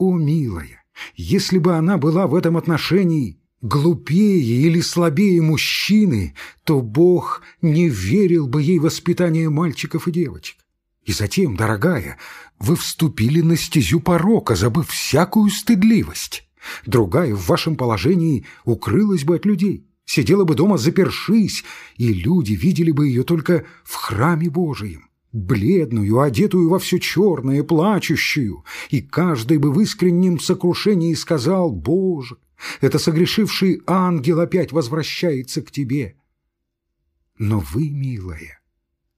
О, милая, если бы она была в этом отношении глупее или слабее мужчины, то Бог не верил бы ей воспитание мальчиков и девочек. И затем, дорогая, вы вступили на стезю порока, забыв всякую стыдливость. Другая в вашем положении укрылась бы от людей, сидела бы дома запершись, и люди видели бы ее только в храме Божием, бледную, одетую во все черное, плачущую, и каждый бы в искреннем сокрушении сказал «Боже, это согрешивший ангел опять возвращается к тебе». Но вы, милая,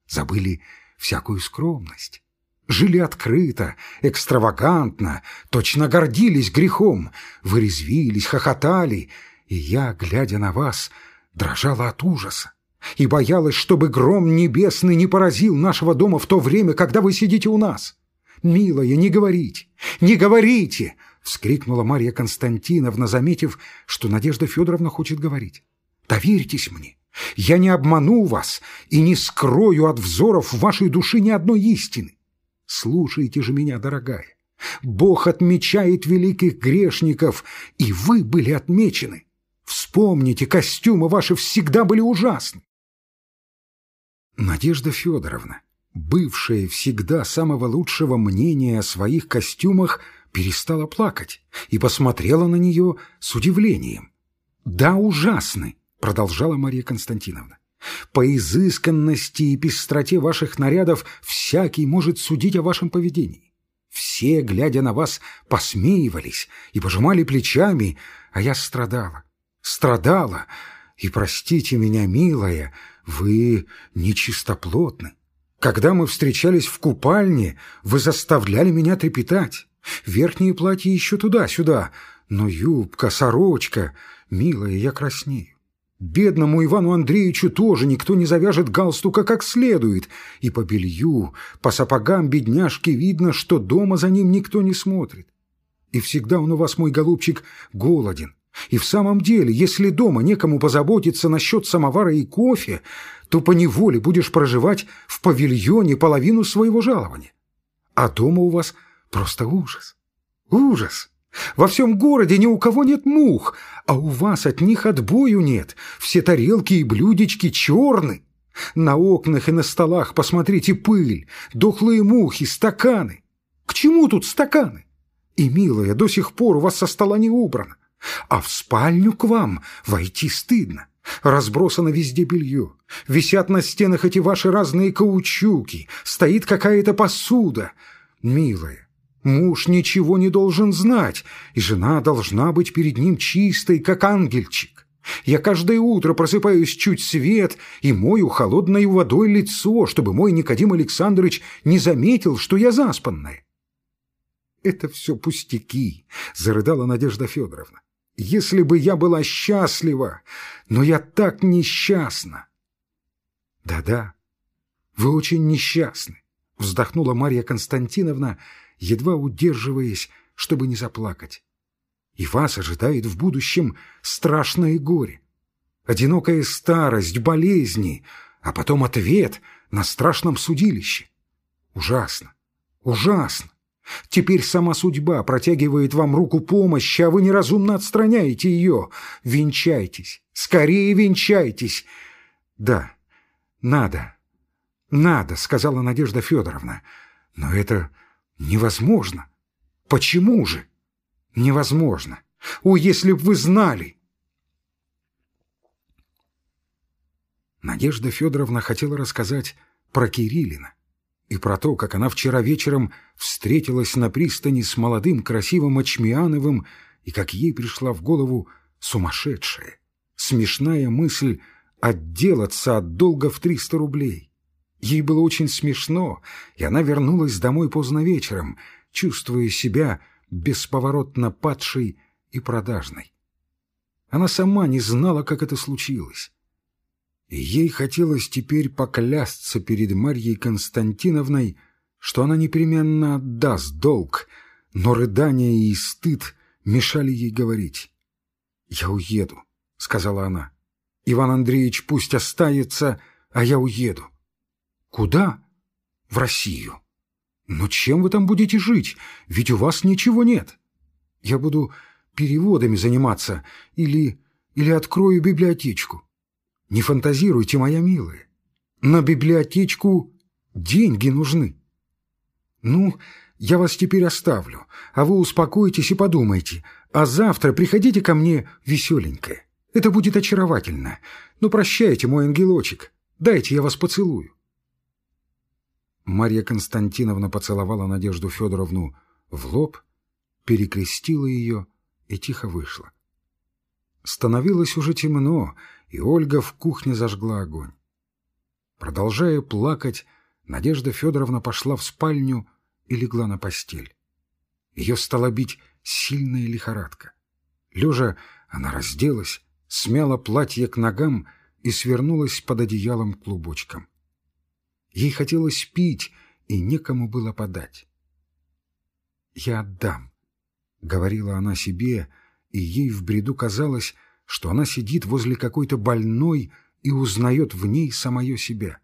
забыли всякую скромность. Жили открыто, экстравагантно, точно гордились грехом, вы хохотали, и я, глядя на вас, дрожала от ужаса и боялась, чтобы гром небесный не поразил нашего дома в то время, когда вы сидите у нас. «Милая, не говорите! Не говорите!» — вскрикнула Марья Константиновна, заметив, что Надежда Федоровна хочет говорить. «Доверьтесь мне! Я не обману вас и не скрою от взоров вашей души ни одной истины. Слушайте же меня, дорогая. Бог отмечает великих грешников, и вы были отмечены. Вспомните, костюмы ваши всегда были ужасны. Надежда Федоровна, бывшая всегда самого лучшего мнения о своих костюмах, перестала плакать и посмотрела на нее с удивлением. «Да, ужасны», — продолжала Мария Константиновна. По изысканности и пестроте ваших нарядов всякий может судить о вашем поведении. Все, глядя на вас, посмеивались и пожимали плечами, а я страдала, страдала, и, простите меня, милая, вы нечистоплотны. Когда мы встречались в купальне, вы заставляли меня трепетать. Верхние платья еще туда-сюда, но юбка, сорочка, милая, я краснею. Бедному Ивану Андреевичу тоже никто не завяжет галстука как следует, и по белью, по сапогам бедняжки видно, что дома за ним никто не смотрит. И всегда он у вас, мой голубчик, голоден. И в самом деле, если дома некому позаботиться насчет самовара и кофе, то поневоле будешь проживать в павильоне половину своего жалования. А дома у вас просто ужас. Ужас! Во всем городе ни у кого нет мух, а у вас от них отбою нет. Все тарелки и блюдечки черны. На окнах и на столах посмотрите пыль, дохлые мухи, стаканы. К чему тут стаканы? И, милая, до сих пор у вас со стола не убрано. А в спальню к вам войти стыдно. Разбросано везде белье. Висят на стенах эти ваши разные каучуки. Стоит какая-то посуда. Милая, Муж ничего не должен знать, и жена должна быть перед ним чистой, как ангельчик. Я каждое утро просыпаюсь чуть свет и мою холодной водой лицо, чтобы мой Никодим Александрович не заметил, что я заспанная. «Это все пустяки», — зарыдала Надежда Федоровна. «Если бы я была счастлива, но я так несчастна». «Да-да, вы очень несчастны», — вздохнула Марья Константиновна, — едва удерживаясь, чтобы не заплакать. И вас ожидает в будущем страшное горе. Одинокая старость, болезни, а потом ответ на страшном судилище. Ужасно, ужасно. Теперь сама судьба протягивает вам руку помощи, а вы неразумно отстраняете ее. Венчайтесь, скорее венчайтесь. Да, надо, надо, сказала Надежда Федоровна. Но это Невозможно. Почему же? Невозможно. О, если б вы знали! Надежда Федоровна хотела рассказать про Кириллина и про то, как она вчера вечером встретилась на пристани с молодым красивым Очмиановым и как ей пришла в голову сумасшедшая, смешная мысль отделаться от долга в триста рублей. Ей было очень смешно, и она вернулась домой поздно вечером, чувствуя себя бесповоротно падшей и продажной. Она сама не знала, как это случилось. Ей хотелось теперь поклясться перед Марьей Константиновной, что она непременно отдаст долг, но рыдания и стыд мешали ей говорить. «Я уеду», — сказала она. «Иван Андреевич пусть остается, а я уеду». Куда? В Россию. Но чем вы там будете жить? Ведь у вас ничего нет. Я буду переводами заниматься или... или открою библиотечку. Не фантазируйте, моя милая. На библиотечку деньги нужны. Ну, я вас теперь оставлю, а вы успокойтесь и подумайте, а завтра приходите ко мне веселенькая. Это будет очаровательно. Ну, прощайте, мой ангелочек. Дайте я вас поцелую. Марья Константиновна поцеловала Надежду Федоровну в лоб, перекрестила ее и тихо вышла. Становилось уже темно, и Ольга в кухне зажгла огонь. Продолжая плакать, Надежда Федоровна пошла в спальню и легла на постель. Ее стала бить сильная лихорадка. Лежа, она разделась, смяла платье к ногам и свернулась под одеялом клубочком. Ей хотелось пить, и некому было подать. «Я отдам», — говорила она себе, и ей в бреду казалось, что она сидит возле какой-то больной и узнает в ней самое себя.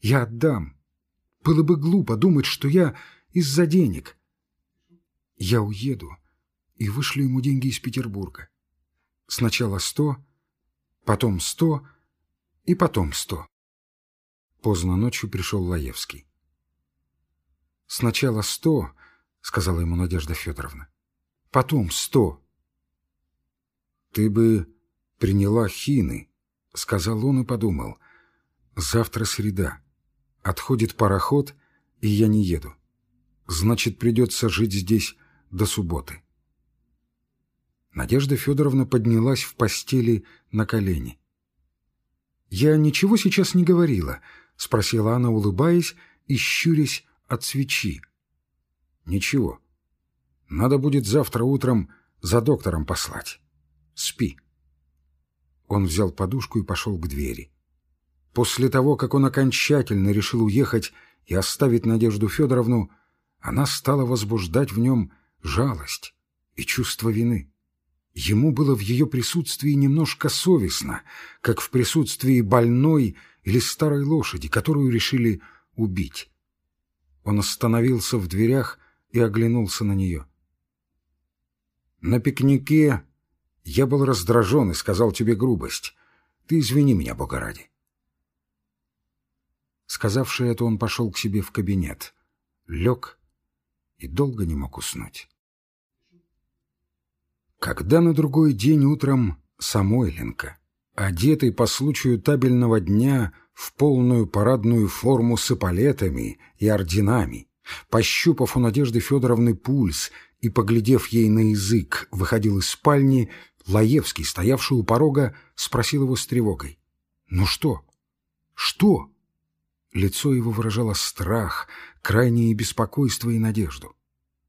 «Я отдам. Было бы глупо думать, что я из-за денег. Я уеду и вышлю ему деньги из Петербурга. Сначала сто, потом сто и потом сто. Поздно ночью пришел Лаевский. «Сначала сто», — сказала ему Надежда Федоровна. «Потом сто». «Ты бы приняла хины», — сказал он и подумал. «Завтра среда. Отходит пароход, и я не еду. Значит, придется жить здесь до субботы». Надежда Федоровна поднялась в постели на колени. «Я ничего сейчас не говорила», — спросила она, улыбаясь и щурясь от свечи. «Ничего. Надо будет завтра утром за доктором послать. Спи». Он взял подушку и пошел к двери. После того, как он окончательно решил уехать и оставить Надежду Федоровну, она стала возбуждать в нем жалость и чувство вины. Ему было в ее присутствии немножко совестно, как в присутствии больной или старой лошади, которую решили убить. Он остановился в дверях и оглянулся на нее. «На пикнике я был раздражен и сказал тебе грубость. Ты извини меня, Бога ради». Сказавши это, он пошел к себе в кабинет, лег и долго не мог уснуть. Когда на другой день утром Самойленко, одетый по случаю табельного дня в полную парадную форму с эполетами и орденами, пощупав у Надежды Федоровны пульс и, поглядев ей на язык, выходил из спальни, Лаевский, стоявший у порога, спросил его с тревогой. «Ну что? Что?» Лицо его выражало страх, крайнее беспокойство и надежду.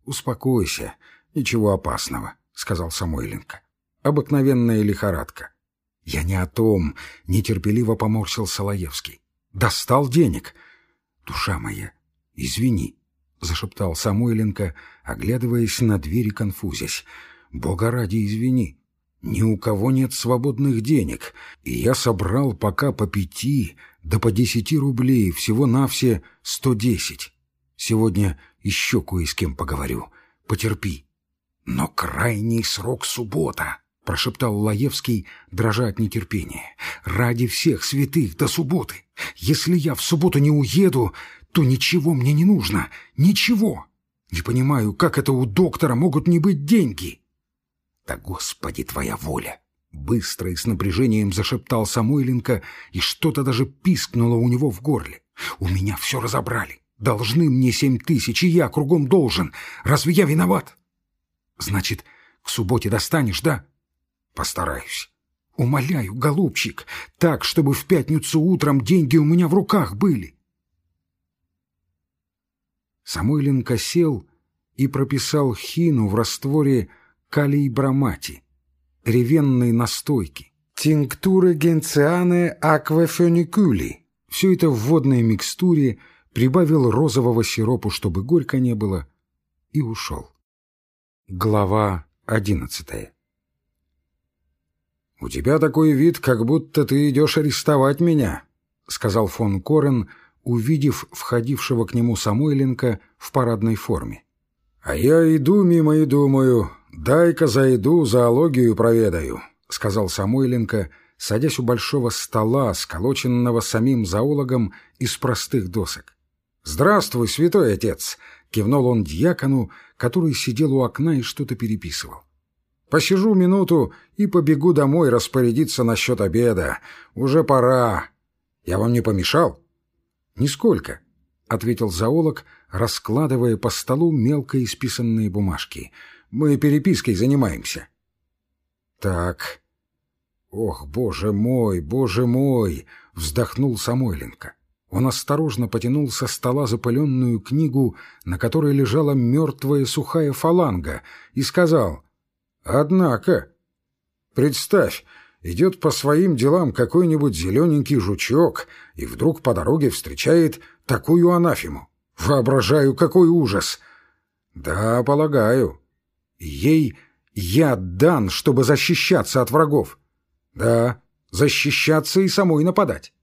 «Успокойся, ничего опасного», — сказал Самойленко. «Обыкновенная лихорадка». «Я не о том», — нетерпеливо поморщил Солоевский. «Достал денег». «Душа моя, извини», — зашептал Самойленко, оглядываясь на двери конфузясь. «Бога ради, извини. Ни у кого нет свободных денег, и я собрал пока по пяти, да по десяти рублей, всего на все сто десять. Сегодня еще кое с кем поговорю. Потерпи». «Но крайний срок суббота», — прошептал Лаевский, дрожа от нетерпения. «Ради всех святых до субботы. Если я в субботу не уеду, то ничего мне не нужно. Ничего. Не понимаю, как это у доктора могут не быть деньги». «Да, Господи, твоя воля!» Быстро и с напряжением зашептал Самойленко, и что-то даже пискнуло у него в горле. «У меня все разобрали. Должны мне семь тысяч, и я кругом должен. Разве я виноват?» Значит, к субботе достанешь, да? Постараюсь. Умоляю, голубчик, так, чтобы в пятницу утром деньги у меня в руках были. Самойленко сел и прописал хину в растворе калий-бромати, ревенной настойки, тинктуры генцианы аквафеникули. Все это в водной микстуре прибавил розового сиропу, чтобы горько не было, и ушел. Глава одиннадцатая «У тебя такой вид, как будто ты идешь арестовать меня», — сказал фон Корен, увидев входившего к нему Самойленко в парадной форме. «А я иду мимо и думаю, «Дай-ка зайду, зоологию проведаю», — сказал Самойленко, садясь у большого стола, сколоченного самим зоологом из простых досок. «Здравствуй, святой отец!» — кивнул он дьякону, который сидел у окна и что-то переписывал. «Посижу минуту и побегу домой распорядиться насчет обеда. Уже пора. Я вам не помешал?» «Нисколько», — ответил зоолог, раскладывая по столу мелко исписанные бумажки. «Мы перепиской занимаемся». «Так. Ох, боже мой, боже мой!» — вздохнул Самойленко. Он осторожно потянул со стола запыленную книгу, на которой лежала мертвая сухая фаланга, и сказал «Однако, представь, идет по своим делам какой-нибудь зелененький жучок и вдруг по дороге встречает такую анафему. Воображаю, какой ужас!» «Да, полагаю. Ей я дан, чтобы защищаться от врагов. Да, защищаться и самой нападать.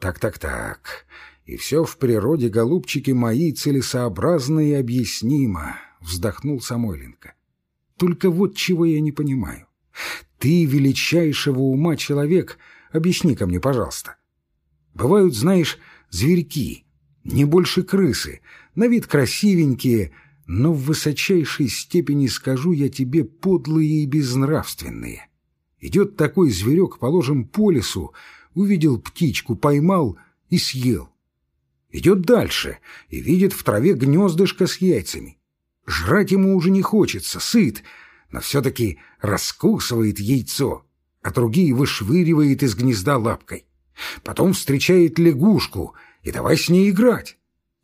Так-так-так. И все в природе, голубчики мои, целесообразно и объяснимо, вздохнул Самойленко. Только вот чего я не понимаю. Ты величайшего ума человек, объясни-ка мне, пожалуйста. Бывают, знаешь, зверьки, не больше крысы, на вид красивенькие, но в высочайшей степени скажу я тебе подлые и безнравственные. Идет такой зверек, положим, по лесу, увидел птичку, поймал и съел. Идет дальше и видит в траве гнездышко с яйцами. Жрать ему уже не хочется, сыт, но все-таки раскусывает яйцо, а другие вышвыривает из гнезда лапкой. Потом встречает лягушку и давай с ней играть.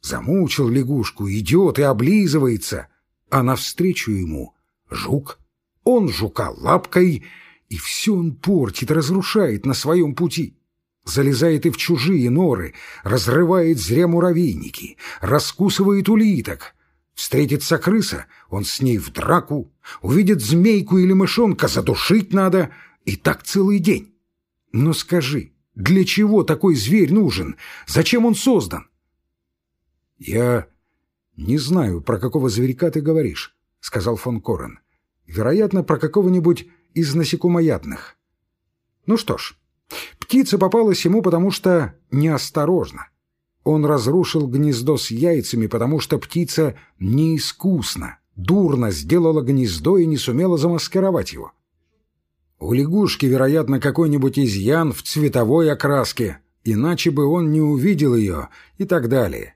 Замучил лягушку, идет и облизывается, а навстречу ему жук. Он жука лапкой — и все он портит, разрушает на своем пути. Залезает и в чужие норы, разрывает зря муравейники, раскусывает улиток. Встретится крыса, он с ней в драку, увидит змейку или мышонка, задушить надо, и так целый день. Но скажи, для чего такой зверь нужен? Зачем он создан? Я не знаю, про какого зверька ты говоришь, — сказал фон Корен. Вероятно, про какого-нибудь из насекомоядных. Ну что ж, птица попалась ему, потому что неосторожно. Он разрушил гнездо с яйцами, потому что птица неискусно, дурно сделала гнездо и не сумела замаскировать его. У лягушки, вероятно, какой-нибудь изъян в цветовой окраске, иначе бы он не увидел ее и так далее.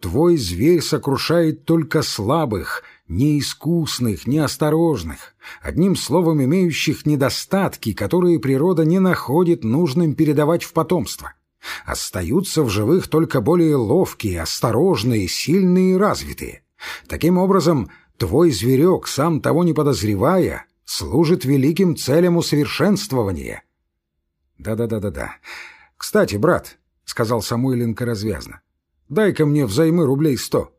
Твой зверь сокрушает только слабых, неискусных, неосторожных, одним словом, имеющих недостатки, которые природа не находит нужным передавать в потомство. Остаются в живых только более ловкие, осторожные, сильные и развитые. Таким образом, твой зверек, сам того не подозревая, служит великим целям усовершенствования. Да-да-да-да-да. Кстати, брат, — сказал Самойленко развязно, — дай-ка мне взаймы рублей сто.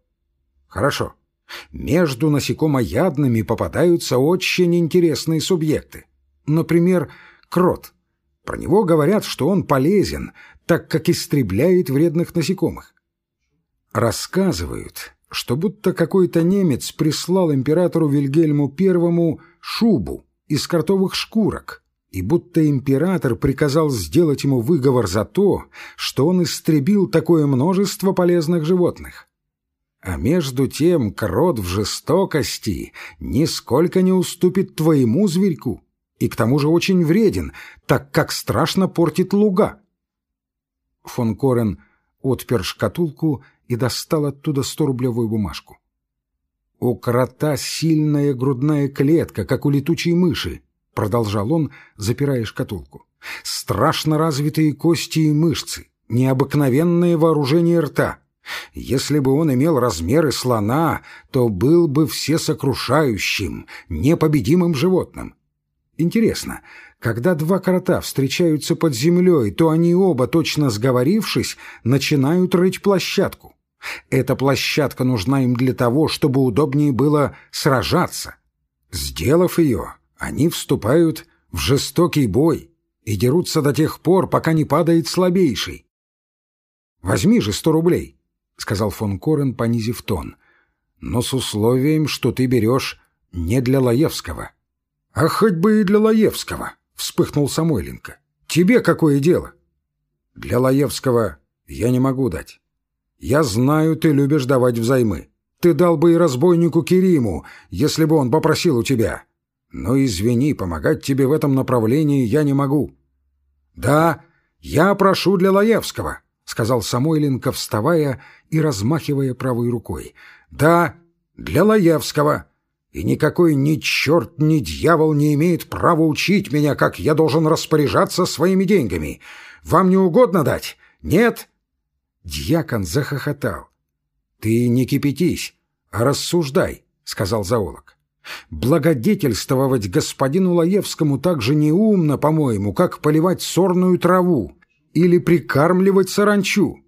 Хорошо. — между насекомоядными попадаются очень интересные субъекты. Например, крот. Про него говорят, что он полезен, так как истребляет вредных насекомых. Рассказывают, что будто какой-то немец прислал императору Вильгельму I шубу из картовых шкурок, и будто император приказал сделать ему выговор за то, что он истребил такое множество полезных животных. А между тем крот в жестокости нисколько не уступит твоему зверьку, и к тому же очень вреден, так как страшно портит луга. Фон Корен отпер шкатулку и достал оттуда сто-рублевую бумажку. «У крота сильная грудная клетка, как у летучей мыши», — продолжал он, запирая шкатулку. «Страшно развитые кости и мышцы, необыкновенное вооружение рта». Если бы он имел размеры слона, то был бы всесокрушающим, непобедимым животным. Интересно, когда два крота встречаются под землей, то они оба, точно сговорившись, начинают рыть площадку. Эта площадка нужна им для того, чтобы удобнее было сражаться. Сделав ее, они вступают в жестокий бой и дерутся до тех пор, пока не падает слабейший. Возьми же сто рублей — сказал фон Корен, понизив тон, — «но с условием, что ты берешь не для Лаевского. А хоть бы и для Лаевского, вспыхнул Самойленко. Тебе какое дело? Для Лаевского я не могу дать. Я знаю, ты любишь давать взаймы. Ты дал бы и разбойнику Кериму, если бы он попросил у тебя. Но извини, помогать тебе в этом направлении я не могу. Да, я прошу для Лаевского, сказал Самойленко, вставая и размахивая правой рукой. Да, для Лаевского. И никакой ни черт, ни дьявол не имеет права учить меня, как я должен распоряжаться своими деньгами. Вам не угодно дать? Нет? Дьякон захохотал. «Ты не кипятись, а рассуждай», — сказал зоолог. «Благодетельствовать господину Лаевскому так же неумно, по-моему, как поливать сорную траву или прикармливать саранчу.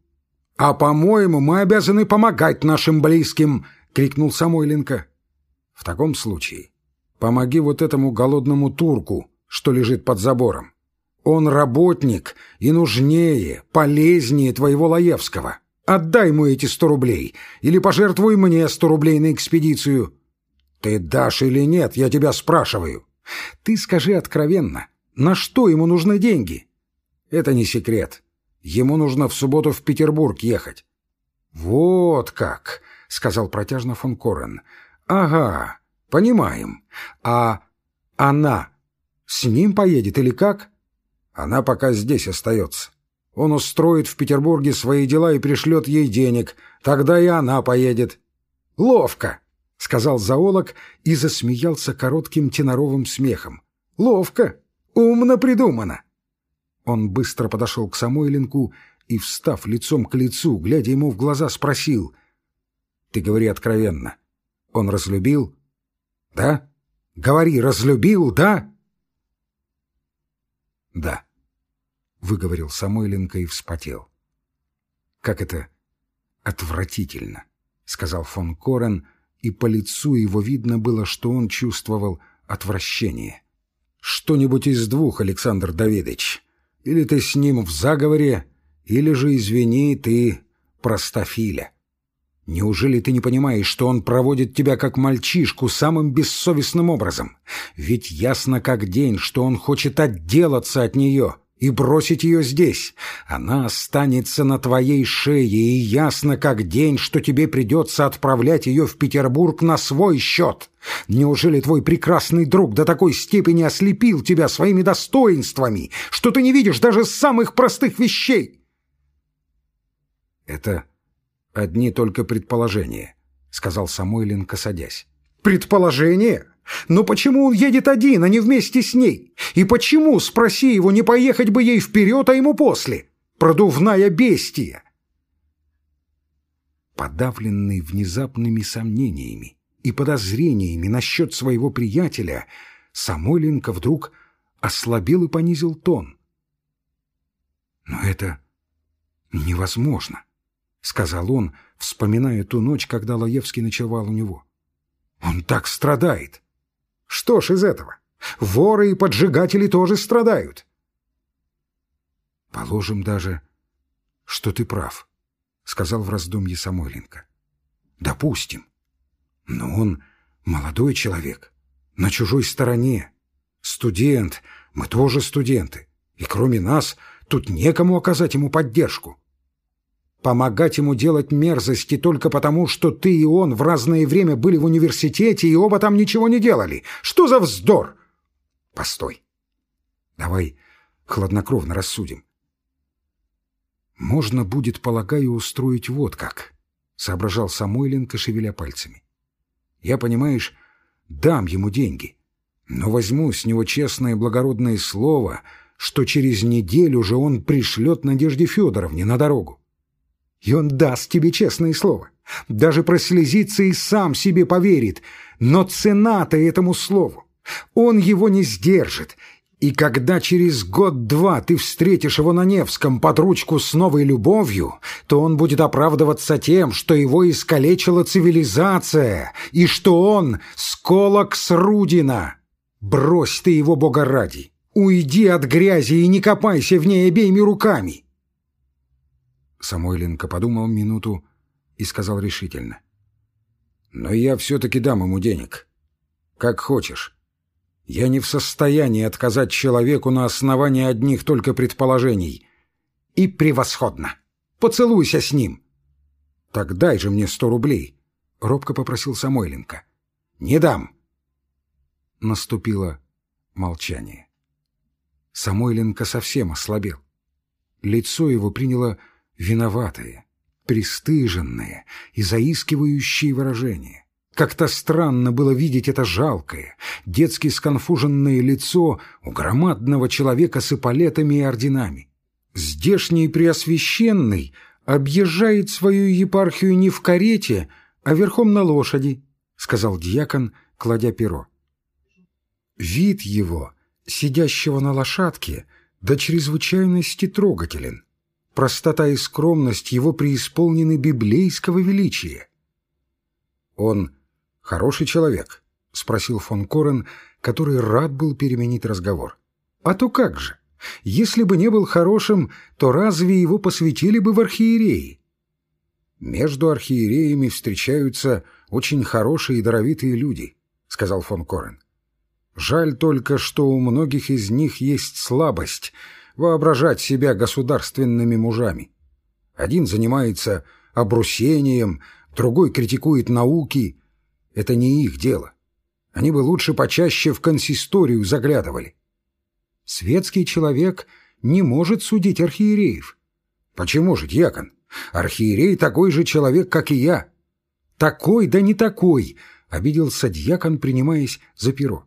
А, по-моему, мы обязаны помогать нашим близким», — крикнул Самойленко. «В таком случае помоги вот этому голодному турку, что лежит под забором. Он работник и нужнее, полезнее твоего Лаевского. Отдай ему эти сто рублей или пожертвуй мне сто рублей на экспедицию. Ты дашь или нет, я тебя спрашиваю. Ты скажи откровенно, на что ему нужны деньги? Это не секрет. Ему нужно в субботу в Петербург ехать. Вот как, сказал протяжно фон Корен. Ага, понимаем. А она с ним поедет или как? Она пока здесь остается. Он устроит в Петербурге свои дела и пришлет ей денег. Тогда и она поедет. Ловко, — сказал зоолог и засмеялся коротким теноровым смехом. Ловко, умно придумано. Он быстро подошел к Самойленку и, встав лицом к лицу, глядя ему в глаза, спросил. — Ты говори откровенно. Он разлюбил? — Да? Говори, разлюбил, да? — Да, — выговорил Самойленко и вспотел. — Как это отвратительно, — сказал фон Корен, и по лицу его видно было, что он чувствовал отвращение. — Что-нибудь из двух, Александр Давидович. Или ты с ним в заговоре, или же, извини, ты простофиля. Неужели ты не понимаешь, что он проводит тебя как мальчишку самым бессовестным образом? Ведь ясно как день, что он хочет отделаться от нее и бросить ее здесь. Она останется на твоей шее, и ясно как день, что тебе придется отправлять ее в Петербург на свой счет. Неужели твой прекрасный друг до такой степени ослепил тебя своими достоинствами, что ты не видишь даже самых простых вещей? Это «Одни только предположения», — сказал Самойленко, садясь. «Предположения? Но почему он едет один, а не вместе с ней? И почему, спроси его, не поехать бы ей вперед, а ему после? Продувная бестия!» Подавленный внезапными сомнениями и подозрениями насчет своего приятеля, Самойленко вдруг ослабил и понизил тон. «Но это невозможно», — сказал он, вспоминая ту ночь, когда Лаевский ночевал у него. «Он так страдает!» «Что ж из этого? Воры и поджигатели тоже страдают!» «Положим даже, что ты прав», — сказал в раздумье Самойленко. «Допустим. Но он молодой человек, на чужой стороне, студент, мы тоже студенты, и кроме нас тут некому оказать ему поддержку. Помогать ему делать мерзости только потому, что ты и он в разное время были в университете и оба там ничего не делали. Что за вздор? Постой. Давай хладнокровно рассудим. Можно будет, полагаю, устроить вот как, — соображал Самойленко, шевеля пальцами. Я, понимаешь, дам ему деньги, но возьму с него честное благородное слово, что через неделю же он пришлет Надежде Федоровне на дорогу. И он даст тебе честное слово. Даже прослезится и сам себе поверит. Но цена-то этому слову. Он его не сдержит. И когда через год-два ты встретишь его на Невском под ручку с новой любовью, то он будет оправдываться тем, что его искалечила цивилизация, и что он — сколок с Рудина. Брось ты его, бога ради. Уйди от грязи и не копайся в ней обеими руками. Самойленко подумал минуту и сказал решительно. «Но я все-таки дам ему денег. Как хочешь. Я не в состоянии отказать человеку на основании одних только предположений. И превосходно. Поцелуйся с ним. Так дай же мне сто рублей, — робко попросил Самойленко. Не дам. Наступило молчание. Самойленко совсем ослабел. Лицо его приняло виноватое, пристыженное и заискивающее выражение. Как-то странно было видеть это жалкое, детски сконфуженное лицо у громадного человека с эполетами и орденами. Здешний Преосвященный объезжает свою епархию не в карете, а верхом на лошади, — сказал дьякон, кладя перо. Вид его, сидящего на лошадке, до чрезвычайности трогателен. Простота и скромность его преисполнены библейского величия. Он хороший человек?» — спросил фон Корен, который рад был переменить разговор. «А то как же? Если бы не был хорошим, то разве его посвятили бы в архиереи?» «Между архиереями встречаются очень хорошие и даровитые люди», — сказал фон Корен. «Жаль только, что у многих из них есть слабость воображать себя государственными мужами. Один занимается обрусением, другой критикует науки, это не их дело. Они бы лучше почаще в консисторию заглядывали. Светский человек не может судить архиереев. Почему же, дьякон? Архиерей такой же человек, как и я. Такой, да не такой, — обиделся дьякон, принимаясь за перо.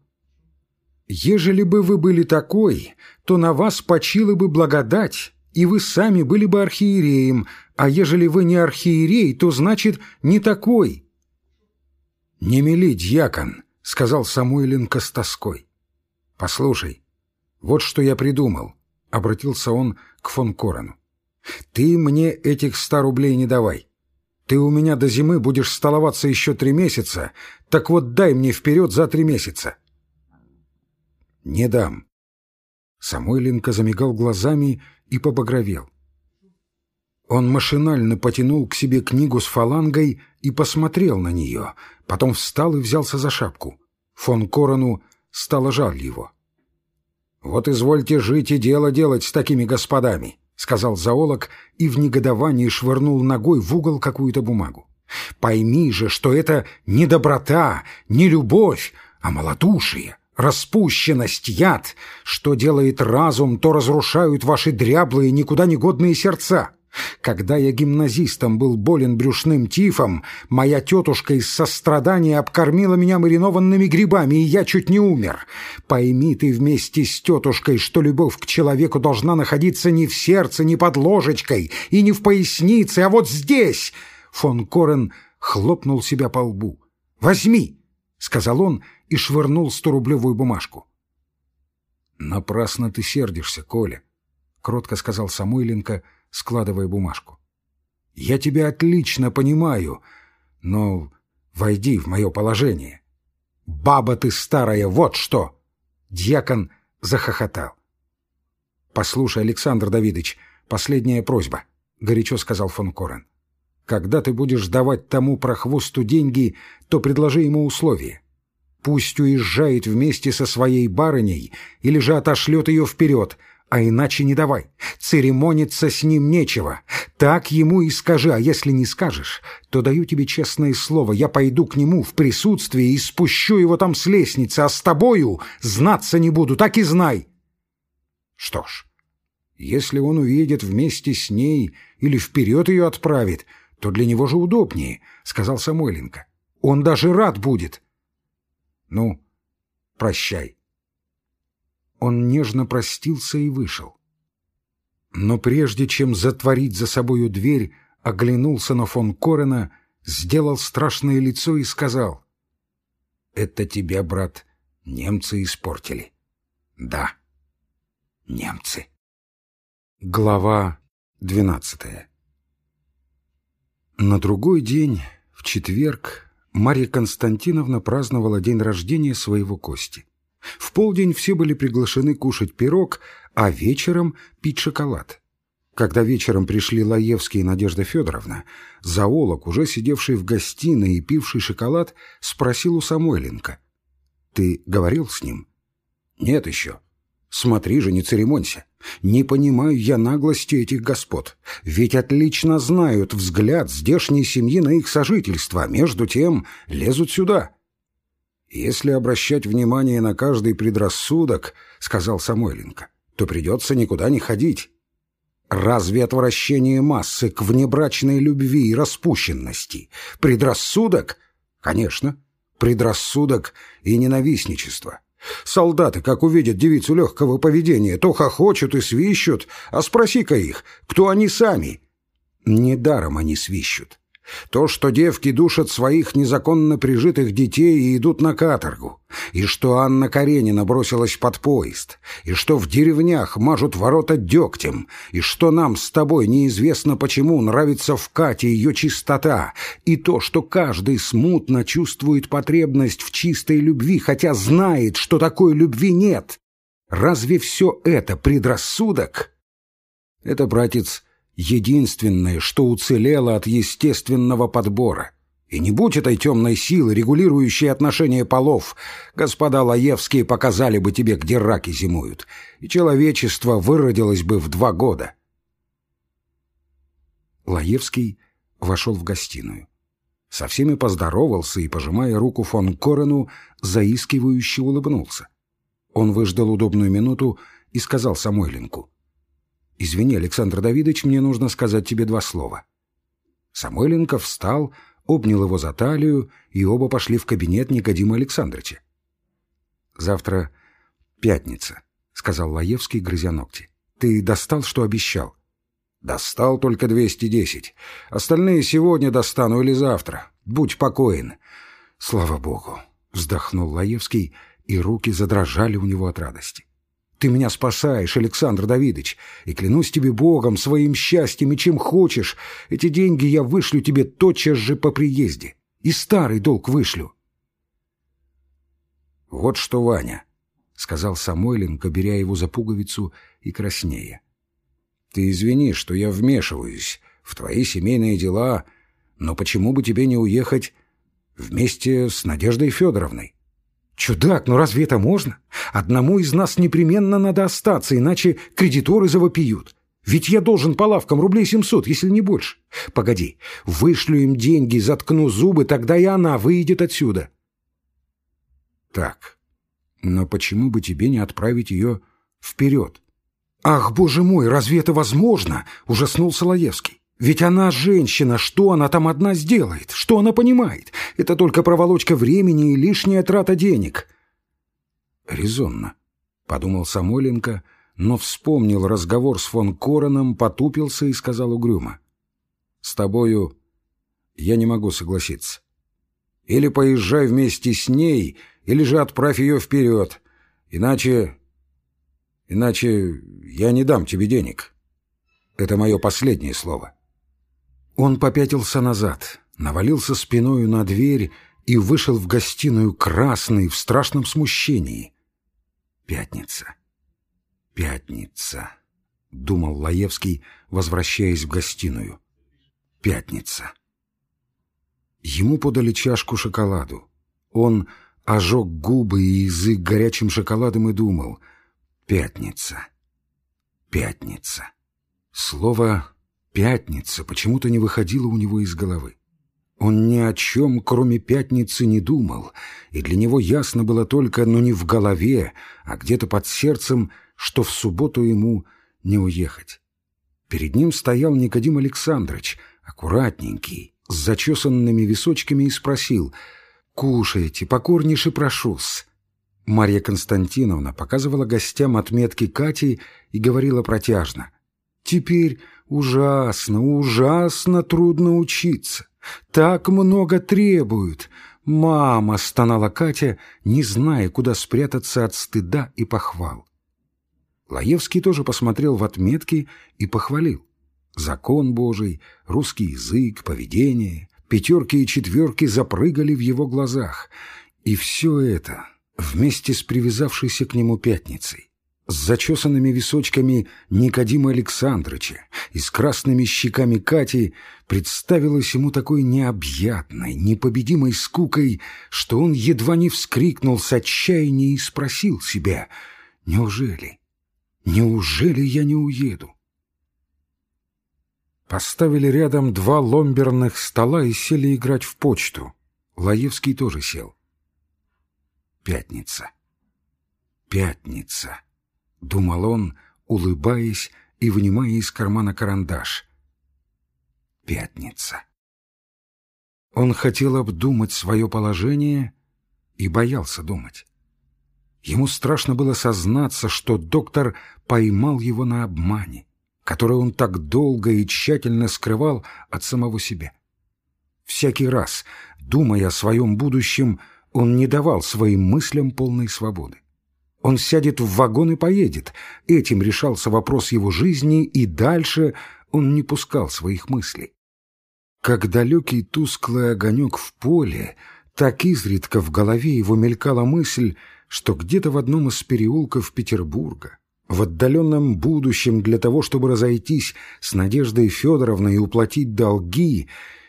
Ежели бы вы были такой, то на вас почила бы благодать, и вы сами были бы архиереем, а ежели вы не архиерей, то значит не такой, «Не мели, дьякон», — сказал Самойленко с тоской. «Послушай, вот что я придумал», — обратился он к фон Корану. «Ты мне этих ста рублей не давай. Ты у меня до зимы будешь столоваться еще три месяца, так вот дай мне вперед за три месяца». «Не дам». Самойленко замигал глазами и побагровел. Он машинально потянул к себе книгу с фалангой и посмотрел на нее, потом встал и взялся за шапку. Фон Корону стало жаль его. «Вот извольте жить и дело делать с такими господами», — сказал зоолог и в негодовании швырнул ногой в угол какую-то бумагу. «Пойми же, что это не доброта, не любовь, а малодушие, распущенность, яд. Что делает разум, то разрушают ваши дряблые, никуда не годные сердца. Когда я гимназистом был болен брюшным тифом, моя тетушка из сострадания обкормила меня маринованными грибами, и я чуть не умер. Пойми ты вместе с тетушкой, что любовь к человеку должна находиться не в сердце, не под ложечкой и не в пояснице, а вот здесь!» Фон Корен хлопнул себя по лбу. «Возьми!» — сказал он и швырнул сторублевую бумажку. «Напрасно ты сердишься, Коля», — кротко сказал Самойленко, — складывая бумажку. «Я тебя отлично понимаю, но войди в мое положение. Баба ты старая, вот что!» Дьякон захохотал. «Послушай, Александр Давидович, последняя просьба», — горячо сказал фон Корен. «Когда ты будешь давать тому прохвосту деньги, то предложи ему условия. Пусть уезжает вместе со своей барыней или же отошлет ее вперед, а иначе не давай. Церемониться с ним нечего. Так ему и скажи, а если не скажешь, то даю тебе честное слово, я пойду к нему в присутствии и спущу его там с лестницы, а с тобою знаться не буду, так и знай. Что ж, если он уедет вместе с ней или вперед ее отправит, то для него же удобнее, — сказал Самойленко. Он даже рад будет. Ну, прощай. Он нежно простился и вышел. Но прежде чем затворить за собою дверь, оглянулся на фон Корена, сделал страшное лицо и сказал, «Это тебя, брат, немцы испортили». «Да, немцы». Глава двенадцатая На другой день, в четверг, Марья Константиновна праздновала день рождения своего Кости. В полдень все были приглашены кушать пирог, а вечером пить шоколад. Когда вечером пришли Лаевский и Надежда Федоровна, зоолог, уже сидевший в гостиной и пивший шоколад, спросил у Самойленко. Ты говорил с ним? Нет еще. Смотри же, не церемонься. Не понимаю я наглости этих господ. Ведь отлично знают взгляд здешней семьи на их сожительство, между тем лезут сюда. Если обращать внимание на каждый предрассудок, — сказал Самойленко, — то придется никуда не ходить. Разве отвращение массы к внебрачной любви и распущенности — предрассудок? Конечно, предрассудок и ненавистничество. Солдаты, как увидят девицу легкого поведения, то хохочут и свищут, а спроси-ка их, кто они сами. Недаром они свищут. То, что девки душат своих незаконно прижитых детей и идут на каторгу, и что Анна Каренина бросилась под поезд, и что в деревнях мажут ворота дегтем, и что нам с тобой неизвестно почему нравится в Кате ее чистота, и то, что каждый смутно чувствует потребность в чистой любви, хотя знает, что такой любви нет. Разве все это предрассудок? Это, братец, единственное, что уцелело от естественного подбора. И не будь этой темной силы, регулирующей отношения полов, господа Лаевские показали бы тебе, где раки зимуют, и человечество выродилось бы в два года. Лаевский вошел в гостиную. Со всеми поздоровался и, пожимая руку фон Корену, заискивающе улыбнулся. Он выждал удобную минуту и сказал Самойленку — «Извини, Александр Давидович, мне нужно сказать тебе два слова». Самойленко встал, обнял его за талию, и оба пошли в кабинет Никодима Александровича. «Завтра пятница», — сказал Лаевский, грызя ногти. «Ты достал, что обещал?» «Достал только двести десять. Остальные сегодня достану или завтра. Будь покоен». «Слава Богу!» — вздохнул Лаевский, и руки задрожали у него от радости. Ты меня спасаешь, Александр Давидович, и клянусь тебе Богом, своим счастьем и чем хочешь. Эти деньги я вышлю тебе тотчас же по приезде. И старый долг вышлю. Вот что, Ваня, — сказал Самойленко, беря его за пуговицу и краснея. Ты извини, что я вмешиваюсь в твои семейные дела, но почему бы тебе не уехать вместе с Надеждой Федоровной? «Чудак, ну разве это можно? Одному из нас непременно надо остаться, иначе кредиторы завопиют. Ведь я должен по лавкам рублей семьсот, если не больше. Погоди, вышлю им деньги, заткну зубы, тогда и она выйдет отсюда». «Так, но почему бы тебе не отправить ее вперед?» «Ах, боже мой, разве это возможно?» — ужаснулся Лаевский. Ведь она женщина, что она там одна сделает? Что она понимает? Это только проволочка времени и лишняя трата денег. Резонно, — подумал Самойленко, но вспомнил разговор с фон Короном, потупился и сказал угрюмо. С тобою я не могу согласиться. Или поезжай вместе с ней, или же отправь ее вперед. Иначе... Иначе я не дам тебе денег. Это мое последнее слово. Он попятился назад, навалился спиною на дверь и вышел в гостиную красный, в страшном смущении. «Пятница! Пятница!» — думал Лаевский, возвращаясь в гостиную. «Пятница!» Ему подали чашку шоколаду. Он ожег губы и язык горячим шоколадом и думал «Пятница! Пятница!» Слово Пятница почему-то не выходила у него из головы. Он ни о чем, кроме пятницы, не думал, и для него ясно было только, но не в голове, а где-то под сердцем, что в субботу ему не уехать. Перед ним стоял Никодим Александрович, аккуратненький, с зачесанными височками, и спросил «Кушайте, покорнейше прошу-с». Марья Константиновна показывала гостям отметки Кати и говорила протяжно «Теперь Ужасно, ужасно трудно учиться. Так много требуют. Мама, стонала Катя, не зная, куда спрятаться от стыда и похвал. Лаевский тоже посмотрел в отметки и похвалил. Закон Божий, русский язык, поведение, пятерки и четверки запрыгали в его глазах. И все это вместе с привязавшейся к нему пятницей с зачесанными височками Никодима Александрыча и с красными щеками Кати представилась ему такой необъятной, непобедимой скукой, что он едва не вскрикнул с отчаяния и спросил себя, «Неужели, неужели я не уеду?» Поставили рядом два ломберных стола и сели играть в почту. Лаевский тоже сел. Пятница. Пятница. — думал он, улыбаясь и вынимая из кармана карандаш. Пятница. Он хотел обдумать свое положение и боялся думать. Ему страшно было сознаться, что доктор поймал его на обмане, который он так долго и тщательно скрывал от самого себя. Всякий раз, думая о своем будущем, он не давал своим мыслям полной свободы. Он сядет в вагон и поедет. Этим решался вопрос его жизни, и дальше он не пускал своих мыслей. Как далекий тусклый огонек в поле, так изредка в голове его мелькала мысль, что где-то в одном из переулков Петербурга, в отдаленном будущем для того, чтобы разойтись с Надеждой Федоровной и уплатить долги,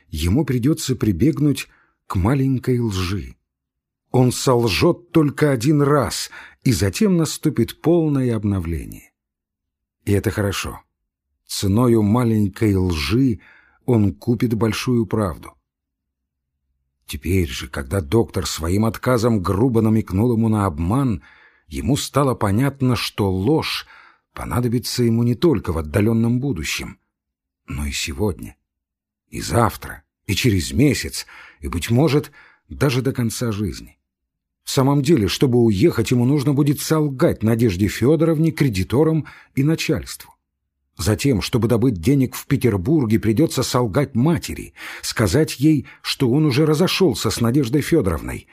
ему придется прибегнуть к маленькой лжи. Он солжет только один раз, и затем наступит полное обновление. И это хорошо. Ценою маленькой лжи он купит большую правду. Теперь же, когда доктор своим отказом грубо намекнул ему на обман, ему стало понятно, что ложь понадобится ему не только в отдаленном будущем, но и сегодня, и завтра, и через месяц, и, быть может, даже до конца жизни. В самом деле, чтобы уехать, ему нужно будет солгать Надежде Федоровне, кредиторам и начальству. Затем, чтобы добыть денег в Петербурге, придется солгать матери, сказать ей, что он уже разошелся с Надеждой Федоровной,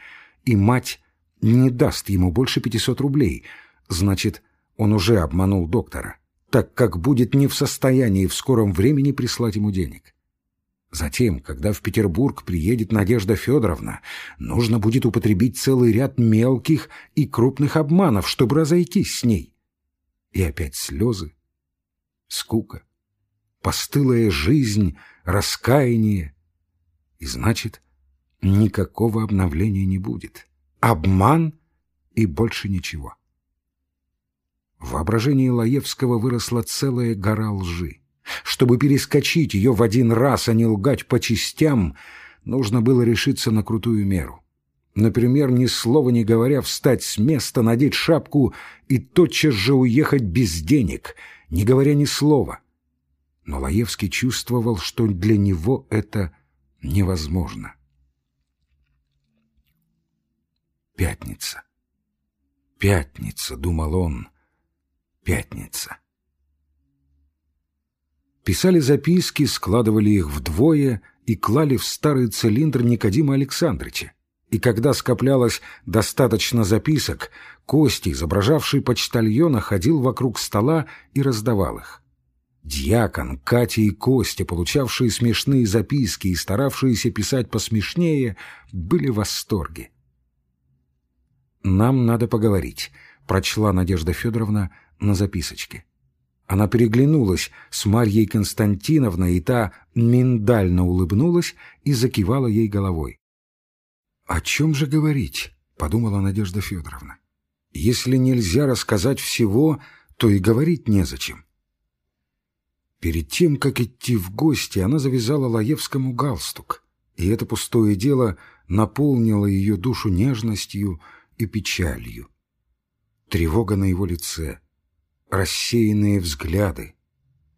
и мать не даст ему больше 500 рублей. Значит, он уже обманул доктора, так как будет не в состоянии в скором времени прислать ему денег. Затем, когда в Петербург приедет Надежда Федоровна, нужно будет употребить целый ряд мелких и крупных обманов, чтобы разойтись с ней. И опять слезы, скука, постылая жизнь, раскаяние. И значит, никакого обновления не будет. Обман и больше ничего. В воображении Лаевского выросла целая гора лжи. Чтобы перескочить ее в один раз, а не лгать по частям, нужно было решиться на крутую меру. Например, ни слова не говоря, встать с места, надеть шапку и тотчас же уехать без денег, не говоря ни слова. Но Лаевский чувствовал, что для него это невозможно. Пятница. Пятница, думал он. Пятница. Писали записки, складывали их вдвое и клали в старый цилиндр Никодима Александрыча. И когда скоплялось достаточно записок, Кости, изображавший почтальона, ходил вокруг стола и раздавал их. Дьякон, Катя и Костя, получавшие смешные записки и старавшиеся писать посмешнее, были в восторге. «Нам надо поговорить», — прочла Надежда Федоровна на записочке. Она переглянулась с Марьей Константиновной, и та миндально улыбнулась и закивала ей головой. «О чем же говорить?» — подумала Надежда Федоровна. «Если нельзя рассказать всего, то и говорить незачем». Перед тем, как идти в гости, она завязала Лаевскому галстук, и это пустое дело наполнило ее душу нежностью и печалью. Тревога на его лице — рассеянные взгляды,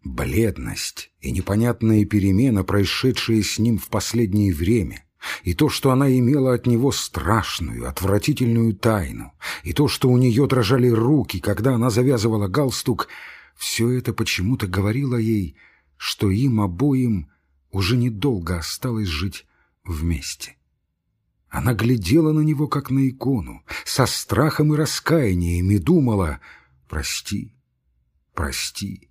бледность и непонятные перемены, происшедшие с ним в последнее время, и то, что она имела от него страшную, отвратительную тайну, и то, что у нее дрожали руки, когда она завязывала галстук, все это почему-то говорило ей, что им обоим уже недолго осталось жить вместе. Она глядела на него, как на икону, со страхом и раскаянием, и думала «Прости, прости.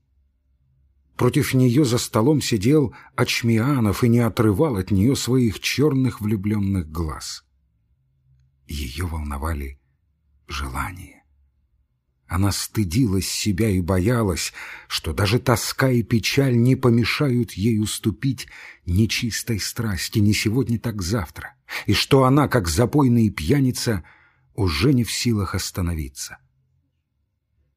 Против нее за столом сидел Ачмианов и не отрывал от нее своих черных влюбленных глаз. Ее волновали желания. Она стыдилась себя и боялась, что даже тоска и печаль не помешают ей уступить нечистой страсти ни сегодня, так завтра, и что она, как запойная пьяница, уже не в силах остановиться.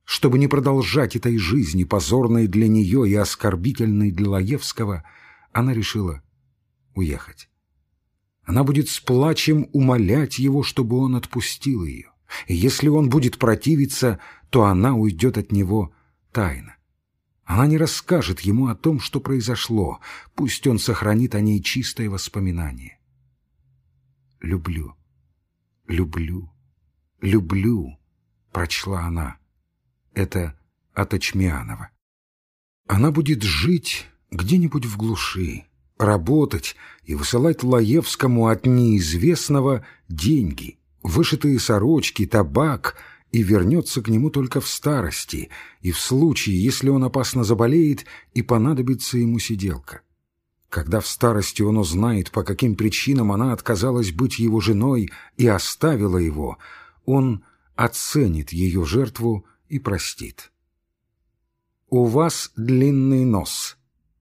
Чтобы не продолжать этой жизни, позорной для нее и оскорбительной для Лаевского, она решила уехать. Она будет с плачем умолять его, чтобы он отпустил ее. И если он будет противиться, то она уйдет от него тайно. Она не расскажет ему о том, что произошло, пусть он сохранит о ней чистое воспоминание. «Люблю, люблю, люблю», — прочла она. Это от Очмианова. Она будет жить где-нибудь в глуши, работать и высылать Лаевскому от неизвестного деньги, вышитые сорочки, табак — и вернется к нему только в старости и в случае, если он опасно заболеет и понадобится ему сиделка. Когда в старости он узнает, по каким причинам она отказалась быть его женой и оставила его, он оценит ее жертву и простит. «У вас длинный нос.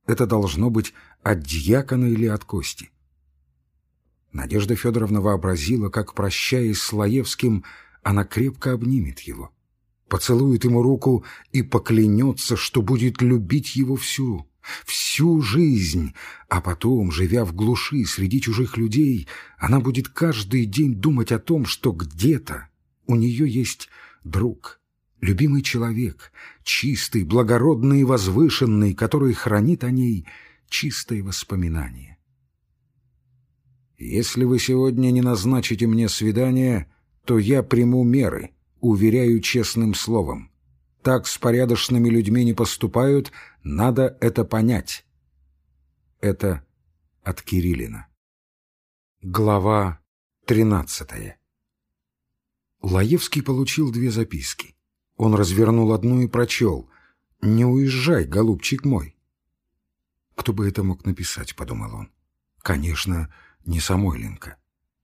Это должно быть от дьякона или от кости». Надежда Федоровна вообразила, как, прощаясь с Лаевским, она крепко обнимет его, поцелует ему руку и поклянется, что будет любить его всю, всю жизнь, а потом, живя в глуши среди чужих людей, она будет каждый день думать о том, что где-то у нее есть друг, любимый человек, чистый, благородный и возвышенный, который хранит о ней чистые воспоминания. «Если вы сегодня не назначите мне свидание, то я приму меры, уверяю честным словом. Так с порядочными людьми не поступают, надо это понять. Это от Кириллина. Глава тринадцатая Лаевский получил две записки. Он развернул одну и прочел «Не уезжай, голубчик мой». «Кто бы это мог написать?» — подумал он. «Конечно, не Самойленко.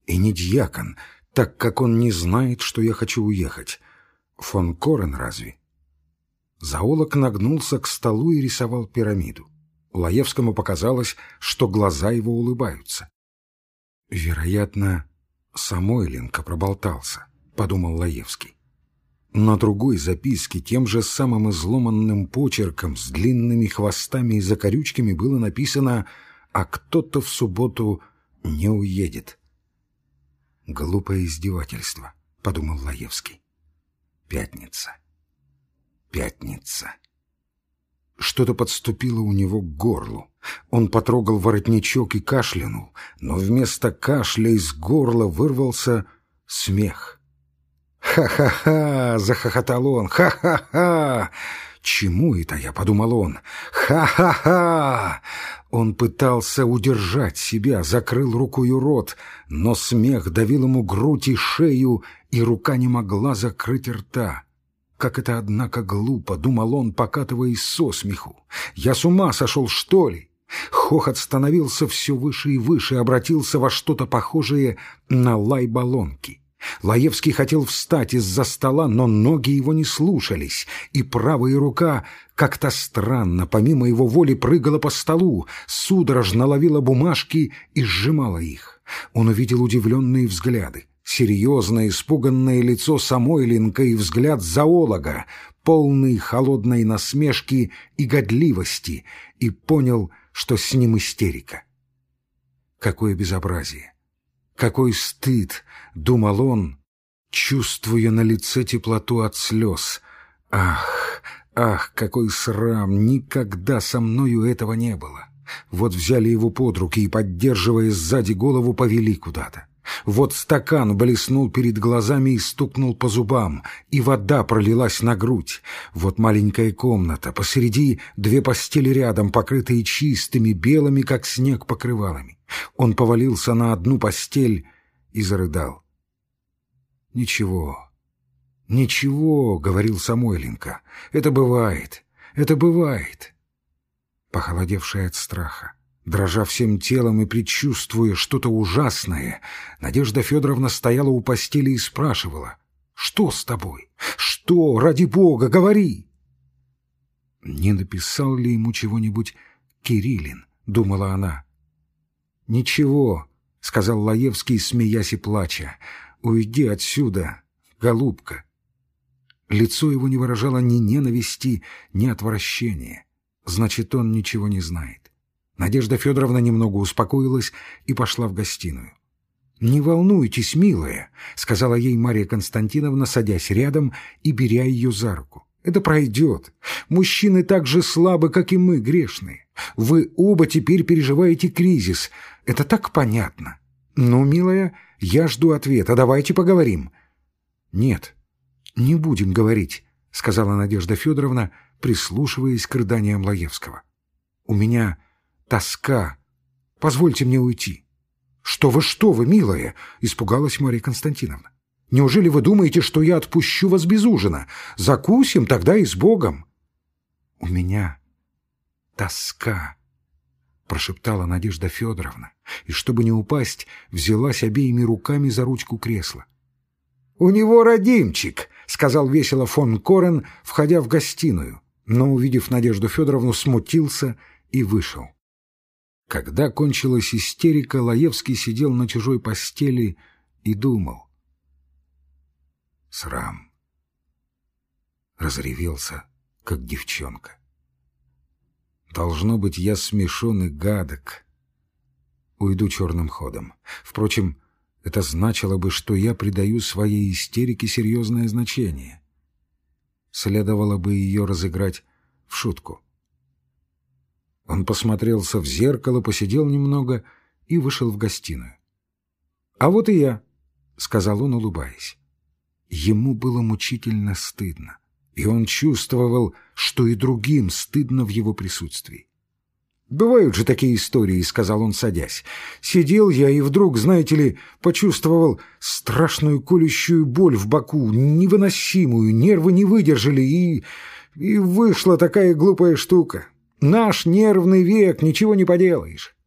И не дьякон, так как он не знает, что я хочу уехать. Фон Корен разве? Зоолог нагнулся к столу и рисовал пирамиду. Лаевскому показалось, что глаза его улыбаются. «Вероятно, Самойленко проболтался», — подумал Лаевский. На другой записке тем же самым изломанным почерком с длинными хвостами и закорючками было написано «А кто-то в субботу не уедет». Глупое издевательство, подумал Лаевский. Пятница. Пятница. Что-то подступило у него к горлу. Он потрогал воротничок и кашлянул, но вместо кашля из горла вырвался смех. «Ха-ха-ха!» — захохотал он. «Ха-ха-ха!» «Чему это я?» — подумал он. «Ха-ха-ха!» Он пытался удержать себя, закрыл рукою рот, но смех давил ему грудь и шею, и рука не могла закрыть рта. Как это, однако, глупо, думал он, покатываясь со смеху. «Я с ума сошел, что ли?» Хохот становился все выше и выше, обратился во что-то похожее на лай баллонки. Лаевский хотел встать из-за стола, но ноги его не слушались, и правая рука как-то странно, помимо его воли, прыгала по столу, судорожно ловила бумажки и сжимала их. Он увидел удивленные взгляды, серьезное, испуганное лицо Самойленко и взгляд зоолога, полный холодной насмешки и годливости, и понял, что с ним истерика. Какое безобразие! Какой стыд, — думал он, чувствуя на лице теплоту от слез. Ах, ах, какой срам! Никогда со мною этого не было. Вот взяли его под руки и, поддерживая сзади голову, повели куда-то. Вот стакан блеснул перед глазами и стукнул по зубам, и вода пролилась на грудь. Вот маленькая комната, посреди две постели рядом, покрытые чистыми, белыми, как снег, покрывалами. Он повалился на одну постель и зарыдал. «Ничего, ничего», — говорил Самойленко, — «это бывает, это бывает». Похолодевшая от страха, дрожа всем телом и предчувствуя что-то ужасное, Надежда Федоровна стояла у постели и спрашивала, Что с тобой? Что, ради бога, говори!» «Не написал ли ему чего-нибудь Кириллин?» — думала она. «Ничего», — сказал Лаевский, смеясь и плача. «Уйди отсюда, голубка». Лицо его не выражало ни ненависти, ни отвращения. Значит, он ничего не знает. Надежда Федоровна немного успокоилась и пошла в гостиную. «Не волнуйтесь, милая», — сказала ей Мария Константиновна, садясь рядом и беря ее за руку. «Это пройдет. Мужчины так же слабы, как и мы, грешные. Вы оба теперь переживаете кризис. Это так понятно. Ну, милая, я жду ответа. Давайте поговорим». «Нет, не будем говорить», — сказала Надежда Федоровна, прислушиваясь к рыданиям Лаевского. «У меня тоска. Позвольте мне уйти». «Что вы, что вы, милая!» — испугалась Мария Константиновна. «Неужели вы думаете, что я отпущу вас без ужина? Закусим тогда и с Богом!» «У меня тоска!» — прошептала Надежда Федоровна, и, чтобы не упасть, взялась обеими руками за ручку кресла. «У него родимчик!» — сказал весело фон Корен, входя в гостиную, но, увидев Надежду Федоровну, смутился и вышел. Когда кончилась истерика, Лаевский сидел на чужой постели и думал. Срам. Разревелся, как девчонка. Должно быть, я смешон и гадок. Уйду черным ходом. Впрочем, это значило бы, что я придаю своей истерике серьезное значение. Следовало бы ее разыграть в шутку. Он посмотрелся в зеркало, посидел немного и вышел в гостиную. «А вот и я», — сказал он, улыбаясь. Ему было мучительно стыдно, и он чувствовал, что и другим стыдно в его присутствии. «Бывают же такие истории», — сказал он, садясь. «Сидел я и вдруг, знаете ли, почувствовал страшную колющую боль в боку, невыносимую, нервы не выдержали, и... и вышла такая глупая штука. Наш нервный век, ничего не поделаешь.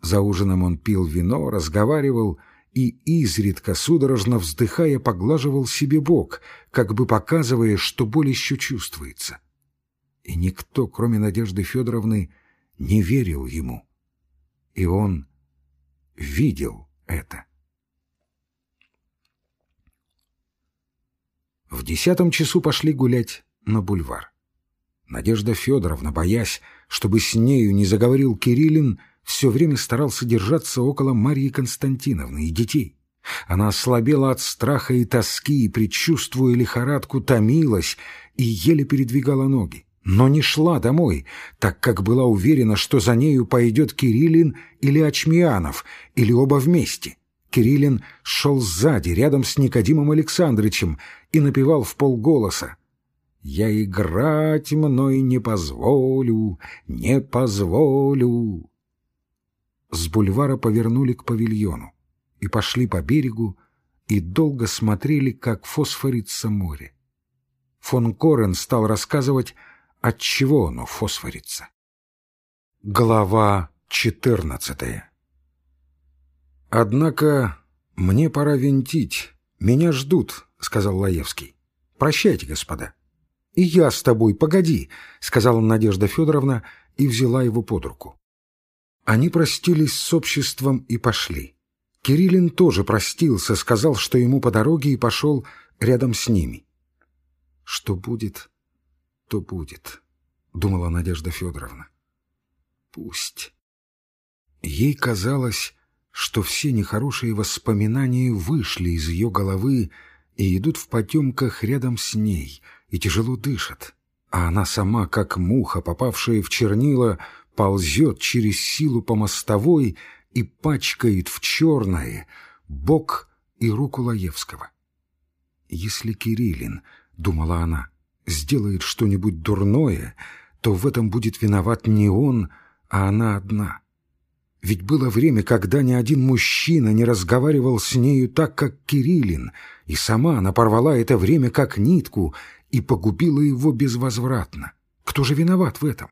За ужином он пил вино, разговаривал и, изредка судорожно вздыхая, поглаживал себе бок, как бы показывая, что боль еще чувствуется. И никто, кроме Надежды Федоровны, не верил ему. И он видел это. В десятом часу пошли гулять на бульвар. Надежда Федоровна, боясь, чтобы с нею не заговорил Кириллин, все время старался держаться около Марьи Константиновны и детей. Она ослабела от страха и тоски, и, предчувствуя лихорадку, томилась и еле передвигала ноги. Но не шла домой, так как была уверена, что за нею пойдет Кириллин или Ачмианов, или оба вместе. Кириллин шел сзади, рядом с Никодимом Александрычем, и напевал в полголоса я играть мной не позволю, не позволю. С бульвара повернули к павильону и пошли по берегу, и долго смотрели, как фосфорится море. Фон Корен стал рассказывать, от чего оно фосфорится. Глава четырнадцатая «Однако мне пора винтить. Меня ждут», — сказал Лаевский. «Прощайте, господа». «И я с тобой, погоди», — сказала Надежда Федоровна и взяла его под руку. Они простились с обществом и пошли. Кириллин тоже простился, сказал, что ему по дороге и пошел рядом с ними. «Что будет, то будет», — думала Надежда Федоровна. «Пусть». Ей казалось, что все нехорошие воспоминания вышли из ее головы и идут в потемках рядом с ней — и тяжело дышат, а она сама, как муха, попавшая в чернила, ползет через силу по мостовой и пачкает в черное бок и руку Лаевского. «Если Кириллин, — думала она, — сделает что-нибудь дурное, то в этом будет виноват не он, а она одна. Ведь было время, когда ни один мужчина не разговаривал с нею так, как Кириллин, и сама она порвала это время как нитку и погубила его безвозвратно. Кто же виноват в этом?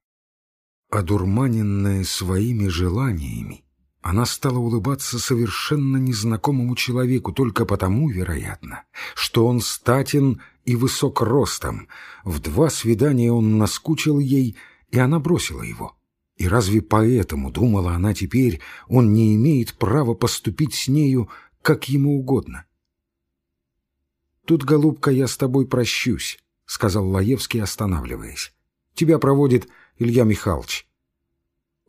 Одурманенная своими желаниями, Она стала улыбаться совершенно незнакомому человеку только потому, вероятно, что он статен и высок ростом. В два свидания он наскучил ей, и она бросила его. И разве поэтому, думала она теперь, он не имеет права поступить с нею, как ему угодно? «Тут, голубка, я с тобой прощусь», — сказал Лаевский, останавливаясь. «Тебя проводит Илья Михайлович».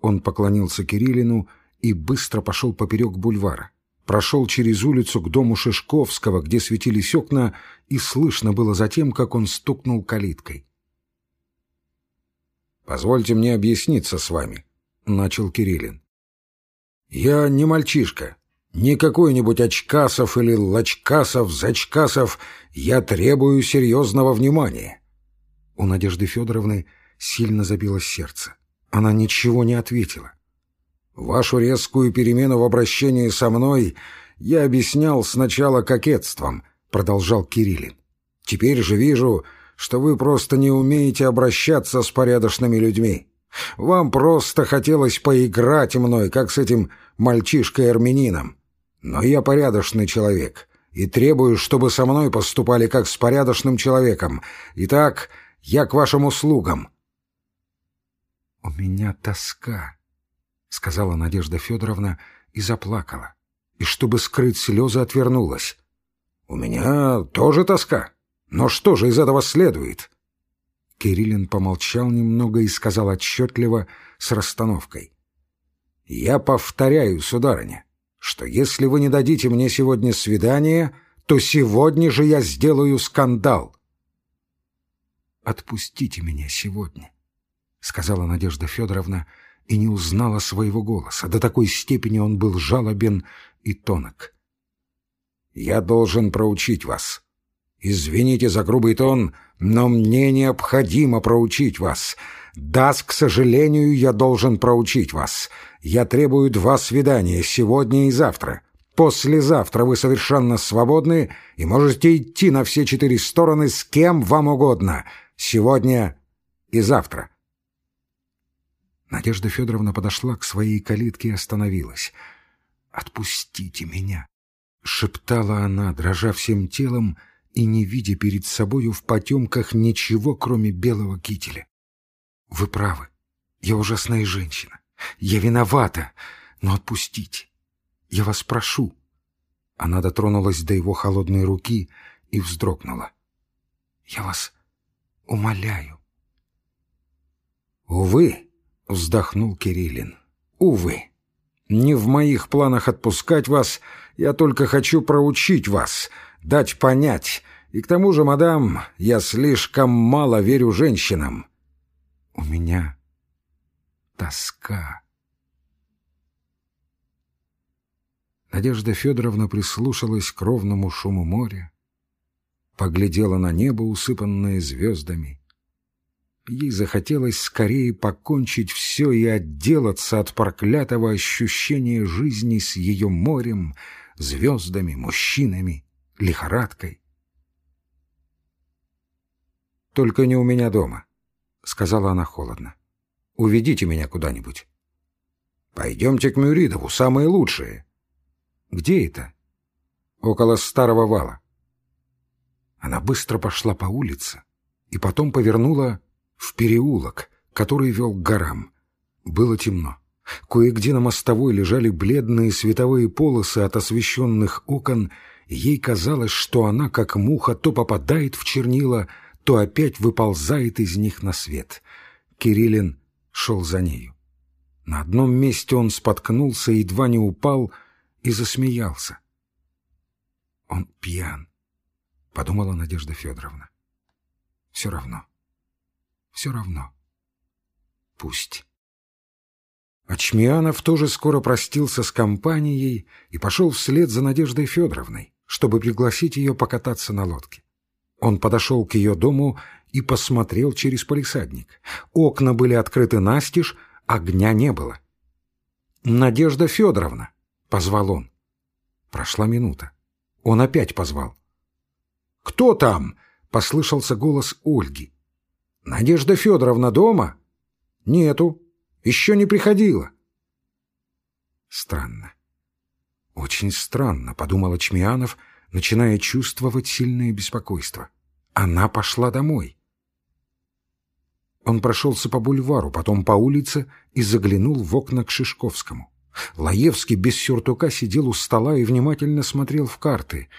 Он поклонился Кириллину и быстро пошел поперек бульвара. Прошел через улицу к дому Шишковского, где светились окна, и слышно было затем, как он стукнул калиткой. «Позвольте мне объясниться с вами», — начал Кириллин. «Я не мальчишка, не какой-нибудь очкасов или лачкасов, зачкасов. Я требую серьезного внимания». У Надежды Федоровны сильно забилось сердце. Она ничего не ответила. Вашу резкую перемену в обращении со мной я объяснял сначала кокетством, продолжал Кириллин. Теперь же вижу, что вы просто не умеете обращаться с порядочными людьми. Вам просто хотелось поиграть мной, как с этим мальчишкой-армянином. Но я порядочный человек и требую, чтобы со мной поступали как с порядочным человеком. Итак, я к вашим услугам». «У меня тоска», — сказала Надежда Федоровна и заплакала. И, чтобы скрыть слезы, отвернулась. «У меня тоже тоска. Но что же из этого следует?» Кириллин помолчал немного и сказал отчетливо с расстановкой. «Я повторяю, сударыня, что если вы не дадите мне сегодня свидание, то сегодня же я сделаю скандал». «Отпустите меня сегодня», — сказала Надежда Федоровна, — и не узнала своего голоса. До такой степени он был жалобен и тонок. «Я должен проучить вас. Извините за грубый тон, но мне необходимо проучить вас. Да, к сожалению, я должен проучить вас. Я требую два свидания сегодня и завтра. Послезавтра вы совершенно свободны и можете идти на все четыре стороны с кем вам угодно. Сегодня и завтра. Надежда Федоровна подошла к своей калитке и остановилась. «Отпустите меня!» — шептала она, дрожа всем телом и не видя перед собою в потемках ничего, кроме белого кителя. «Вы правы. Я ужасная женщина. Я виновата. Но отпустите. Я вас прошу». Она дотронулась до его холодной руки и вздрогнула. «Я вас умоляю». «Увы!» вздохнул Кириллин. «Увы, не в моих планах отпускать вас, я только хочу проучить вас, дать понять. И к тому же, мадам, я слишком мало верю женщинам». «У меня тоска». Надежда Федоровна прислушалась к ровному шуму моря, поглядела на небо, усыпанное звездами, Ей захотелось скорее покончить все и отделаться от проклятого ощущения жизни с ее морем, звездами, мужчинами, лихорадкой. «Только не у меня дома», — сказала она холодно. «Уведите меня куда-нибудь». «Пойдемте к Мюридову, самые лучшие». «Где это?» «Около старого вала». Она быстро пошла по улице и потом повернула в переулок, который вел к горам. Было темно. Кое-где на мостовой лежали бледные световые полосы от освещенных окон, ей казалось, что она, как муха, то попадает в чернила, то опять выползает из них на свет. Кириллин шел за нею. На одном месте он споткнулся, едва не упал и засмеялся. «Он пьян», — подумала Надежда Федоровна. «Все равно». Все равно. Пусть. Ачмианов тоже скоро простился с компанией и пошел вслед за Надеждой Федоровной, чтобы пригласить ее покататься на лодке. Он подошел к ее дому и посмотрел через полисадник. Окна были открыты настежь, огня не было. «Надежда Федоровна!» — позвал он. Прошла минута. Он опять позвал. «Кто там?» — послышался голос Ольги. «Надежда Федоровна дома?» «Нету. Еще не приходила». Странно. Очень странно, подумал Чмианов, начиная чувствовать сильное беспокойство. Она пошла домой. Он прошелся по бульвару, потом по улице и заглянул в окна к Шишковскому. Лаевский без сюртука сидел у стола и внимательно смотрел в карты.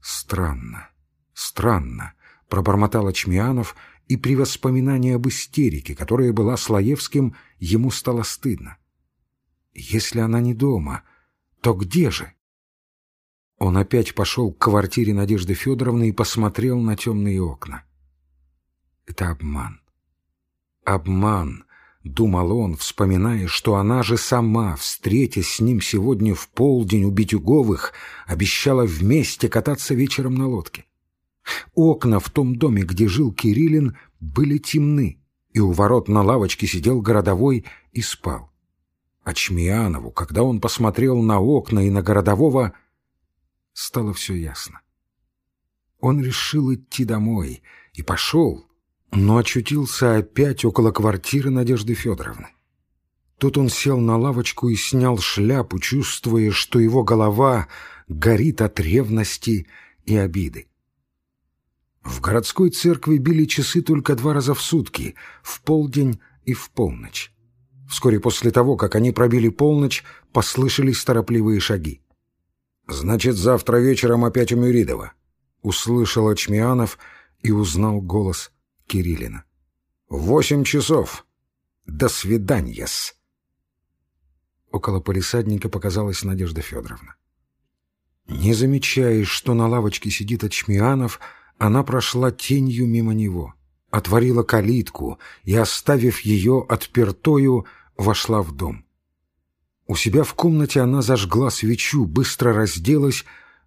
«Странно, странно», — пробормотал Ачмианов, и при воспоминании об истерике, которая была с Лаевским, ему стало стыдно. «Если она не дома, то где же?» Он опять пошел к квартире Надежды Федоровны и посмотрел на темные окна. Это обман. Обман, — думал он, вспоминая, что она же сама, встретясь с ним сегодня в полдень у Битюговых, обещала вместе кататься вечером на лодке. Окна в том доме, где жил Кириллин, были темны, и у ворот на лавочке сидел городовой и спал. А Чмианову, когда он посмотрел на окна и на городового, стало все ясно. Он решил идти домой и пошел, но очутился опять около квартиры Надежды Федоровны. Тут он сел на лавочку и снял шляпу, чувствуя, что его голова горит от ревности и обиды. В городской церкви били часы только два раза в сутки, в полдень и в полночь. Вскоре после того, как они пробили полночь, послышались торопливые шаги. «Значит, завтра вечером опять у Мюридова», — услышал Ачмианов и узнал голос Кириллина. «Восемь часов. До свидания-с!» Около полисадника показалась Надежда Федоровна. Не замечая, что на лавочке сидит Ачмианов, она прошла тенью мимо него, отворила калитку и, оставив ее отпертою, вошла в дом. У себя в комнате она зажгла свечу, быстро разделась,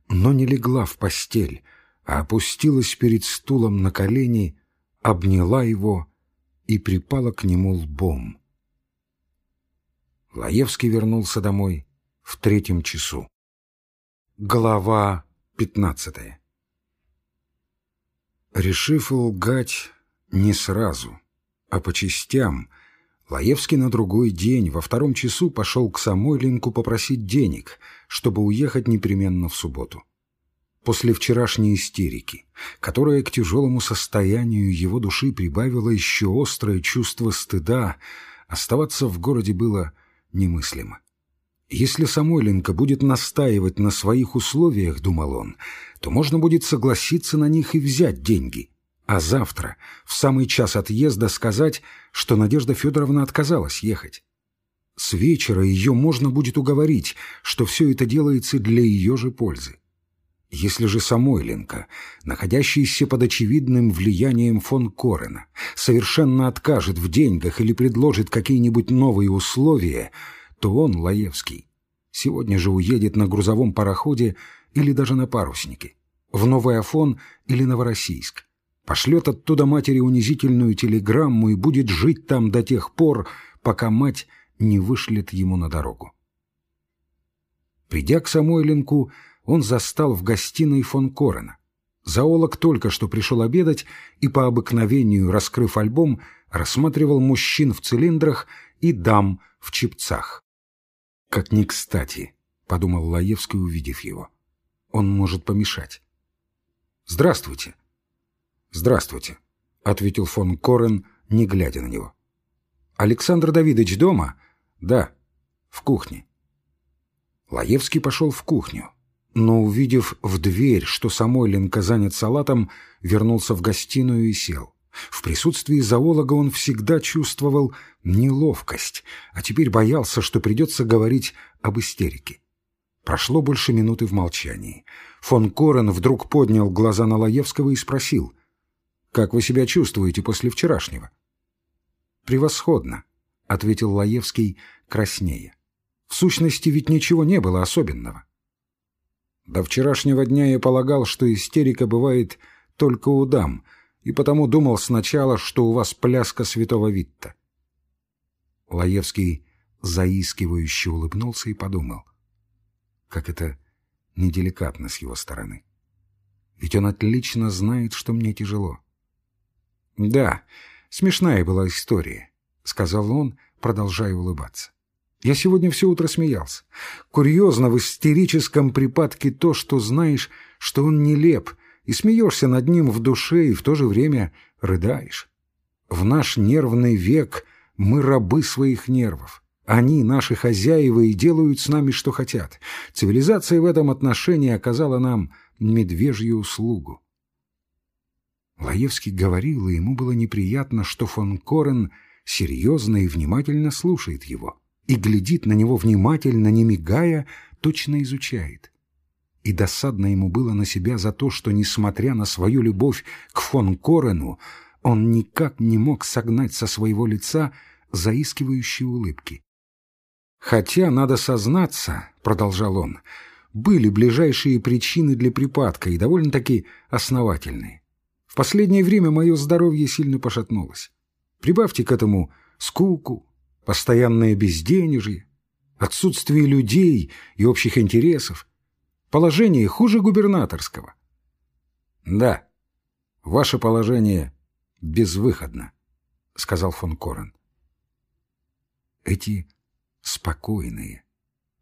но не легла в постель, а опустилась перед стулом на колени обняла его и припала к нему лбом. Лаевский вернулся домой в третьем часу. Глава пятнадцатая Решив лгать не сразу, а по частям, Лаевский на другой день, во втором часу, пошел к Самойленку попросить денег, чтобы уехать непременно в субботу после вчерашней истерики, которая к тяжелому состоянию его души прибавила еще острое чувство стыда, оставаться в городе было немыслимо. Если Самойленко будет настаивать на своих условиях, думал он, то можно будет согласиться на них и взять деньги, а завтра, в самый час отъезда, сказать, что Надежда Федоровна отказалась ехать. С вечера ее можно будет уговорить, что все это делается для ее же пользы. Если же Самойленко, находящийся под очевидным влиянием фон Корена, совершенно откажет в деньгах или предложит какие-нибудь новые условия, то он, Лаевский, сегодня же уедет на грузовом пароходе или даже на паруснике, в Новый Афон или Новороссийск, пошлет оттуда матери унизительную телеграмму и будет жить там до тех пор, пока мать не вышлет ему на дорогу. Придя к Самойленку, он застал в гостиной фон Корена. Зоолог только что пришел обедать и, по обыкновению, раскрыв альбом, рассматривал мужчин в цилиндрах и дам в чепцах. «Как ни кстати», — подумал Лаевский, увидев его. «Он может помешать». «Здравствуйте». «Здравствуйте», — ответил фон Корен, не глядя на него. «Александр Давидович дома?» «Да, в кухне». Лаевский пошел в кухню но, увидев в дверь, что Самойленко занят салатом, вернулся в гостиную и сел. В присутствии зоолога он всегда чувствовал неловкость, а теперь боялся, что придется говорить об истерике. Прошло больше минуты в молчании. Фон Корен вдруг поднял глаза на Лаевского и спросил, «Как вы себя чувствуете после вчерашнего?» «Превосходно», — ответил Лаевский краснее. «В сущности, ведь ничего не было особенного». До вчерашнего дня я полагал, что истерика бывает только у дам, и потому думал сначала, что у вас пляска святого Витта. Лаевский заискивающе улыбнулся и подумал, как это неделикатно с его стороны. Ведь он отлично знает, что мне тяжело. «Да, смешная была история», — сказал он, продолжая улыбаться. Я сегодня все утро смеялся. Курьезно в истерическом припадке то, что знаешь, что он нелеп, и смеешься над ним в душе и в то же время рыдаешь. В наш нервный век мы рабы своих нервов. Они наши хозяева и делают с нами, что хотят. Цивилизация в этом отношении оказала нам медвежью услугу. Лаевский говорил, и ему было неприятно, что фон Корен серьезно и внимательно слушает его и глядит на него внимательно, не мигая, точно изучает. И досадно ему было на себя за то, что, несмотря на свою любовь к фон Корену, он никак не мог согнать со своего лица заискивающие улыбки. «Хотя, надо сознаться, — продолжал он, — были ближайшие причины для припадка и довольно-таки основательные. В последнее время мое здоровье сильно пошатнулось. Прибавьте к этому скуку, постоянное безденежье, отсутствие людей и общих интересов, положение хуже губернаторского. Да, ваше положение безвыходно, сказал фон Корен. Эти спокойные,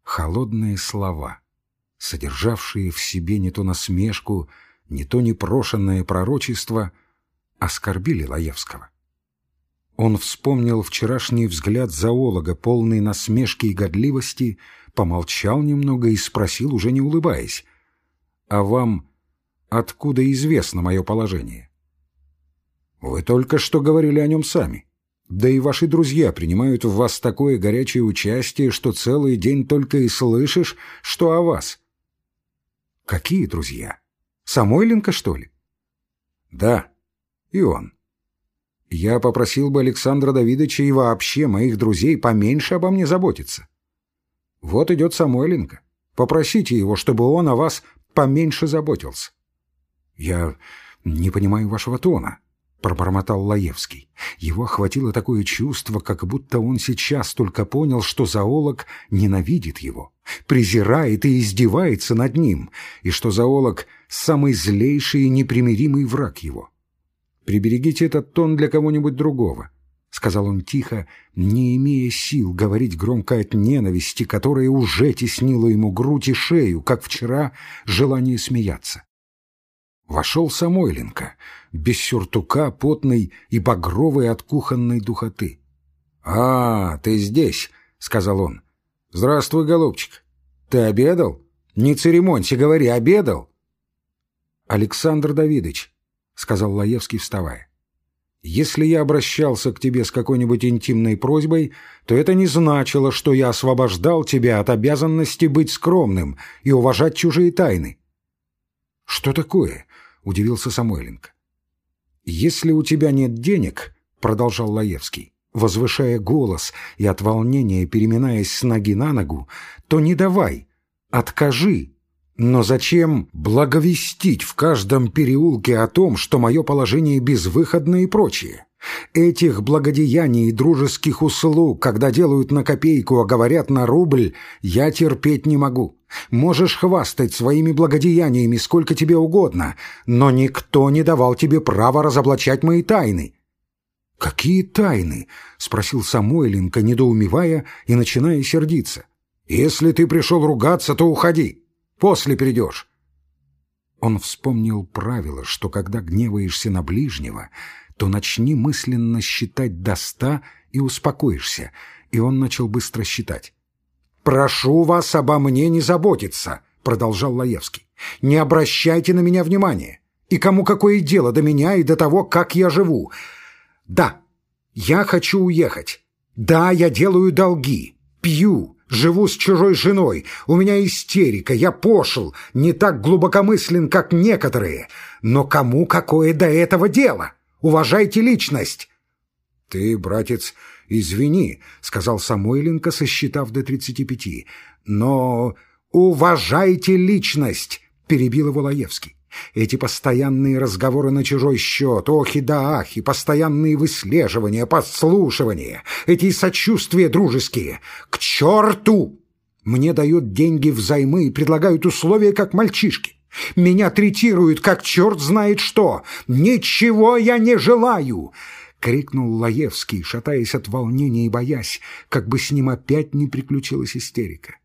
холодные слова, содержавшие в себе не то насмешку, не то непрошенное пророчество, оскорбили Лаевского. Он вспомнил вчерашний взгляд зоолога, полный насмешки и годливости, помолчал немного и спросил, уже не улыбаясь, «А вам откуда известно мое положение?» «Вы только что говорили о нем сами. Да и ваши друзья принимают в вас такое горячее участие, что целый день только и слышишь, что о вас». «Какие друзья? Самойленко, что ли?» «Да, и он». Я попросил бы Александра Давидовича и вообще моих друзей поменьше обо мне заботиться. Вот идет Самойленко. Попросите его, чтобы он о вас поменьше заботился. Я не понимаю вашего тона, пробормотал Лаевский. Его охватило такое чувство, как будто он сейчас только понял, что зоолог ненавидит его, презирает и издевается над ним, и что зоолог — самый злейший и непримиримый враг его. Приберегите этот тон для кого-нибудь другого», — сказал он тихо, не имея сил говорить громко от ненависти, которая уже теснила ему грудь и шею, как вчера желание смеяться. Вошел Самойленко, без сюртука, потный и багровый от кухонной духоты. «А, ты здесь», — сказал он. «Здравствуй, голубчик. Ты обедал? Не церемонься, говори, обедал?» «Александр Давидович, — сказал Лаевский, вставая. «Если я обращался к тебе с какой-нибудь интимной просьбой, то это не значило, что я освобождал тебя от обязанности быть скромным и уважать чужие тайны». «Что такое?» — удивился Самойленко. «Если у тебя нет денег», — продолжал Лаевский, возвышая голос и от волнения переминаясь с ноги на ногу, то не давай, откажи но зачем благовестить в каждом переулке о том, что мое положение безвыходно и прочее? Этих благодеяний и дружеских услуг, когда делают на копейку, а говорят на рубль, я терпеть не могу. Можешь хвастать своими благодеяниями сколько тебе угодно, но никто не давал тебе права разоблачать мои тайны. «Какие тайны?» — спросил Самойленко, недоумевая и начиная сердиться. «Если ты пришел ругаться, то уходи. После придешь». Он вспомнил правило, что когда гневаешься на ближнего, то начни мысленно считать до ста и успокоишься, и он начал быстро считать. «Прошу вас обо мне не заботиться», — продолжал Лаевский. «Не обращайте на меня внимания. И кому какое дело до меня и до того, как я живу? Да, я хочу уехать. Да, я делаю долги, пью, Живу с чужой женой, у меня истерика, я пошел, не так глубокомыслен, как некоторые. Но кому какое до этого дело? Уважайте личность!» «Ты, братец, извини», — сказал Самойленко, сосчитав до тридцати пяти. «Но уважайте личность!» — перебил его Лаевский. Эти постоянные разговоры на чужой счет, охи да ахи, постоянные выслеживания, подслушивания, эти сочувствия дружеские. К черту! Мне дают деньги взаймы и предлагают условия, как мальчишки. Меня третируют, как черт знает что. Ничего я не желаю. крикнул Лаевский, шатаясь от волнения и боясь, как бы с ним опять не приключилась истерика.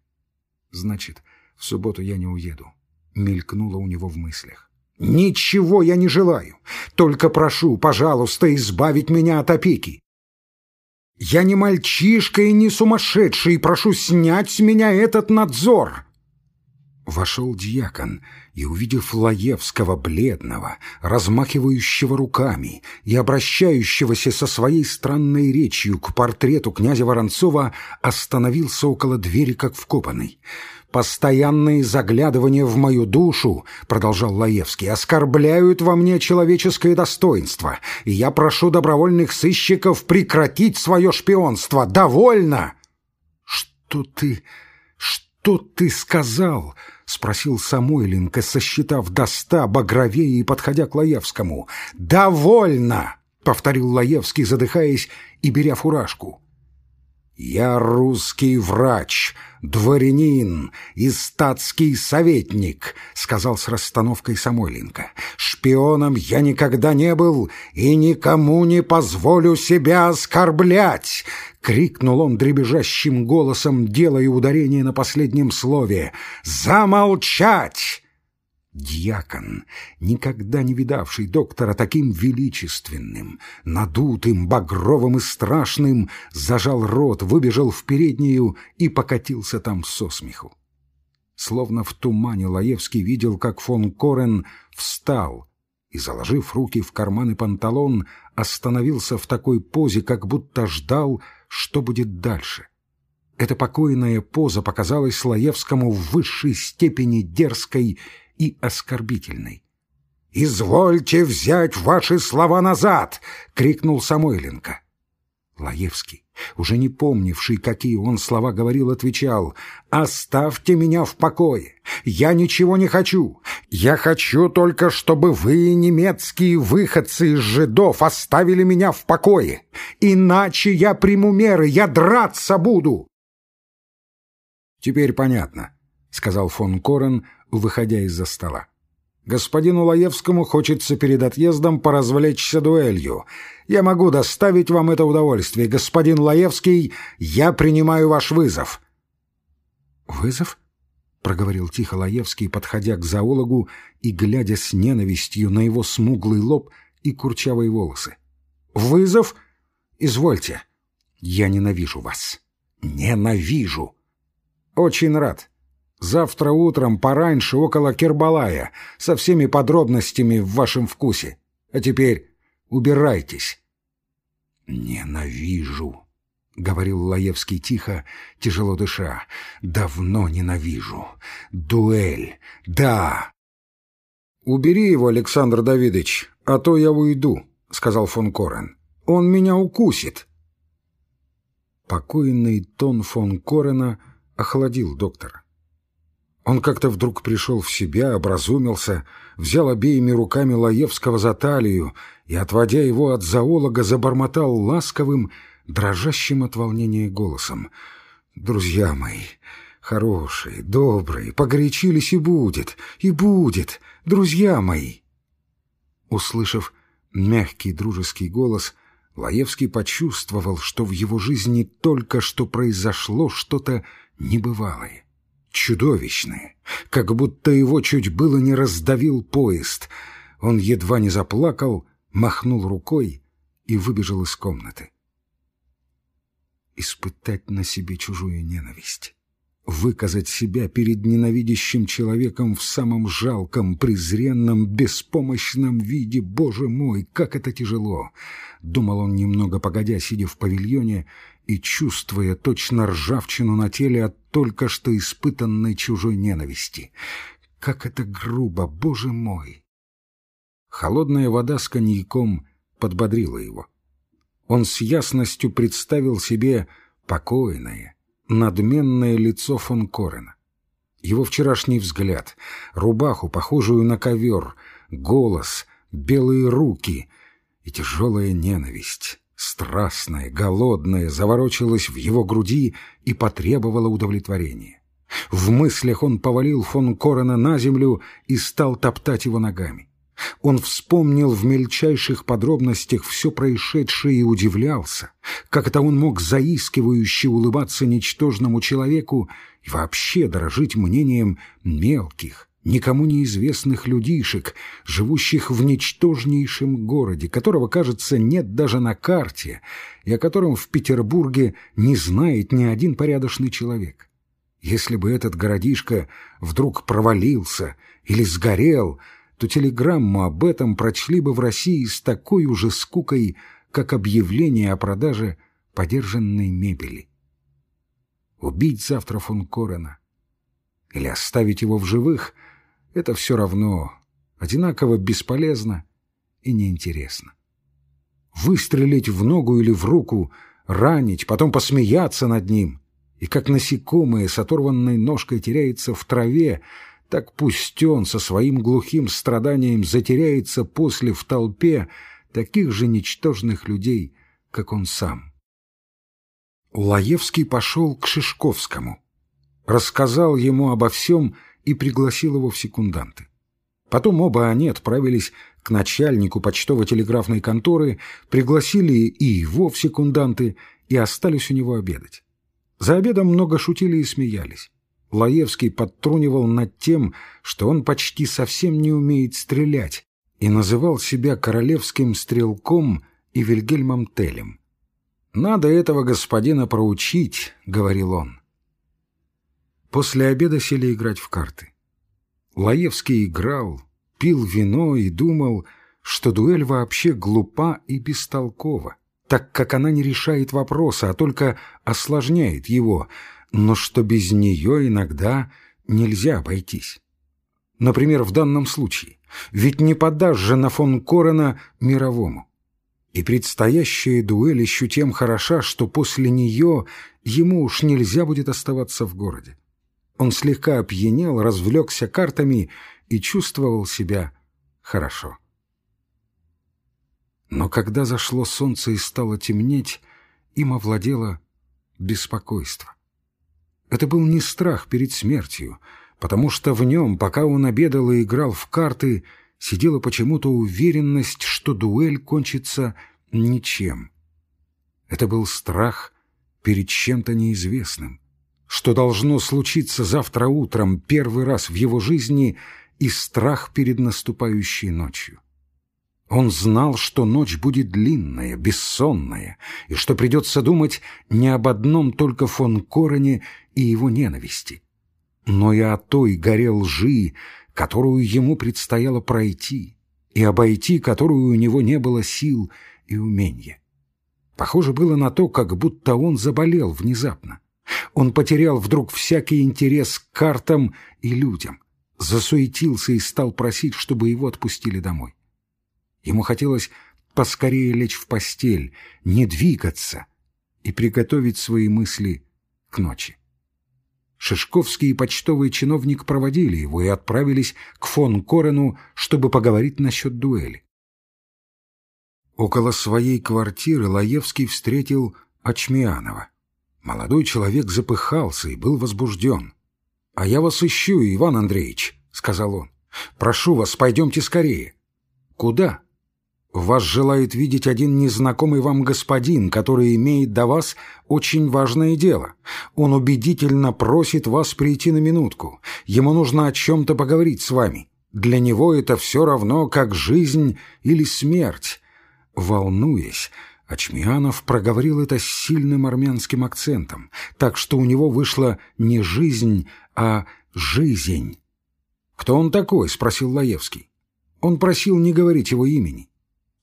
«Значит, в субботу я не уеду», — мелькнуло у него в мыслях. «Ничего я не желаю, только прошу, пожалуйста, избавить меня от опеки. Я не мальчишка и не сумасшедший, прошу снять с меня этот надзор». Вошел дьякон и, увидев Лаевского бледного, размахивающего руками и обращающегося со своей странной речью к портрету князя Воронцова, остановился около двери, как вкопанный. «Постоянные заглядывания в мою душу, — продолжал Лаевский, — оскорбляют во мне человеческое достоинство, и я прошу добровольных сыщиков прекратить свое шпионство. Довольно!» «Что ты... что ты сказал?» — спросил Самойленко, сосчитав до ста багровее и подходя к Лаевскому. «Довольно!» — повторил Лаевский, задыхаясь и беря фуражку. «Я русский врач, дворянин и статский советник», — сказал с расстановкой Самойленко. «Шпионом я никогда не был и никому не позволю себя оскорблять!» — крикнул он дребезжащим голосом, делая ударение на последнем слове. «Замолчать!» Дьякон, никогда не видавший доктора таким величественным, надутым, багровым и страшным, зажал рот, выбежал в переднюю и покатился там со смеху. Словно в тумане Лаевский видел, как фон Корен встал и, заложив руки в карманы панталон, остановился в такой позе, как будто ждал, что будет дальше. Эта покойная поза показалась Лаевскому в высшей степени дерзкой и оскорбительной. «Извольте взять ваши слова назад!» — крикнул Самойленко. Лаевский, уже не помнивший, какие он слова говорил, отвечал «Оставьте меня в покое! Я ничего не хочу! Я хочу только, чтобы вы, немецкие выходцы из жидов, оставили меня в покое! Иначе я приму меры, я драться буду!» «Теперь понятно», — сказал фон Корен, выходя из-за стола. «Господину Лаевскому хочется перед отъездом поразвлечься дуэлью. Я могу доставить вам это удовольствие. Господин Лаевский, я принимаю ваш вызов». «Вызов?» — проговорил тихо Лаевский, подходя к зоологу и глядя с ненавистью на его смуглый лоб и курчавые волосы. «Вызов? Извольте. Я ненавижу вас. Ненавижу. Очень рад. Завтра утром пораньше около Кербалая, со всеми подробностями в вашем вкусе. А теперь убирайтесь». «Ненавижу», — говорил Лаевский тихо, тяжело дыша. «Давно ненавижу. Дуэль. Да». «Убери его, Александр Давидович, а то я уйду», — сказал фон Корен. «Он меня укусит». Покойный тон фон Корена охладил доктора. Он как-то вдруг пришел в себя, образумился, взял обеими руками Лаевского за талию и, отводя его от зоолога, забормотал ласковым, дрожащим от волнения голосом. «Друзья мои, хорошие, добрые, погорячились и будет, и будет, друзья мои!» Услышав мягкий дружеский голос, Лаевский почувствовал, что в его жизни только что произошло что-то небывалое чудовищное, как будто его чуть было не раздавил поезд. Он едва не заплакал, махнул рукой и выбежал из комнаты. Испытать на себе чужую ненависть, выказать себя перед ненавидящим человеком в самом жалком, презренном, беспомощном виде, Боже мой, как это тяжело! Думал он немного погодя, сидя в павильоне и чувствуя точно ржавчину на теле от только что испытанной чужой ненависти. Как это грубо, боже мой! Холодная вода с коньяком подбодрила его. Он с ясностью представил себе покойное, надменное лицо фон Корена. Его вчерашний взгляд, рубаху, похожую на ковер, голос, белые руки и тяжелая ненависть страстное, голодное, заворочилось в его груди и потребовало удовлетворения. В мыслях он повалил фон Корена на землю и стал топтать его ногами. Он вспомнил в мельчайших подробностях все происшедшее и удивлялся, как это он мог заискивающе улыбаться ничтожному человеку и вообще дорожить мнением мелких, никому неизвестных людишек, живущих в ничтожнейшем городе, которого, кажется, нет даже на карте, и о котором в Петербурге не знает ни один порядочный человек. Если бы этот городишко вдруг провалился или сгорел — то телеграмму об этом прочли бы в России с такой уже скукой, как объявление о продаже подержанной мебели. Убить завтра фон Корена или оставить его в живых — это все равно одинаково бесполезно и неинтересно. Выстрелить в ногу или в руку, ранить, потом посмеяться над ним — и как насекомое с оторванной ножкой теряется в траве, так пусть он со своим глухим страданием затеряется после в толпе таких же ничтожных людей, как он сам. Лаевский пошел к Шишковскому, рассказал ему обо всем и пригласил его в секунданты. Потом оба они отправились к начальнику почтово-телеграфной конторы, пригласили и его в секунданты и остались у него обедать. За обедом много шутили и смеялись. Лаевский подтрунивал над тем, что он почти совсем не умеет стрелять, и называл себя королевским стрелком и Вильгельмом Телем. «Надо этого господина проучить», — говорил он. После обеда сели играть в карты. Лаевский играл, пил вино и думал, что дуэль вообще глупа и бестолкова, так как она не решает вопроса, а только осложняет его — но что без нее иногда нельзя обойтись. Например, в данном случае. Ведь не подашь же на фон Корена мировому. И предстоящая дуэль еще тем хороша, что после нее ему уж нельзя будет оставаться в городе. Он слегка опьянел, развлекся картами и чувствовал себя хорошо. Но когда зашло солнце и стало темнеть, им овладело беспокойство. Это был не страх перед смертью, потому что в нем, пока он обедал и играл в карты, сидела почему-то уверенность, что дуэль кончится ничем. Это был страх перед чем-то неизвестным, что должно случиться завтра утром первый раз в его жизни и страх перед наступающей ночью. Он знал, что ночь будет длинная, бессонная, и что придется думать не об одном только фон Короне и его ненависти, но и о той горе лжи, которую ему предстояло пройти, и обойти которую у него не было сил и умения. Похоже было на то, как будто он заболел внезапно. Он потерял вдруг всякий интерес к картам и людям, засуетился и стал просить, чтобы его отпустили домой. Ему хотелось поскорее лечь в постель, не двигаться и приготовить свои мысли к ночи. Шишковский и почтовый чиновник проводили его и отправились к фон Корену, чтобы поговорить насчет дуэли. Около своей квартиры Лаевский встретил Ачмианова. Молодой человек запыхался и был возбужден. «А я вас ищу, Иван Андреевич», — сказал он. «Прошу вас, пойдемте скорее». «Куда?» Вас желает видеть один незнакомый вам господин, который имеет до вас очень важное дело. Он убедительно просит вас прийти на минутку. Ему нужно о чем-то поговорить с вами. Для него это все равно, как жизнь или смерть. Волнуясь, Ачмианов проговорил это с сильным армянским акцентом, так что у него вышла не жизнь, а жизнь. «Кто он такой?» — спросил Лаевский. Он просил не говорить его имени.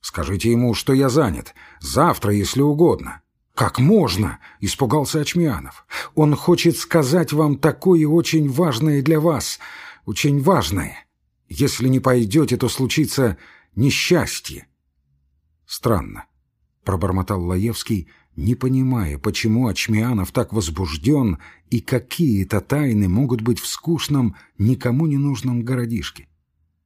Скажите ему, что я занят. Завтра, если угодно». «Как можно?» — испугался Ачмианов. «Он хочет сказать вам такое очень важное для вас, очень важное. Если не пойдете, то случится несчастье». «Странно», — пробормотал Лаевский, не понимая, почему Ачмианов так возбужден и какие-то тайны могут быть в скучном, никому не нужном городишке.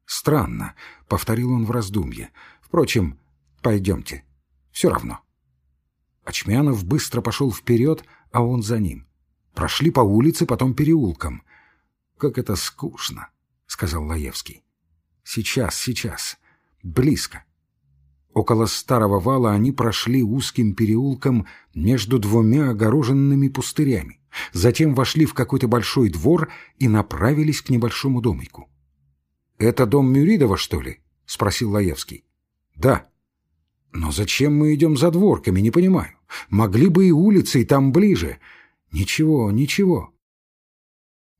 «Странно», — повторил он в раздумье, Впрочем, пойдемте. Все равно. Очмянов быстро пошел вперед, а он за ним. Прошли по улице, потом переулком. «Как это скучно», — сказал Лаевский. «Сейчас, сейчас. близко. Около старого вала они прошли узким переулком между двумя огороженными пустырями, затем вошли в какой-то большой двор и направились к небольшому домику. «Это дом Мюридова, что ли?» — спросил Лаевский. «Да». «Но зачем мы идем за дворками, не понимаю. Могли бы и улицей там ближе. Ничего, ничего».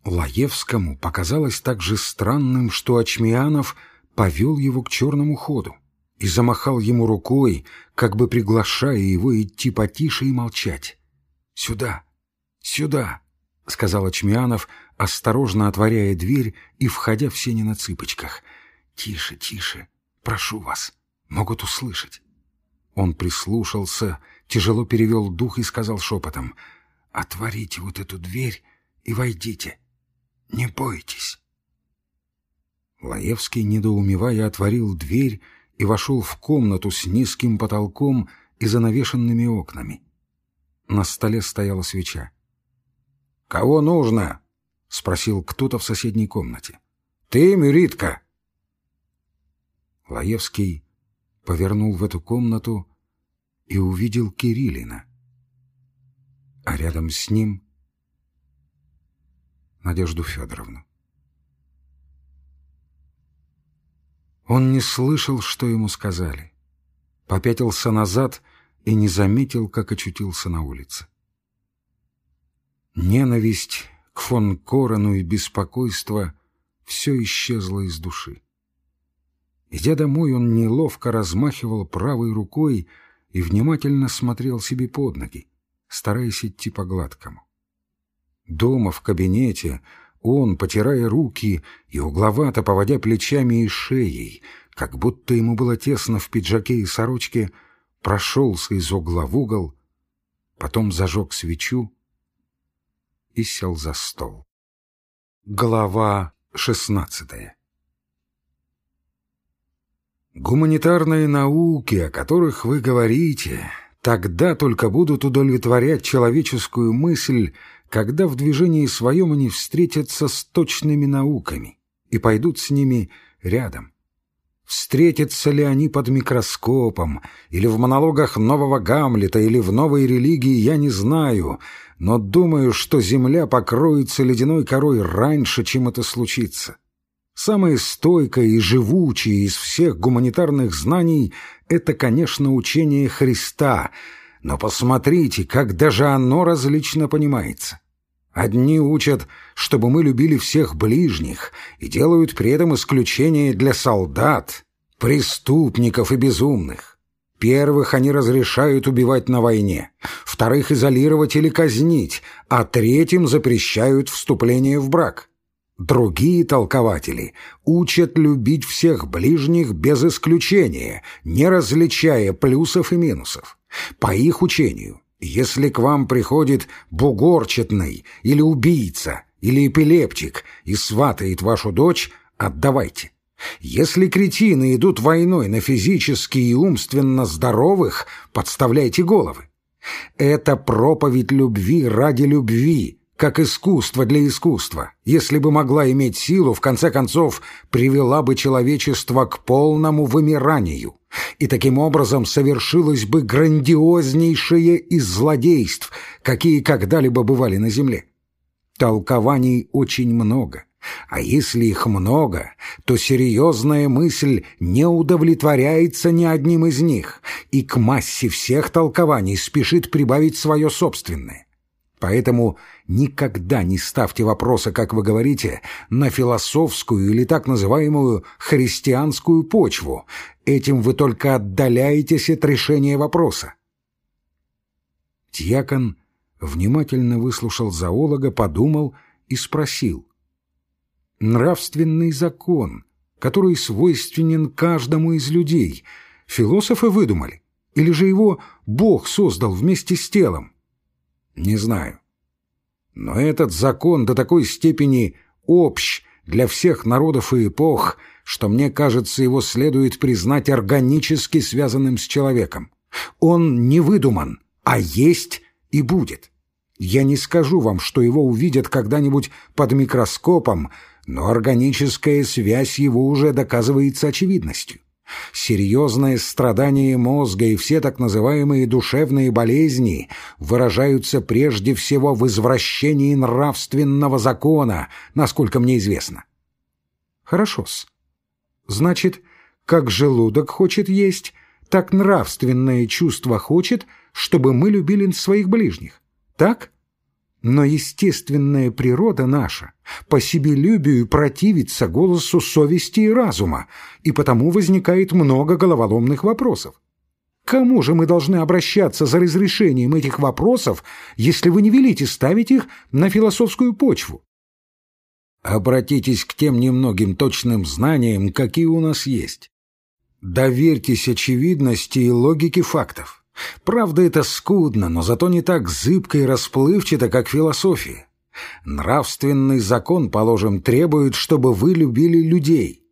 Лаевскому показалось так же странным, что Ачмианов повел его к черному ходу и замахал ему рукой, как бы приглашая его идти потише и молчать. «Сюда, сюда!» — сказал Ачмианов, осторожно отворяя дверь и входя в сени на цыпочках. «Тише, тише, прошу вас, могут услышать». Он прислушался, тяжело перевел дух и сказал шепотом, «Отворите вот эту дверь и войдите. Не бойтесь». Лаевский, недоумевая, отворил дверь и вошел в комнату с низким потолком и занавешенными окнами. На столе стояла свеча. «Кого нужно?» — спросил кто-то в соседней комнате. «Ты, Мюритка?» Лаевский повернул в эту комнату и увидел Кириллина. А рядом с ним — Надежду Федоровну. Он не слышал, что ему сказали. Попятился назад и не заметил, как очутился на улице. Ненависть к фон Корону и беспокойство все исчезло из души. Идя домой, он неловко размахивал правой рукой и внимательно смотрел себе под ноги, стараясь идти по гладкому. Дома, в кабинете, он, потирая руки и угловато поводя плечами и шеей, как будто ему было тесно в пиджаке и сорочке, прошелся из угла в угол, потом зажег свечу и сел за стол. Глава шестнадцатая Гуманитарные науки, о которых вы говорите, тогда только будут удовлетворять человеческую мысль, когда в движении своем они встретятся с точными науками и пойдут с ними рядом. Встретятся ли они под микроскопом, или в монологах нового Гамлета, или в новой религии, я не знаю, но думаю, что Земля покроется ледяной корой раньше, чем это случится. Самое стойкое и живучее из всех гуманитарных знаний — это, конечно, учение Христа — но посмотрите, как даже оно различно понимается. Одни учат, чтобы мы любили всех ближних, и делают при этом исключение для солдат, преступников и безумных. Первых они разрешают убивать на войне, вторых изолировать или казнить, а третьим запрещают вступление в брак. Другие толкователи учат любить всех ближних без исключения, не различая плюсов и минусов. По их учению, если к вам приходит бугорчатный или убийца, или эпилептик и сватает вашу дочь, отдавайте. Если кретины идут войной на физически и умственно здоровых, подставляйте головы. Это проповедь любви ради любви, как искусство для искусства, если бы могла иметь силу, в конце концов, привела бы человечество к полному вымиранию, и таким образом совершилось бы грандиознейшее из злодейств, какие когда-либо бывали на земле. Толкований очень много, а если их много, то серьезная мысль не удовлетворяется ни одним из них, и к массе всех толкований спешит прибавить свое собственное. Поэтому никогда не ставьте вопроса, как вы говорите, на философскую или так называемую христианскую почву. Этим вы только отдаляетесь от решения вопроса. Дьякон внимательно выслушал зоолога, подумал и спросил. «Нравственный закон, который свойственен каждому из людей, философы выдумали? Или же его Бог создал вместе с телом?» Не знаю. Но этот закон до такой степени общ для всех народов и эпох, что мне кажется, его следует признать органически связанным с человеком. Он не выдуман, а есть и будет. Я не скажу вам, что его увидят когда-нибудь под микроскопом, но органическая связь его уже доказывается очевидностью. Серьезное страдание мозга и все так называемые душевные болезни выражаются прежде всего в извращении нравственного закона, насколько мне известно. Хорошо-с. Значит, как желудок хочет есть, так нравственное чувство хочет, чтобы мы любили своих ближних. Так? Но естественная природа наша по себелюбию противится голосу совести и разума, и потому возникает много головоломных вопросов. Кому же мы должны обращаться за разрешением этих вопросов, если вы не велите ставить их на философскую почву? Обратитесь к тем немногим точным знаниям, какие у нас есть. Доверьтесь очевидности и логике фактов. Правда, это скудно, но зато не так зыбко и расплывчато, как философия. Нравственный закон, положим, требует, чтобы вы любили людей.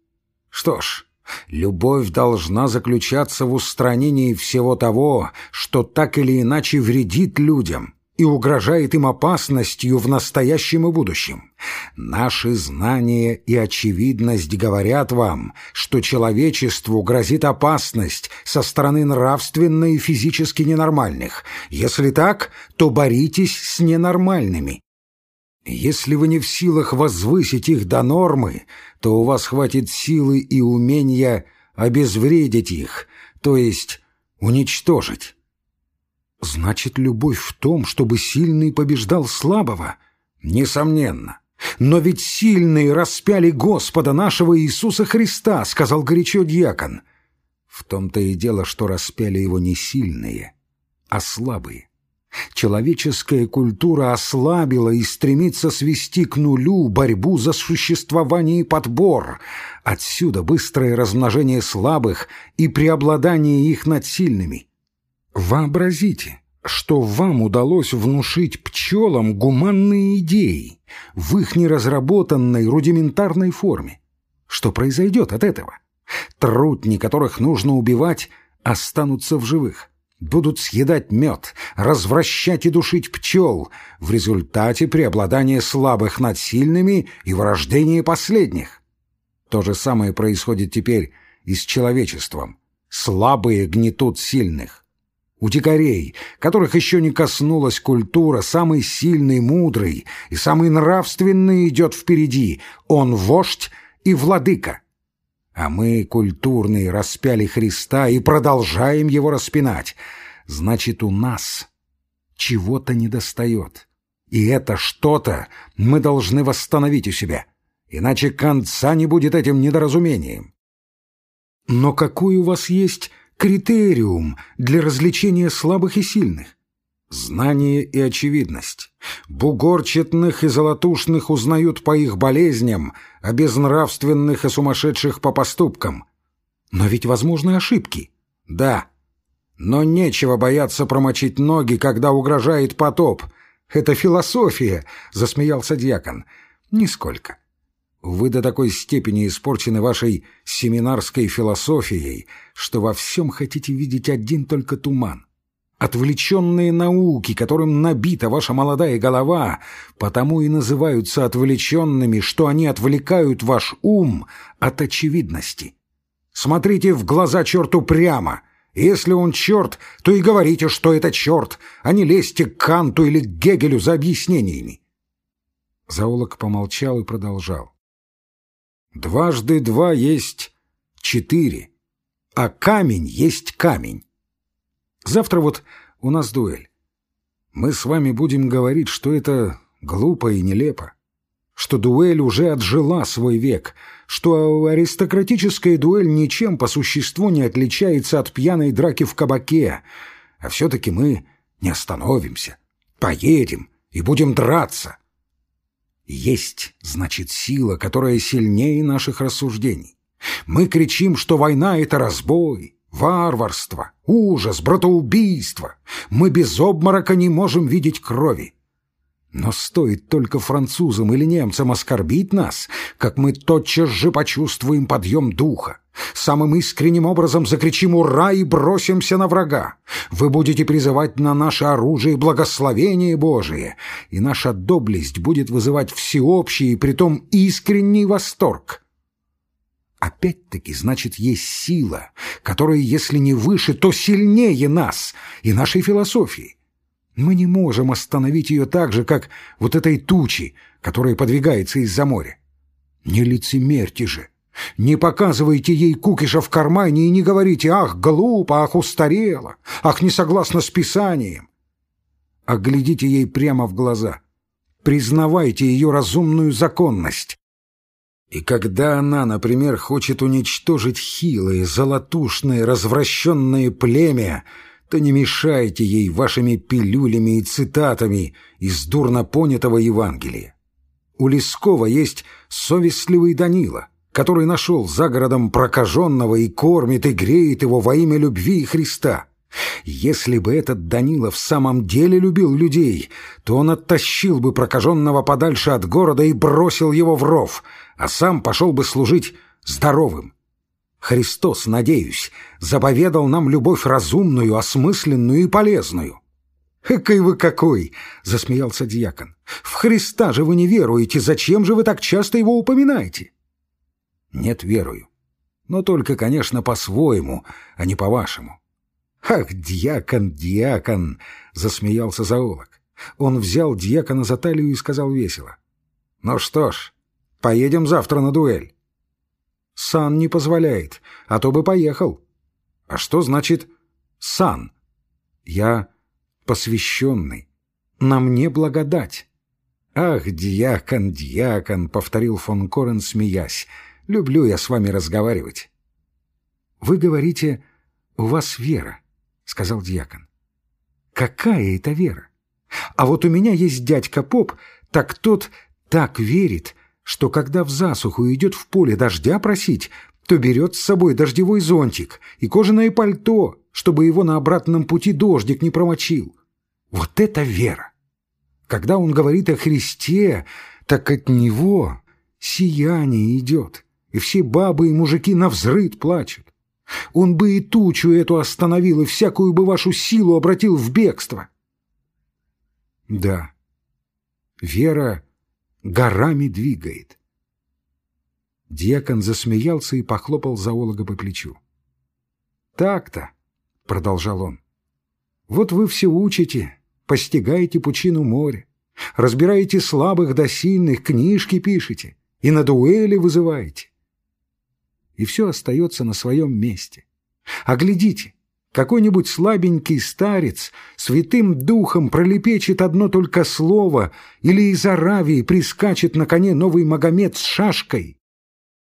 Что ж, любовь должна заключаться в устранении всего того, что так или иначе вредит людям, и угрожает им опасностью в настоящем и будущем. Наши знания и очевидность говорят вам, что человечеству грозит опасность со стороны нравственно и физически ненормальных. Если так, то боритесь с ненормальными. Если вы не в силах возвысить их до нормы, то у вас хватит силы и умения обезвредить их, то есть уничтожить. Значит, любовь в том, чтобы сильный побеждал слабого? Несомненно. Но ведь сильные распяли Господа нашего Иисуса Христа, сказал горячо дьякон. В том-то и дело, что распяли его не сильные, а слабые. Человеческая культура ослабила и стремится свести к нулю борьбу за существование и подбор. Отсюда быстрое размножение слабых и преобладание их над сильными. Вообразите, что вам удалось внушить пчелам гуманные идеи в их неразработанной рудиментарной форме. Что произойдет от этого? Трутни, которых нужно убивать, останутся в живых. Будут съедать мед, развращать и душить пчел, в результате преобладания слабых над сильными и врождения последних. То же самое происходит теперь и с человечеством. Слабые гнетут сильных. У дикарей, которых еще не коснулась культура, самый сильный, мудрый и самый нравственный идет впереди. Он вождь и владыка. А мы, культурные, распяли Христа и продолжаем его распинать. Значит, у нас чего-то недостает. И это что-то мы должны восстановить у себя. Иначе конца не будет этим недоразумением. Но какой у вас есть критериум для развлечения слабых и сильных. Знание и очевидность. Бугорчатных и золотушных узнают по их болезням, а безнравственных и сумасшедших по поступкам. Но ведь возможны ошибки. Да. Но нечего бояться промочить ноги, когда угрожает потоп. Это философия, засмеялся дьякон. Нисколько. Вы до такой степени испорчены вашей семинарской философией, что во всем хотите видеть один только туман. Отвлеченные науки, которым набита ваша молодая голова, потому и называются отвлеченными, что они отвлекают ваш ум от очевидности. Смотрите в глаза черту прямо. Если он черт, то и говорите, что это черт, а не лезьте к Канту или к Гегелю за объяснениями. Заулок помолчал и продолжал. Дважды два есть четыре, а камень есть камень. Завтра вот у нас дуэль. Мы с вами будем говорить, что это глупо и нелепо, что дуэль уже отжила свой век, что аристократическая дуэль ничем по существу не отличается от пьяной драки в кабаке, а все-таки мы не остановимся, поедем и будем драться. Есть, значит, сила, которая сильнее наших рассуждений. Мы кричим, что война — это разбой, варварство, ужас, братоубийство. Мы без обморока не можем видеть крови. Но стоит только французам или немцам оскорбить нас, как мы тотчас же почувствуем подъем духа. Самым искренним образом закричим «Ура!» и бросимся на врага. Вы будете призывать на наше оружие благословение Божие, и наша доблесть будет вызывать всеобщий и притом искренний восторг. Опять-таки, значит, есть сила, которая, если не выше, то сильнее нас и нашей философии. Мы не можем остановить ее так же, как вот этой тучи, которая подвигается из-за моря. Не лицемерьте же, не показывайте ей кукиша в кармане и не говорите «Ах, глупо, ах, устарело, ах, не согласно с Писанием». А глядите ей прямо в глаза, признавайте ее разумную законность. И когда она, например, хочет уничтожить хилое, золотушное, развращенное племя, то не мешайте ей вашими пилюлями и цитатами из дурно понятого Евангелия. У Лескова есть совестливый Данила, который нашел за городом прокаженного и кормит и греет его во имя любви Христа. Если бы этот Данила в самом деле любил людей, то он оттащил бы прокаженного подальше от города и бросил его в ров, а сам пошел бы служить здоровым. Христос, надеюсь, заповедал нам любовь разумную, осмысленную и полезную. «Экой вы какой!» — засмеялся дьякон. «В Христа же вы не веруете, зачем же вы так часто его упоминаете?» «Нет, верую. Но только, конечно, по-своему, а не по-вашему». «Ах, дьякон, дьякон!» — засмеялся зоолог. Он взял дьякона за талию и сказал весело. «Ну что ж, поедем завтра на дуэль». «Сан не позволяет, а то бы поехал». «А что значит «сан»?» «Я посвященный. На мне благодать». «Ах, дьякон, дьякон!» — повторил фон Корен, смеясь. «Люблю я с вами разговаривать». «Вы говорите, у вас вера», — сказал дьякон. «Какая это вера? А вот у меня есть дядька Поп, так тот так верит, что когда в засуху идет в поле дождя просить, то берет с собой дождевой зонтик и кожаное пальто, чтобы его на обратном пути дождик не промочил. Вот это вера! Когда он говорит о Христе, так от него сияние идет, и все бабы и мужики навзрыд плачут. Он бы и тучу эту остановил, и всякую бы вашу силу обратил в бегство. Да, вера горами двигает. Дьякон засмеялся и похлопал зоолога по плечу. «Так-то», — продолжал он, — «вот вы все учите, постигаете пучину моря, разбираете слабых до сильных, книжки пишете и на дуэли вызываете. И все остается на своем месте. А глядите, какой-нибудь слабенький старец святым духом пролепечет одно только слово или из Аравии прискачет на коне новый Магомед с шашкой,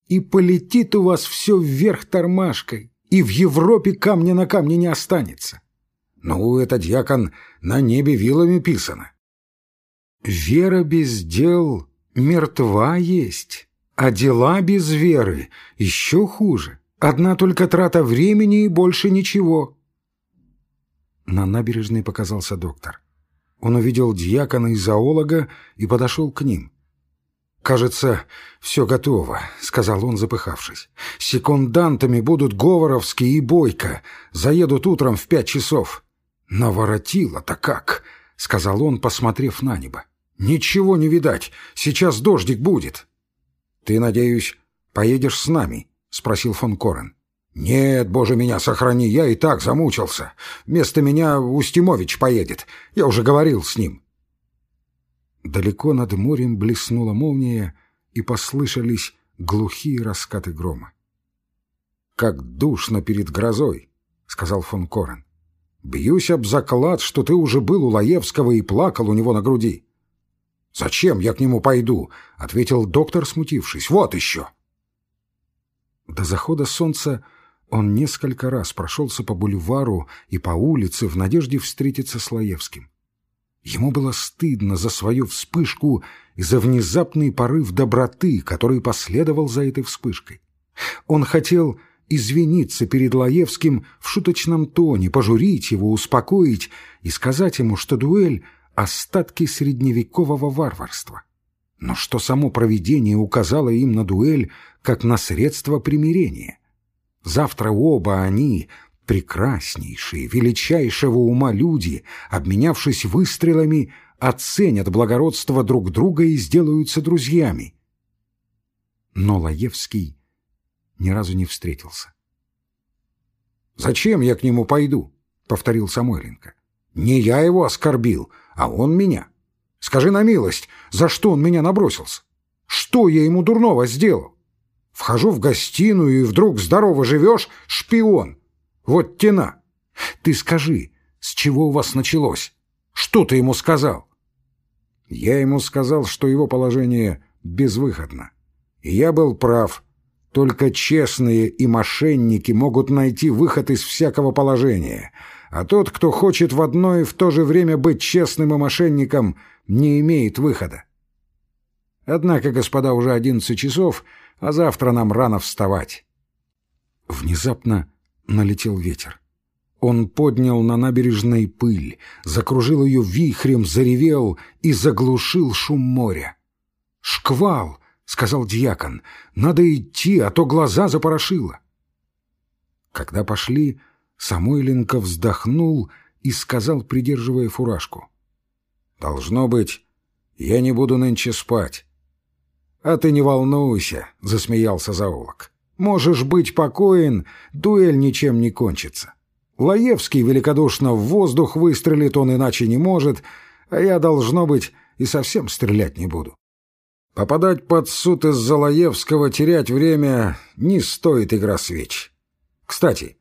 и полетит у вас все вверх тормашкой, и в Европе камня на камне не останется. Ну, это, дьякон, на небе вилами писано. Вера без дел мертва есть, а дела без веры еще хуже. Одна только трата времени и больше ничего. На набережной показался доктор. Он увидел дьякона и зоолога и подошел к ним. «Кажется, все готово», — сказал он, запыхавшись. «Секундантами будут Говоровский и Бойко. Заедут утром в пять часов. «Наворотило-то как!» — сказал он, посмотрев на небо. «Ничего не видать. Сейчас дождик будет». «Ты, надеюсь, поедешь с нами?» — спросил фон Корен. «Нет, боже меня, сохрани, я и так замучился. Вместо меня Устимович поедет. Я уже говорил с ним». Далеко над морем блеснула молния, и послышались глухие раскаты грома. «Как душно перед грозой», — сказал фон Корен. Бьюсь об заклад, что ты уже был у Лаевского и плакал у него на груди. «Зачем я к нему пойду?» — ответил доктор, смутившись. «Вот еще!» До захода солнца он несколько раз прошелся по бульвару и по улице в надежде встретиться с Лаевским. Ему было стыдно за свою вспышку и за внезапный порыв доброты, который последовал за этой вспышкой. Он хотел извиниться перед Лаевским в шуточном тоне, пожурить его, успокоить и сказать ему, что дуэль — остатки средневекового варварства. Но что само провидение указало им на дуэль как на средство примирения. Завтра оба они, прекраснейшие, величайшего ума люди, обменявшись выстрелами, оценят благородство друг друга и сделаются друзьями. Но Лаевский ни разу не встретился. «Зачем я к нему пойду?» — повторил Самойленко. «Не я его оскорбил, а он меня. Скажи на милость, за что он меня набросился? Что я ему дурного сделал? Вхожу в гостиную, и вдруг здорово живешь, шпион. Вот тена. Ты скажи, с чего у вас началось? Что ты ему сказал?» Я ему сказал, что его положение безвыходно. И я был прав. Только честные и мошенники могут найти выход из всякого положения. А тот, кто хочет в одно и в то же время быть честным и мошенником, не имеет выхода. Однако, господа, уже одиннадцать часов, а завтра нам рано вставать. Внезапно налетел ветер. Он поднял на набережной пыль, закружил ее вихрем, заревел и заглушил шум моря. «Шквал!» — сказал дьякон. «Надо идти, а то глаза запорошило». Когда пошли, Самойленко вздохнул и сказал, придерживая фуражку. «Должно быть, я не буду нынче спать». «А ты не волнуйся», — засмеялся заулок. «Можешь быть покоен, дуэль ничем не кончится. Лаевский великодушно в воздух выстрелит, он иначе не может, а я, должно быть, и совсем стрелять не буду. Попадать под суд из-за Лаевского, терять время не стоит игра свеч. Кстати,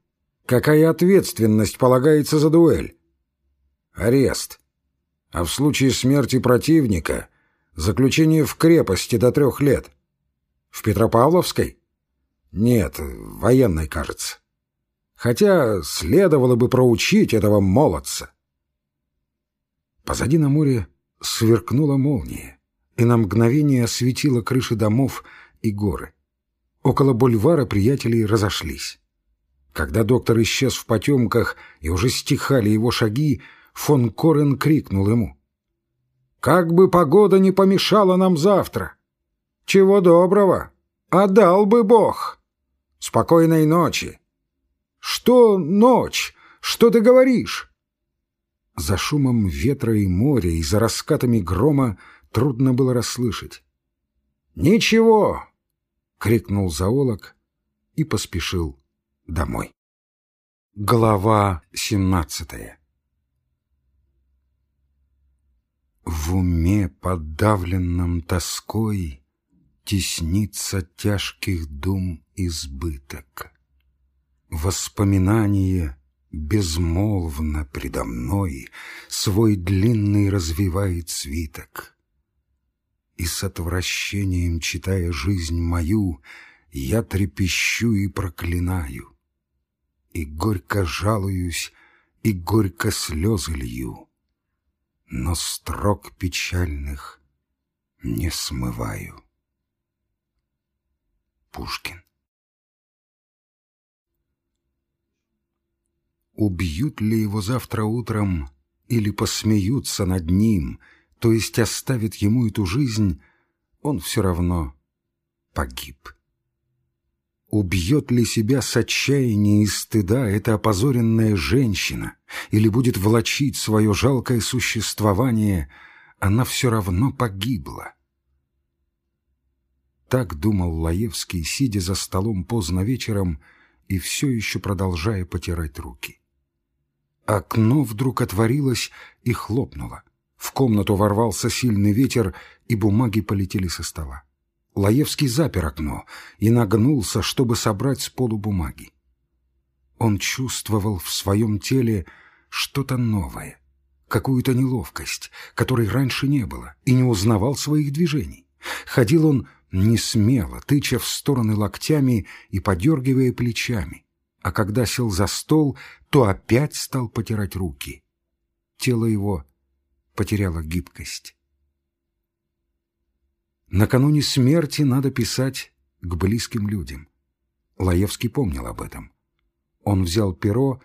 какая ответственность полагается за дуэль? Арест. А в случае смерти противника — заключение в крепости до трех лет. В Петропавловской? Нет, военной, кажется хотя следовало бы проучить этого молодца. Позади на море сверкнула молния, и на мгновение осветила крыши домов и горы. Около бульвара приятели разошлись. Когда доктор исчез в потемках и уже стихали его шаги, фон Корен крикнул ему. «Как бы погода не помешала нам завтра! Чего доброго! Отдал бы Бог! Спокойной ночи!» «Что ночь? Что ты говоришь?» За шумом ветра и моря и за раскатами грома трудно было расслышать. «Ничего!» — крикнул зоолог и поспешил домой. Глава семнадцатая В уме, подавленном тоской, Теснится тяжких дум избыток. Воспоминание безмолвно предо мной Свой длинный развивает свиток. И с отвращением, читая жизнь мою, Я трепещу и проклинаю, И горько жалуюсь, и горько слезы лью, Но строк печальных не смываю. Пушкин убьют ли его завтра утром или посмеются над ним, то есть оставят ему эту жизнь, он все равно погиб. Убьет ли себя с отчаяния и стыда эта опозоренная женщина или будет влачить свое жалкое существование, она все равно погибла. Так думал Лаевский, сидя за столом поздно вечером и все еще продолжая потирать руки. Окно вдруг отворилось и хлопнуло. В комнату ворвался сильный ветер, и бумаги полетели со стола. Лаевский запер окно и нагнулся, чтобы собрать с полу бумаги. Он чувствовал в своем теле что-то новое, какую-то неловкость, которой раньше не было, и не узнавал своих движений. Ходил он не смело, тыча в стороны локтями и подергивая плечами а когда сел за стол, то опять стал потирать руки. Тело его потеряло гибкость. Накануне смерти надо писать к близким людям. Лаевский помнил об этом. Он взял перо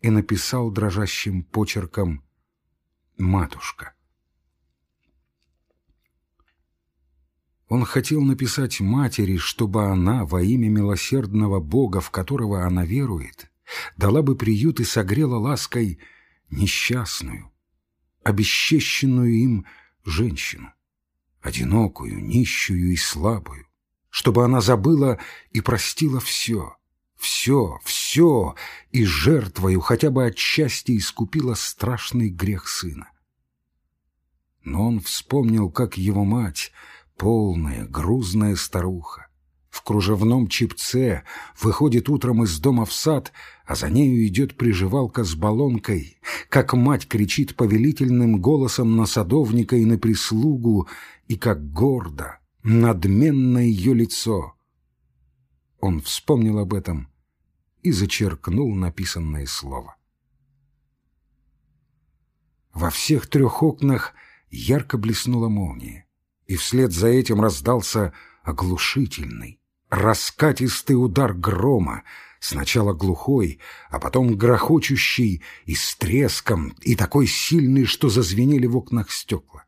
и написал дрожащим почерком «Матушка». Он хотел написать матери, чтобы она, во имя милосердного Бога, в которого она верует, дала бы приют и согрела лаской несчастную, обесчещенную им женщину, одинокую, нищую и слабую, чтобы она забыла и простила все, все, все, и жертвою хотя бы отчасти искупила страшный грех сына. Но он вспомнил, как его мать, полная, грузная старуха, в кружевном чипце выходит утром из дома в сад, а за нею идет приживалка с баллонкой, как мать кричит повелительным голосом на садовника и на прислугу, и как гордо, надменно ее лицо. Он вспомнил об этом и зачеркнул написанное слово. Во всех трех окнах ярко блеснула молния, и вслед за этим раздался оглушительный, раскатистый удар грома, сначала глухой, а потом грохочущий и с треском, и такой сильный, что зазвенели в окнах стекла.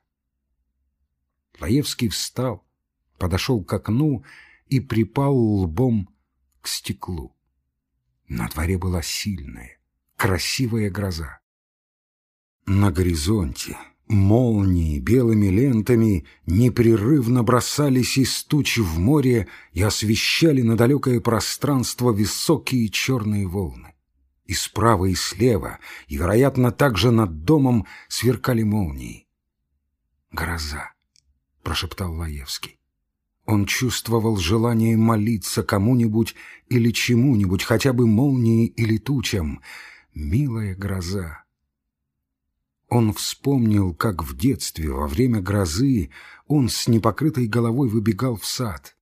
Лаевский встал, подошел к окну и припал лбом к стеклу. На дворе была сильная, красивая гроза. На горизонте молнии белыми лентами непрерывно бросались из туч в море и освещали на далекое пространство высокие черные волны. И справа, и слева, и, вероятно, также над домом сверкали молнии. «Гроза», — прошептал Лаевский. Он чувствовал желание молиться кому-нибудь или чему-нибудь, хотя бы молнии или тучам. «Милая гроза!» Он вспомнил, как в детстве, во время грозы, он с непокрытой головой выбегал в сад.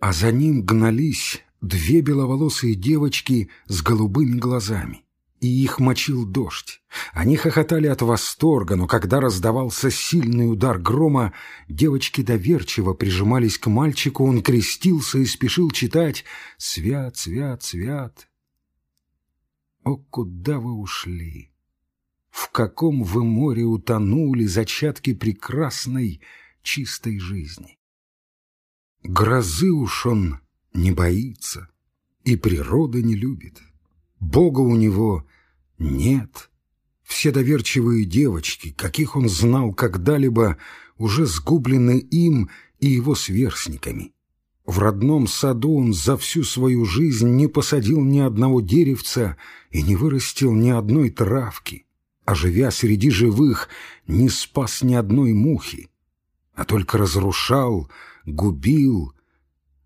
А за ним гнались две беловолосые девочки с голубыми глазами и их мочил дождь. Они хохотали от восторга, но когда раздавался сильный удар грома, девочки доверчиво прижимались к мальчику, он крестился и спешил читать «Свят, свят, свят». О, куда вы ушли? Каком вы море утонули зачатки прекрасной, чистой жизни? Грозы уж он не боится и природы не любит. Бога у него нет. Все доверчивые девочки, каких он знал когда-либо, уже сгублены им и его сверстниками. В родном саду он за всю свою жизнь не посадил ни одного деревца и не вырастил ни одной травки, а живя среди живых, не спас ни одной мухи, а только разрушал, губил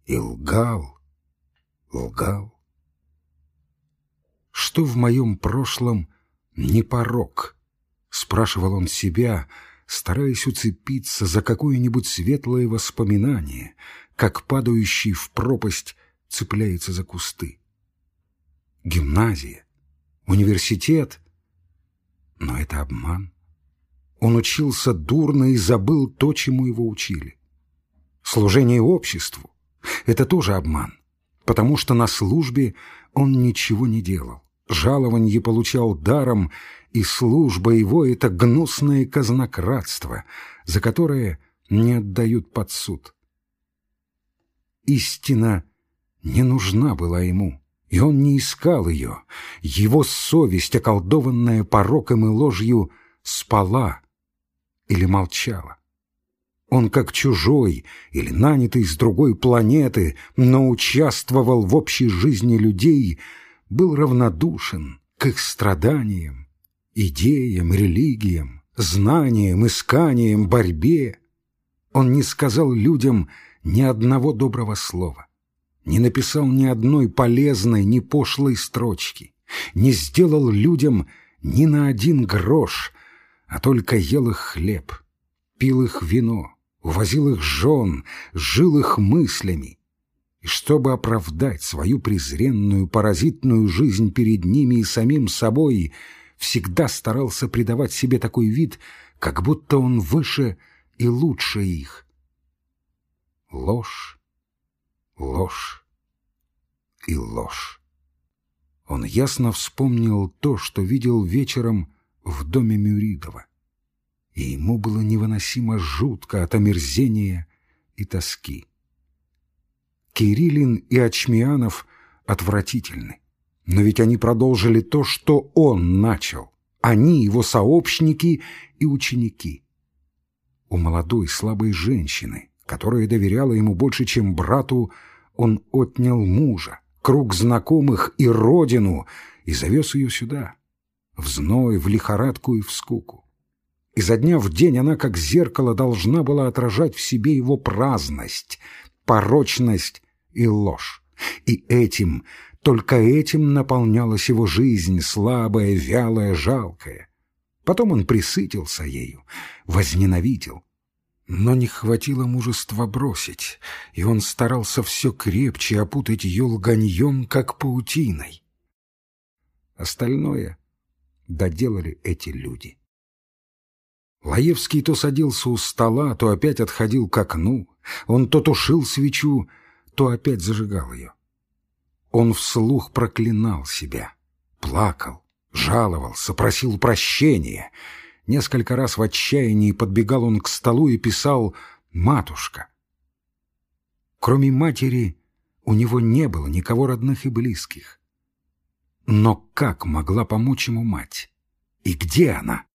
и лгал, лгал что в моем прошлом не порог? Спрашивал он себя, стараясь уцепиться за какое-нибудь светлое воспоминание, как падающий в пропасть цепляется за кусты. Гимназия, университет. Но это обман. Он учился дурно и забыл то, чему его учили. Служение обществу — это тоже обман, потому что на службе он ничего не делал жалованье получал даром, и служба его — это гнусное казнократство, за которое не отдают под суд. Истина не нужна была ему, и он не искал ее. Его совесть, околдованная пороком и ложью, спала или молчала. Он как чужой или нанятый с другой планеты, но участвовал в общей жизни людей — был равнодушен к их страданиям, идеям, религиям, знаниям, исканиям, борьбе. Он не сказал людям ни одного доброго слова, не написал ни одной полезной, ни пошлой строчки, не сделал людям ни на один грош, а только ел их хлеб, пил их вино, увозил их жен, жил их мыслями, и чтобы оправдать свою презренную, паразитную жизнь перед ними и самим собой, всегда старался придавать себе такой вид, как будто он выше и лучше их. Ложь, ложь и ложь. Он ясно вспомнил то, что видел вечером в доме Мюридова, и ему было невыносимо жутко от омерзения и тоски. Кириллин и Ачмианов отвратительны. Но ведь они продолжили то, что он начал. Они его сообщники и ученики. У молодой слабой женщины, которая доверяла ему больше, чем брату, он отнял мужа, круг знакомых и родину и завез ее сюда, в зной, в лихорадку и в скуку. Изо дня в день она, как зеркало, должна была отражать в себе его праздность, порочность и ложь. И этим, только этим наполнялась его жизнь, слабая, вялая, жалкая. Потом он присытился ею, возненавидел. Но не хватило мужества бросить, и он старался все крепче опутать ее лганьем, как паутиной. Остальное доделали эти люди. Лаевский то садился у стола, то опять отходил к окну. Он то тушил свечу, то опять зажигал ее. Он вслух проклинал себя, плакал, жаловался, просил прощения. Несколько раз в отчаянии подбегал он к столу и писал «Матушка». Кроме матери у него не было никого родных и близких. Но как могла помочь ему мать? И где она?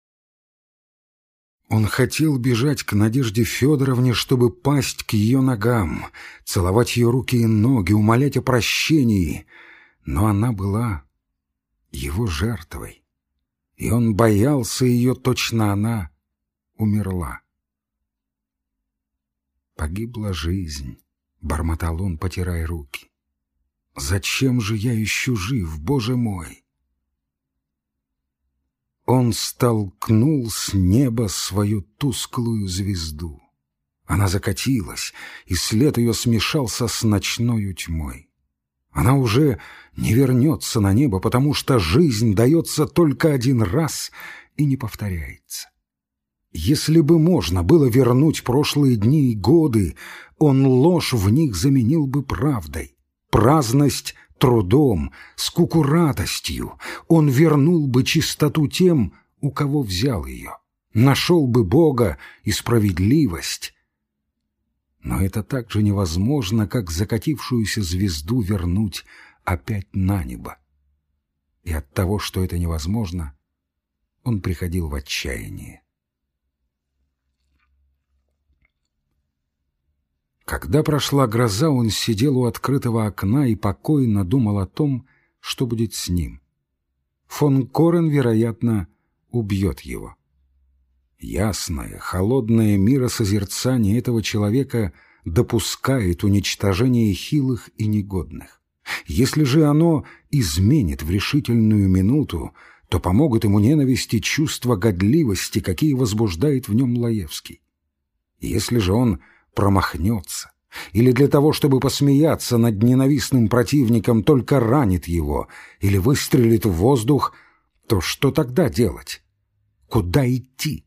Он хотел бежать к Надежде Федоровне, чтобы пасть к ее ногам, целовать ее руки и ноги, умолять о прощении. Но она была его жертвой, и он боялся ее, точно она умерла. «Погибла жизнь», — бормотал он, потирая руки. «Зачем же я еще жив, Боже мой?» Он столкнул с неба свою тусклую звезду. Она закатилась, и след ее смешался с ночной тьмой. Она уже не вернется на небо, потому что жизнь дается только один раз и не повторяется. Если бы можно было вернуть прошлые дни и годы, он ложь в них заменил бы правдой, праздность трудом, скуку радостью, он вернул бы чистоту тем, у кого взял ее, нашел бы Бога и справедливость. Но это так же невозможно, как закатившуюся звезду вернуть опять на небо. И от того, что это невозможно, он приходил в отчаяние. Когда прошла гроза, он сидел у открытого окна и покойно думал о том, что будет с ним. Фон Корен, вероятно, убьет его. Ясное, холодное миросозерцание этого человека допускает уничтожение хилых и негодных. Если же оно изменит в решительную минуту, то помогут ему ненависти чувства годливости, какие возбуждает в нем Лаевский. Если же он промахнется, или для того, чтобы посмеяться над ненавистным противником, только ранит его, или выстрелит в воздух, то что тогда делать? Куда идти?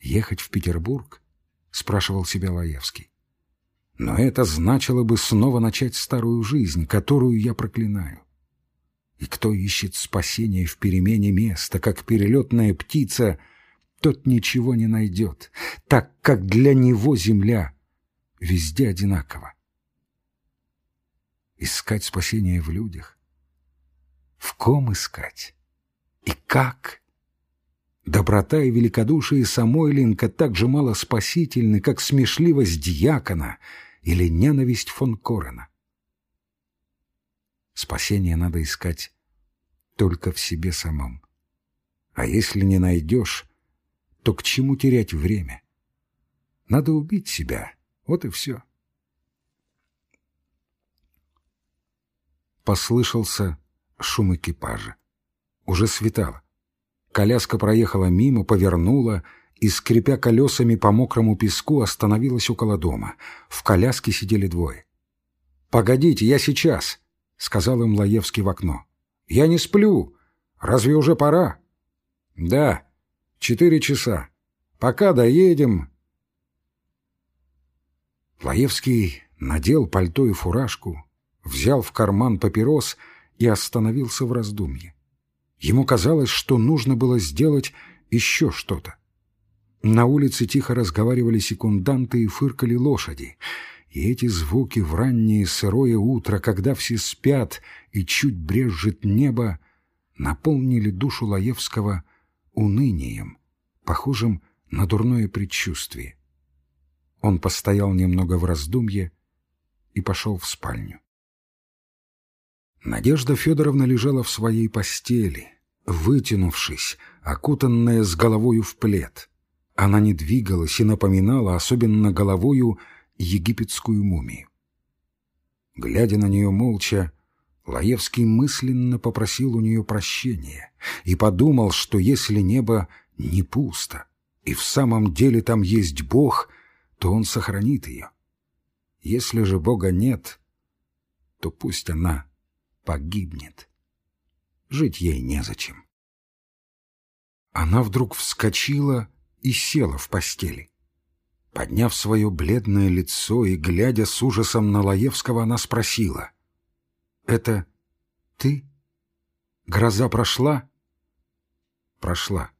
«Ехать в Петербург?» — спрашивал себя Лаевский. «Но это значило бы снова начать старую жизнь, которую я проклинаю. И кто ищет спасения в перемене места, как перелетная птица — тот ничего не найдет, так как для него земля везде одинакова. Искать спасение в людях? В ком искать? И как? Доброта и великодушие Самойленко так же мало спасительны, как смешливость дьякона или ненависть фон Корена. Спасение надо искать только в себе самом. А если не найдешь, то к чему терять время? Надо убить себя, вот и все. Послышался шум экипажа. Уже светало. Коляска проехала мимо, повернула и, скрипя колесами по мокрому песку, остановилась около дома. В коляске сидели двое. «Погодите, я сейчас», — сказал им Лаевский в окно. «Я не сплю. Разве уже пора?» «Да», Четыре часа. Пока доедем. Лаевский надел пальто и фуражку, взял в карман папирос и остановился в раздумье. Ему казалось, что нужно было сделать еще что-то. На улице тихо разговаривали секунданты и фыркали лошади. И эти звуки в раннее сырое утро, когда все спят и чуть брежет небо, наполнили душу Лаевского унынием, похожим на дурное предчувствие. Он постоял немного в раздумье и пошел в спальню. Надежда Федоровна лежала в своей постели, вытянувшись, окутанная с головою в плед. Она не двигалась и напоминала, особенно головою, египетскую мумию. Глядя на нее молча, Лаевский мысленно попросил у нее прощения и подумал, что если небо не пусто, и в самом деле там есть Бог, то Он сохранит ее. Если же Бога нет, то пусть она погибнет. Жить ей незачем. Она вдруг вскочила и села в постели. Подняв свое бледное лицо и глядя с ужасом на Лаевского, она спросила. «Это ты? Гроза прошла?» «Прошла».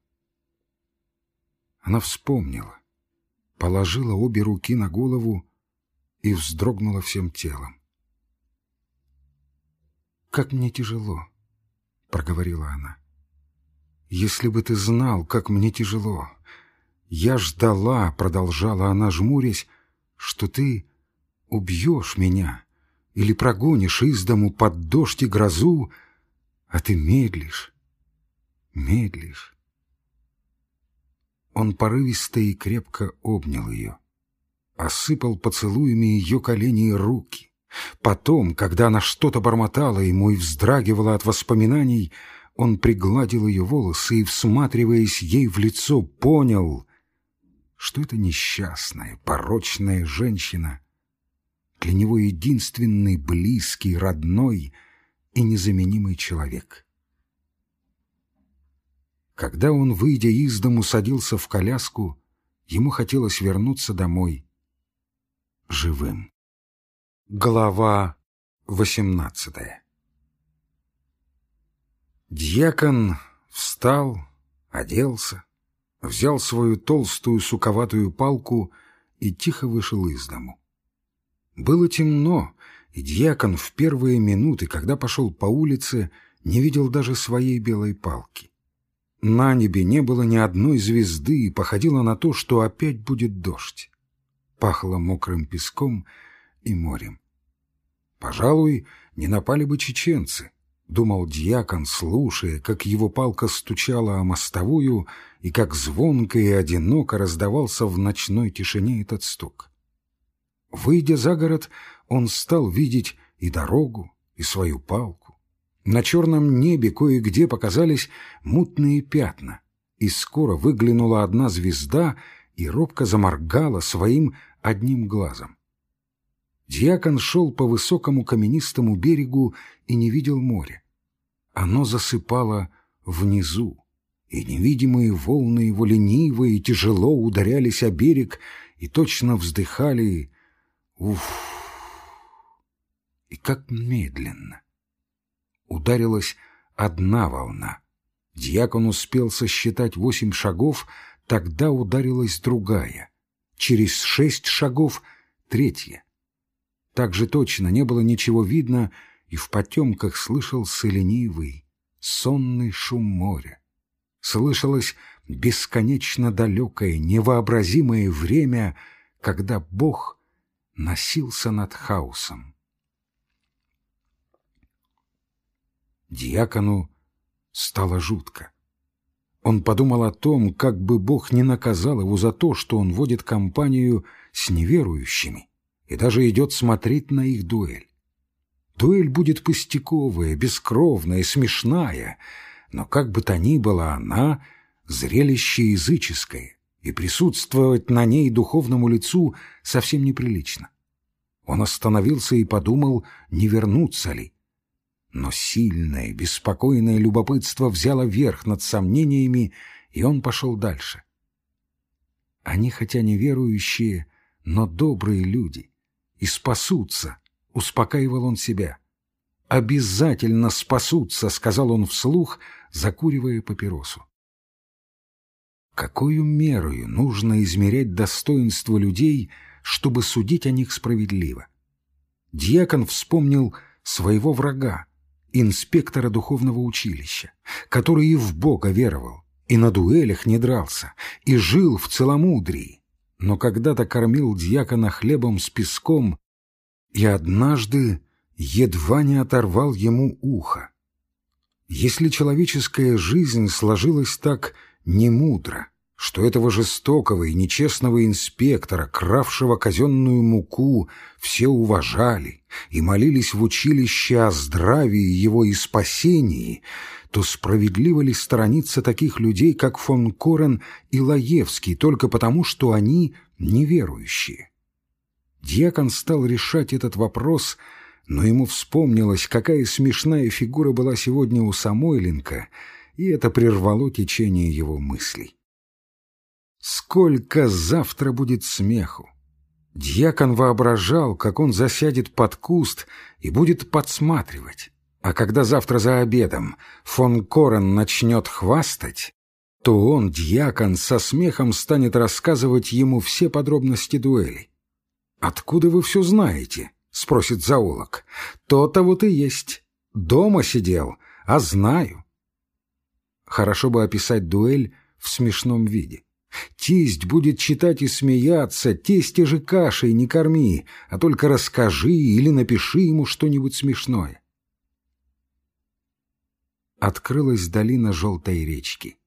Она вспомнила, положила обе руки на голову и вздрогнула всем телом. «Как мне тяжело», — проговорила она. «Если бы ты знал, как мне тяжело. Я ждала, — продолжала она, жмурясь, — что ты убьешь меня или прогонишь из дому под дождь и грозу, а ты медлишь, медлишь». Он порывисто и крепко обнял ее, осыпал поцелуями ее колени и руки, Потом, когда она что-то бормотала ему и вздрагивала от воспоминаний, он пригладил ее волосы и, всматриваясь ей в лицо, понял, что это несчастная, порочная женщина, для него единственный близкий, родной и незаменимый человек. Когда он, выйдя из дому, садился в коляску, ему хотелось вернуться домой живым. Глава восемнадцатая Дьякон встал, оделся, взял свою толстую суковатую палку и тихо вышел из дому. Было темно, и дьякон в первые минуты, когда пошел по улице, не видел даже своей белой палки. На небе не было ни одной звезды, и походило на то, что опять будет дождь. Пахло мокрым песком и морем. Пожалуй, не напали бы чеченцы, — думал дьякон, слушая, как его палка стучала о мостовую и как звонко и одиноко раздавался в ночной тишине этот стук. Выйдя за город, он стал видеть и дорогу, и свою палку. На черном небе кое-где показались мутные пятна, и скоро выглянула одна звезда и робко заморгала своим одним глазом. Дьякон шел по высокому каменистому берегу и не видел моря. Оно засыпало внизу, и невидимые волны его лениво и тяжело ударялись о берег и точно вздыхали «Уф!» И как медленно. Ударилась одна волна. Дьякон успел сосчитать восемь шагов, тогда ударилась другая. Через шесть шагов — третья. Так же точно не было ничего видно, и в потемках слышался ленивый, сонный шум моря. Слышалось бесконечно далекое, невообразимое время, когда Бог носился над хаосом. Диакону стало жутко. Он подумал о том, как бы Бог не наказал его за то, что он водит компанию с неверующими и даже идет смотреть на их дуэль. Дуэль будет пустяковая, бескровная, смешная, но как бы то ни было она зрелище языческое, и присутствовать на ней духовному лицу совсем неприлично. Он остановился и подумал, не вернуться ли. Но сильное, беспокойное любопытство взяло верх над сомнениями, и он пошел дальше. Они, хотя неверующие, но добрые люди, и спасутся, — успокаивал он себя. «Обязательно спасутся», — сказал он вслух, закуривая папиросу. Какую мерою нужно измерять достоинство людей, чтобы судить о них справедливо? Дьякон вспомнил своего врага, инспектора духовного училища, который и в Бога веровал, и на дуэлях не дрался, и жил в целомудрии, но когда-то кормил дьякона хлебом с песком и однажды едва не оторвал ему ухо. Если человеческая жизнь сложилась так немудро, что этого жестокого и нечестного инспектора, кравшего казенную муку, все уважали и молились в училище о здравии его и спасении, то справедливо ли сторониться таких людей, как фон Корен и Лаевский, только потому, что они неверующие? Дьякон стал решать этот вопрос, но ему вспомнилось, какая смешная фигура была сегодня у Самойленко, и это прервало течение его мыслей. Сколько завтра будет смеху! Дьякон воображал, как он засядет под куст и будет подсматривать. А когда завтра за обедом фон Корен начнет хвастать, то он, дьякон, со смехом станет рассказывать ему все подробности дуэли. «Откуда вы все знаете?» — спросит зоолог. «То-то вот и есть. Дома сидел, а знаю». Хорошо бы описать дуэль в смешном виде. Тесть будет читать и смеяться, тесте же кашей не корми, а только расскажи или напиши ему что-нибудь смешное. Открылась долина желтой речки.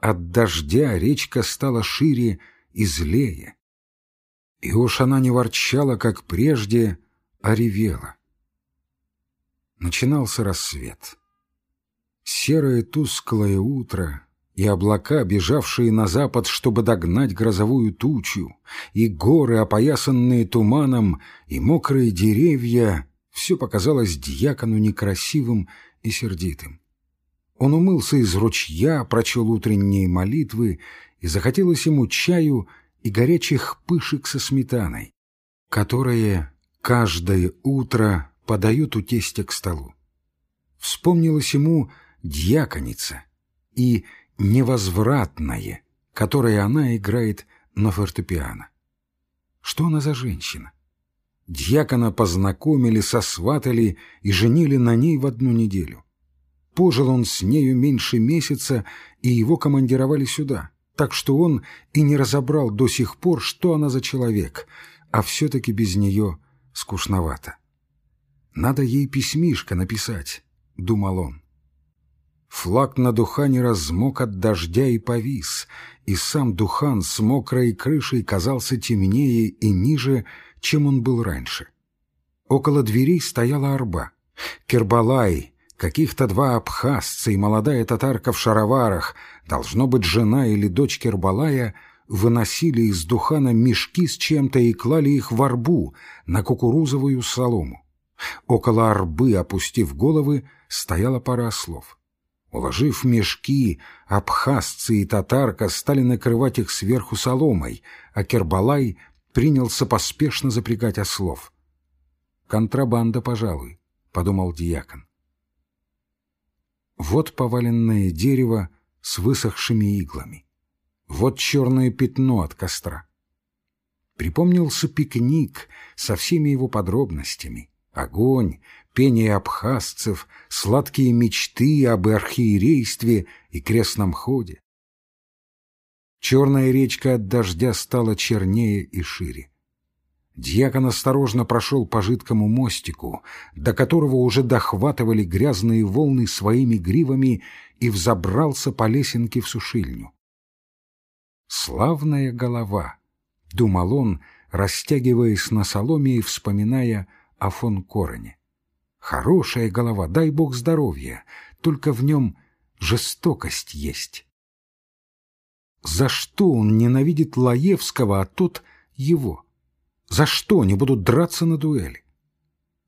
От дождя речка стала шире и злее. И уж она не ворчала, как прежде, а ревела. Начинался рассвет. Серое тусклое утро — и облака, бежавшие на запад, чтобы догнать грозовую тучу, и горы, опоясанные туманом, и мокрые деревья — все показалось дьякону некрасивым и сердитым. Он умылся из ручья, прочел утренние молитвы, и захотелось ему чаю и горячих пышек со сметаной, которые каждое утро подают у тестя к столу. Вспомнилась ему дьяконица и невозвратное, которое она играет на фортепиано. Что она за женщина? Дьякона познакомили, сосватали и женили на ней в одну неделю. Пожил он с нею меньше месяца, и его командировали сюда, так что он и не разобрал до сих пор, что она за человек, а все-таки без нее скучновато. «Надо ей письмишко написать», — думал он. Флаг на Духане размок от дождя и повис, и сам Духан с мокрой крышей казался темнее и ниже, чем он был раньше. Около дверей стояла арба. Кербалай, каких-то два абхазца и молодая татарка в шароварах, должно быть, жена или дочь Кербалая, выносили из Духана мешки с чем-то и клали их в арбу на кукурузовую солому. Около арбы, опустив головы, стояла пара ослов. Уложив мешки, абхазцы и татарка стали накрывать их сверху соломой, а Кербалай принялся поспешно запрягать ослов. «Контрабанда, пожалуй», — подумал диакон. Вот поваленное дерево с высохшими иглами. Вот черное пятно от костра. Припомнился пикник со всеми его подробностями. Огонь, пение абхазцев, сладкие мечты об архиерействе и крестном ходе. Черная речка от дождя стала чернее и шире. Дьякон осторожно прошел по жидкому мостику, до которого уже дохватывали грязные волны своими гривами и взобрался по лесенке в сушильню. «Славная голова!» — думал он, растягиваясь на соломе и вспоминая о фон Короне. Хорошая голова, дай бог здоровья, только в нем жестокость есть. За что он ненавидит Лаевского, а тот его? За что они будут драться на дуэли?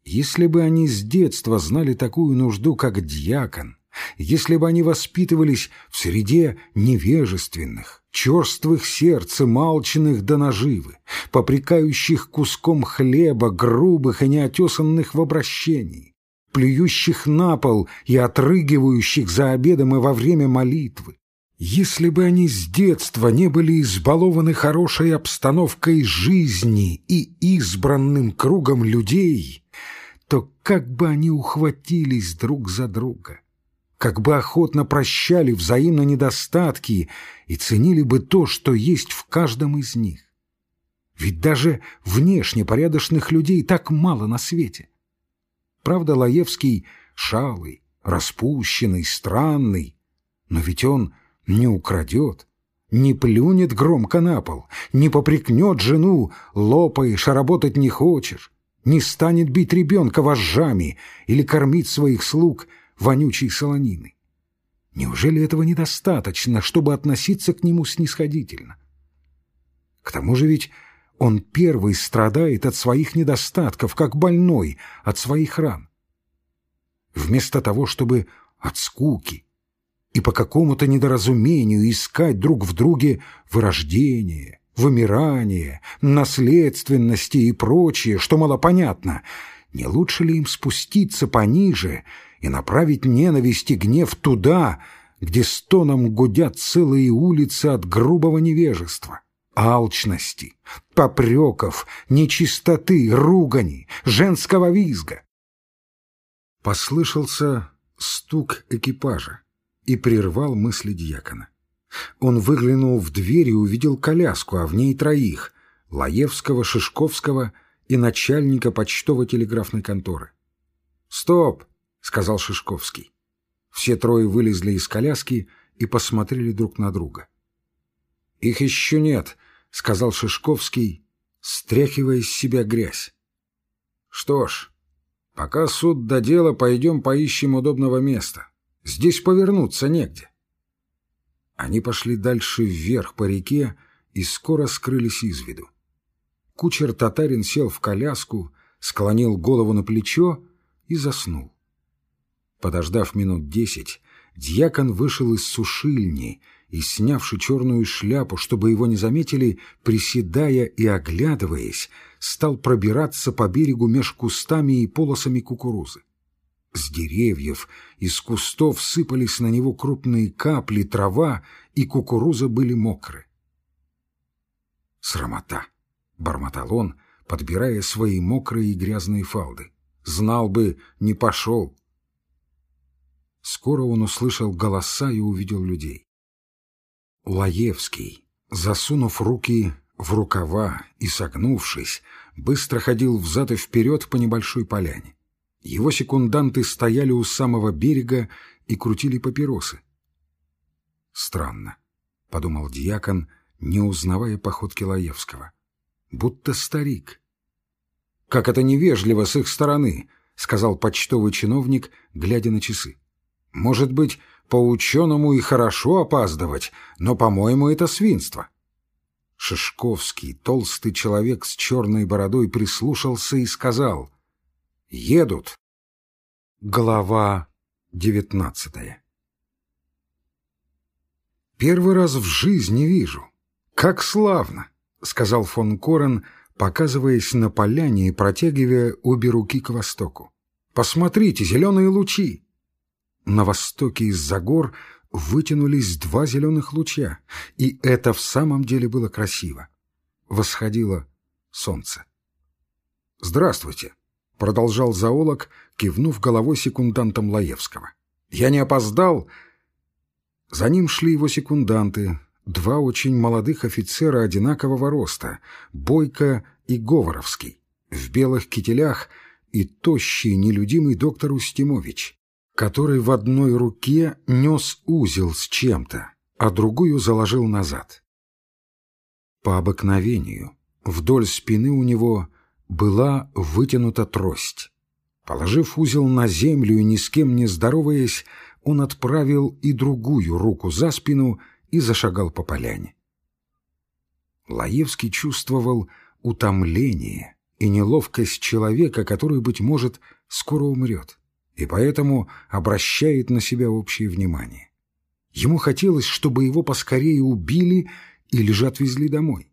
Если бы они с детства знали такую нужду, как дьякон, если бы они воспитывались в среде невежественных, черствых сердцем, алчных до наживы, попрекающих куском хлеба, грубых и неотесанных в обращении, плюющих на пол и отрыгивающих за обедом и во время молитвы. Если бы они с детства не были избалованы хорошей обстановкой жизни и избранным кругом людей, то как бы они ухватились друг за друга — как бы охотно прощали взаимно недостатки и ценили бы то, что есть в каждом из них. Ведь даже внешне порядочных людей так мало на свете. Правда, Лаевский шалый, распущенный, странный, но ведь он не украдет, не плюнет громко на пол, не попрекнет жену, лопаешь, а работать не хочешь, не станет бить ребенка вожжами или кормить своих слуг вонючей солониной. Неужели этого недостаточно, чтобы относиться к нему снисходительно? К тому же ведь он первый страдает от своих недостатков, как больной от своих ран. Вместо того, чтобы от скуки и по какому-то недоразумению искать друг в друге вырождение, вымирание, наследственности и прочее, что малопонятно, не лучше ли им спуститься пониже и направить ненависть и гнев туда, где стоном гудят целые улицы от грубого невежества, алчности, попреков, нечистоты, ругани, женского визга? Послышался стук экипажа и прервал мысли дьякона. Он выглянул в дверь и увидел коляску, а в ней троих — Лаевского, Шишковского и начальника почтово-телеграфной конторы. «Стоп!» — сказал Шишковский. Все трое вылезли из коляски и посмотрели друг на друга. «Их еще нет», — сказал Шишковский, стряхивая с себя грязь. «Что ж, пока суд до дела, пойдем поищем удобного места. Здесь повернуться негде». Они пошли дальше вверх по реке и скоро скрылись из виду. Кучер-татарин сел в коляску, склонил голову на плечо и заснул. Подождав минут десять, дьякон вышел из сушильни и, снявши черную шляпу, чтобы его не заметили, приседая и оглядываясь, стал пробираться по берегу меж кустами и полосами кукурузы. С деревьев, из кустов сыпались на него крупные капли, трава и кукуруза были мокры. «Срамота!» — бормотал он, подбирая свои мокрые и грязные фалды. «Знал бы, не пошел!» Скоро он услышал голоса и увидел людей. Лаевский, засунув руки в рукава и согнувшись, быстро ходил взад и вперед по небольшой поляне. Его секунданты стояли у самого берега и крутили папиросы. «Странно», — подумал дьякон, не узнавая походки Лаевского. «Будто старик». «Как это невежливо с их стороны», — сказал почтовый чиновник, глядя на часы. «Может быть, по-ученому и хорошо опаздывать, но, по-моему, это свинство». Шишковский, толстый человек с черной бородой, прислушался и сказал — Едут. Глава девятнадцатая «Первый раз в жизни вижу. Как славно!» — сказал фон Корен, показываясь на поляне и протягивая обе руки к востоку. «Посмотрите, зеленые лучи!» На востоке из-за гор вытянулись два зеленых луча, и это в самом деле было красиво. Восходило солнце. «Здравствуйте!» — продолжал зоолог, кивнув головой секундантом Лаевского. «Я не опоздал?» За ним шли его секунданты, два очень молодых офицера одинакового роста, Бойко и Говоровский, в белых кителях и тощий, нелюдимый доктор Устимович, который в одной руке нес узел с чем-то, а другую заложил назад. По обыкновению вдоль спины у него была вытянута трость. Положив узел на землю и ни с кем не здороваясь, он отправил и другую руку за спину и зашагал по поляне. Лаевский чувствовал утомление и неловкость человека, который, быть может, скоро умрет, и поэтому обращает на себя общее внимание. Ему хотелось, чтобы его поскорее убили или же отвезли домой.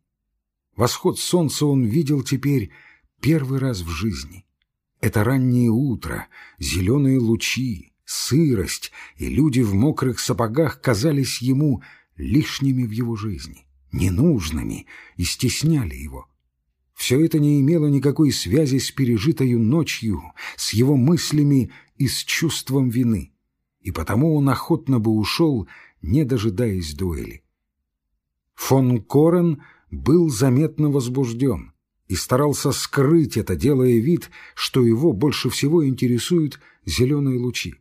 Восход солнца он видел теперь первый раз в жизни. Это раннее утро, зеленые лучи, сырость и люди в мокрых сапогах казались ему лишними в его жизни, ненужными и стесняли его. Все это не имело никакой связи с пережитою ночью, с его мыслями и с чувством вины, и потому он охотно бы ушел, не дожидаясь дуэли. Фон Корен был заметно возбужден и старался скрыть это, делая вид, что его больше всего интересуют зеленые лучи.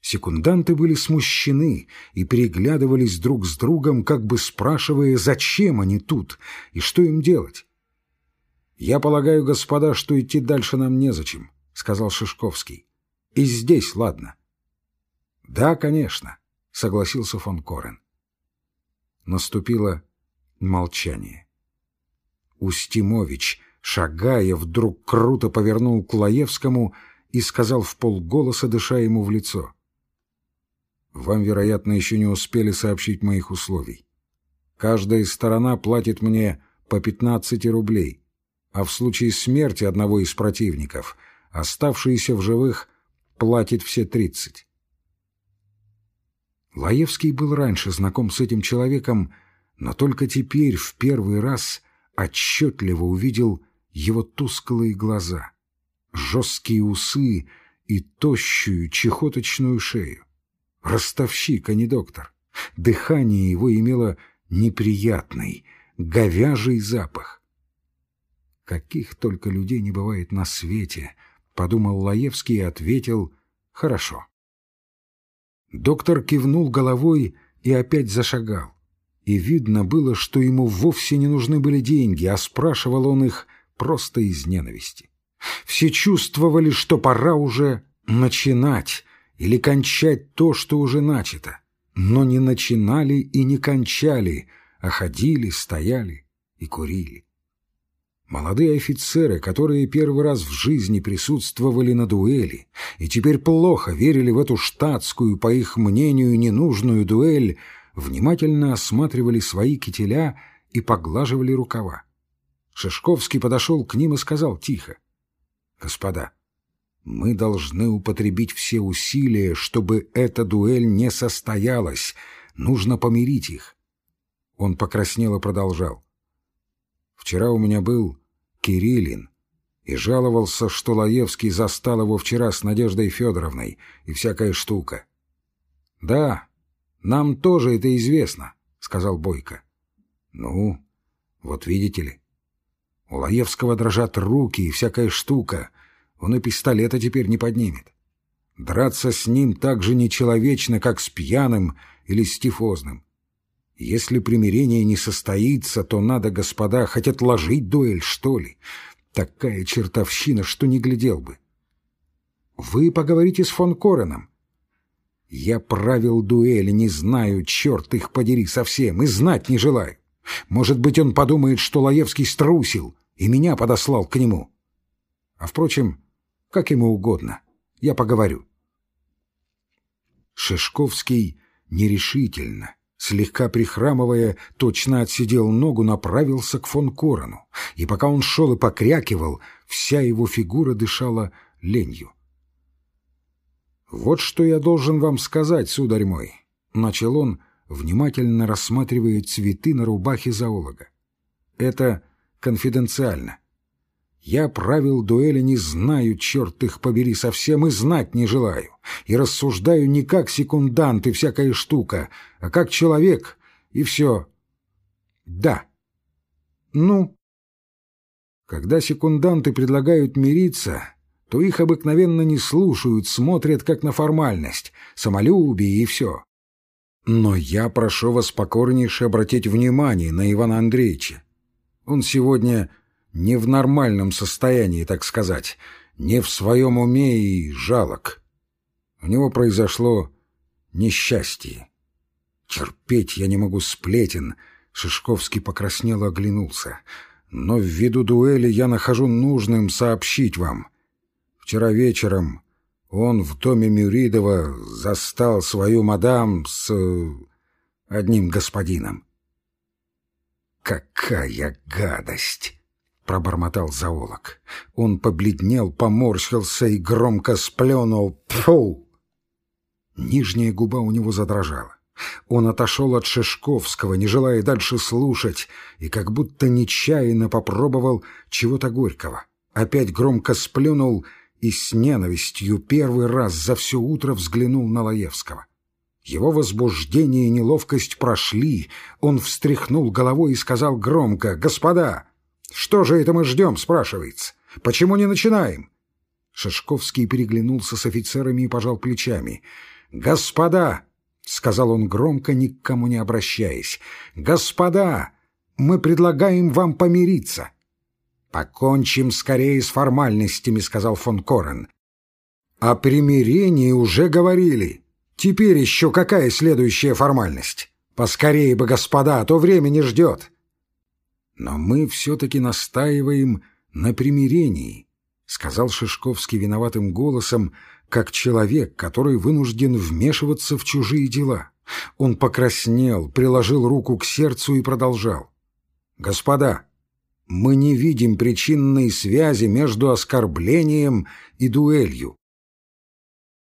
Секунданты были смущены и переглядывались друг с другом, как бы спрашивая, зачем они тут и что им делать. «Я полагаю, господа, что идти дальше нам незачем», — сказал Шишковский. «И здесь, ладно». «Да, конечно», — согласился фон Корен. Наступило молчание. Устимович, шагая, вдруг круто повернул к Лаевскому и сказал в полголоса, дыша ему в лицо — вам, вероятно, еще не успели сообщить моих условий. Каждая сторона платит мне по 15 рублей, а в случае смерти одного из противников оставшиеся в живых платит все 30. Лаевский был раньше знаком с этим человеком, но только теперь в первый раз отчетливо увидел его тусклые глаза, жесткие усы и тощую чехоточную шею. Ростовщик, а не доктор. Дыхание его имело неприятный, говяжий запах. «Каких только людей не бывает на свете», — подумал Лаевский и ответил «Хорошо». Доктор кивнул головой и опять зашагал. И видно было, что ему вовсе не нужны были деньги, а спрашивал он их просто из ненависти. Все чувствовали, что пора уже начинать, или кончать то, что уже начато, но не начинали и не кончали, а ходили, стояли и курили. Молодые офицеры, которые первый раз в жизни присутствовали на дуэли и теперь плохо верили в эту штатскую, по их мнению, ненужную дуэль, внимательно осматривали свои кителя и поглаживали рукава. Шишковский подошел к ним и сказал тихо. «Господа, мы должны употребить все усилия, чтобы эта дуэль не состоялась. Нужно помирить их. Он покраснел и продолжал. Вчера у меня был Кириллин и жаловался, что Лаевский застал его вчера с Надеждой Федоровной и всякая штука. — Да, нам тоже это известно, — сказал Бойко. — Ну, вот видите ли, у Лаевского дрожат руки и всякая штука — он и пистолета теперь не поднимет. Драться с ним так же нечеловечно, как с пьяным или с тифозным. Если примирение не состоится, то надо, господа, хоть отложить дуэль, что ли. Такая чертовщина, что не глядел бы. Вы поговорите с фон Кореном. Я правил дуэли, не знаю, черт их подери совсем, и знать не желаю. Может быть, он подумает, что Лаевский струсил и меня подослал к нему. А, впрочем, как ему угодно. Я поговорю. Шишковский нерешительно, слегка прихрамывая, точно отсидел ногу, направился к фон Корону, и пока он шел и покрякивал, вся его фигура дышала ленью. «Вот что я должен вам сказать, сударь мой», — начал он, внимательно рассматривая цветы на рубахе зоолога. «Это конфиденциально. Я правил дуэли не знаю, черт их побери, совсем и знать не желаю. И рассуждаю не как секундант и всякая штука, а как человек, и все. Да. Ну? Когда секунданты предлагают мириться, то их обыкновенно не слушают, смотрят как на формальность, самолюбие и все. Но я прошу вас покорнейше обратить внимание на Ивана Андреевича. Он сегодня не в нормальном состоянии, так сказать, не в своем уме и жалок. У него произошло несчастье. Терпеть я не могу сплетен, Шишковский покраснел и оглянулся. Но ввиду дуэли я нахожу нужным сообщить вам. Вчера вечером он в доме Мюридова застал свою мадам с э, одним господином. «Какая гадость!» — пробормотал зоолог. Он побледнел, поморщился и громко сплюнул. Фу! Нижняя губа у него задрожала. Он отошел от Шишковского, не желая дальше слушать, и как будто нечаянно попробовал чего-то горького. Опять громко сплюнул и с ненавистью первый раз за все утро взглянул на Лаевского. Его возбуждение и неловкость прошли. Он встряхнул головой и сказал громко, «Господа, что же это мы ждем?» — спрашивается. «Почему не начинаем?» Шишковский переглянулся с офицерами и пожал плечами. «Господа!» — сказал он громко, ни к кому не обращаясь. «Господа! Мы предлагаем вам помириться!» «Покончим скорее с формальностями», — сказал фон Корен. «О примирении уже говорили. Теперь еще какая следующая формальность? Поскорее бы, господа, а то время не ждет». «Но мы все-таки настаиваем на примирении», — сказал Шишковский виноватым голосом, как человек, который вынужден вмешиваться в чужие дела. Он покраснел, приложил руку к сердцу и продолжал. «Господа, мы не видим причинной связи между оскорблением и дуэлью.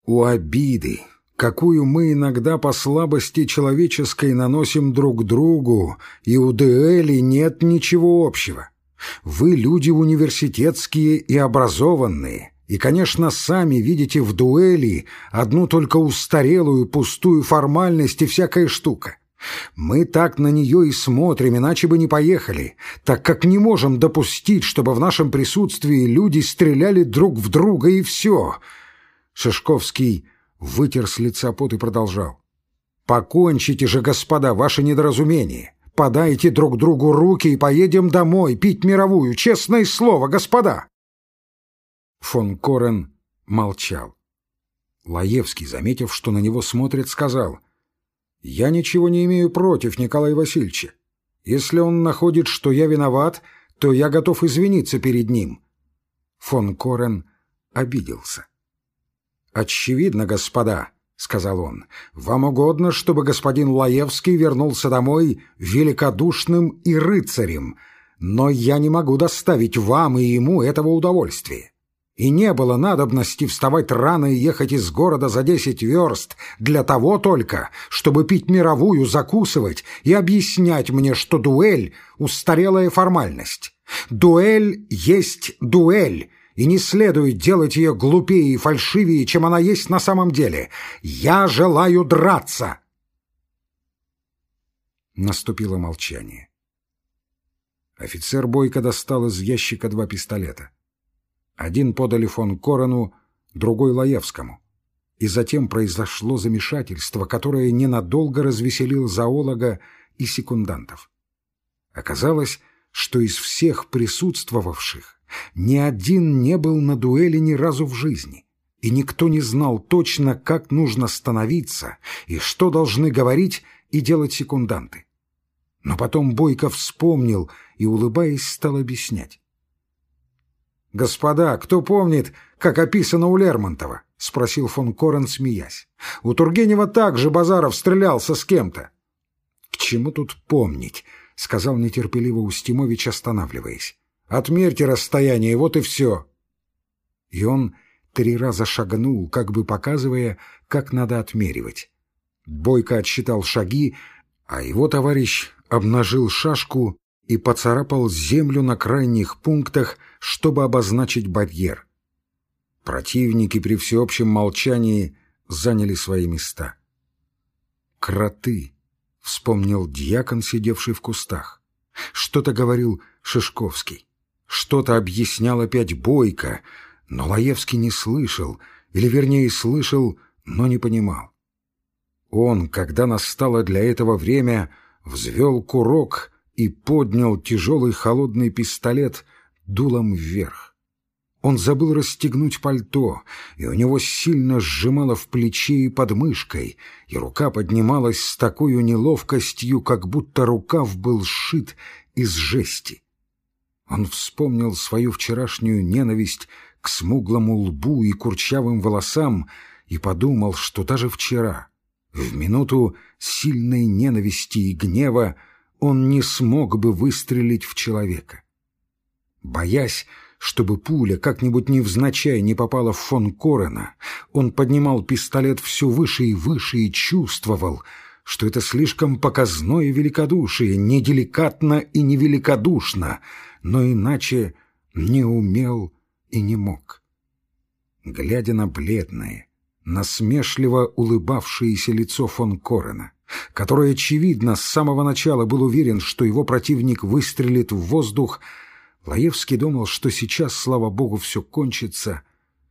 У обиды, какую мы иногда по слабости человеческой наносим друг другу, и у дуэли нет ничего общего. Вы люди университетские и образованные, и, конечно, сами видите в дуэли одну только устарелую пустую формальность и всякая штука. Мы так на нее и смотрим, иначе бы не поехали, так как не можем допустить, чтобы в нашем присутствии люди стреляли друг в друга и все. Шишковский вытер с лица пот и продолжал. «Покончите же, господа, ваше недоразумение. Подайте друг другу руки и поедем домой пить мировую, честное слово, господа!» Фон Корен молчал. Лаевский, заметив, что на него смотрят, сказал — я ничего не имею против Николая Васильевича. Если он находит, что я виноват, то я готов извиниться перед ним. Фон Корен обиделся. «Очевидно, господа», — сказал он, — «вам угодно, чтобы господин Лаевский вернулся домой великодушным и рыцарем, но я не могу доставить вам и ему этого удовольствия и не было надобности вставать рано и ехать из города за десять верст для того только, чтобы пить мировую, закусывать и объяснять мне, что дуэль — устарелая формальность. Дуэль есть дуэль, и не следует делать ее глупее и фальшивее, чем она есть на самом деле. Я желаю драться!» Наступило молчание. Офицер Бойко достал из ящика два пистолета. Один подали фон Корону, другой Лаевскому. И затем произошло замешательство, которое ненадолго развеселило зоолога и секундантов. Оказалось, что из всех присутствовавших ни один не был на дуэли ни разу в жизни, и никто не знал точно, как нужно становиться и что должны говорить и делать секунданты. Но потом Бойко вспомнил и, улыбаясь, стал объяснять. «Господа, кто помнит, как описано у Лермонтова?» — спросил фон Корен, смеясь. «У Тургенева также Базаров стрелялся с кем-то». «К чему тут помнить?» — сказал нетерпеливо Устимович, останавливаясь. «Отмерьте расстояние, вот и все». И он три раза шагнул, как бы показывая, как надо отмеривать. Бойко отсчитал шаги, а его товарищ обнажил шашку и поцарапал землю на крайних пунктах, чтобы обозначить барьер. Противники при всеобщем молчании заняли свои места. «Кроты», — вспомнил дьякон, сидевший в кустах. Что-то говорил Шишковский. Что-то объяснял опять Бойко, но Лаевский не слышал, или, вернее, слышал, но не понимал. Он, когда настало для этого время, взвел курок и поднял тяжелый холодный пистолет дулом вверх. Он забыл расстегнуть пальто, и у него сильно сжимало в плече и под мышкой, и рука поднималась с такой неловкостью, как будто рукав был сшит из жести. Он вспомнил свою вчерашнюю ненависть к смуглому лбу и курчавым волосам и подумал, что даже вчера, в минуту сильной ненависти и гнева, он не смог бы выстрелить в человека. Боясь, чтобы пуля как-нибудь невзначай не попала в фон Корена, он поднимал пистолет все выше и выше и чувствовал, что это слишком показное великодушие, неделикатно и невеликодушно, но иначе не умел и не мог. Глядя на бледное, насмешливо улыбавшееся лицо фон Корена, который, очевидно, с самого начала был уверен, что его противник выстрелит в воздух, Лаевский думал, что сейчас, слава богу, все кончится,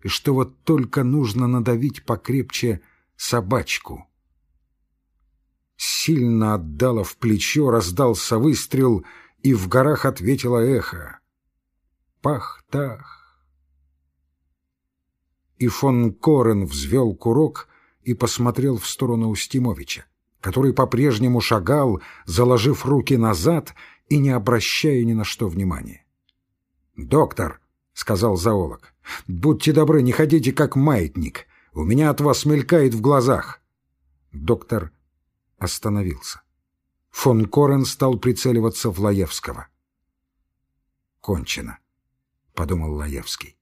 и что вот только нужно надавить покрепче собачку. Сильно отдало в плечо, раздался выстрел, и в горах ответило эхо. Пах-тах. И фон Корен взвел курок и посмотрел в сторону Устимовича, который по-прежнему шагал, заложив руки назад и не обращая ни на что внимания. «Доктор», — сказал зоолог, — «будьте добры, не ходите как маятник. У меня от вас мелькает в глазах». Доктор остановился. Фон Корен стал прицеливаться в Лаевского. «Кончено», — подумал Лаевский.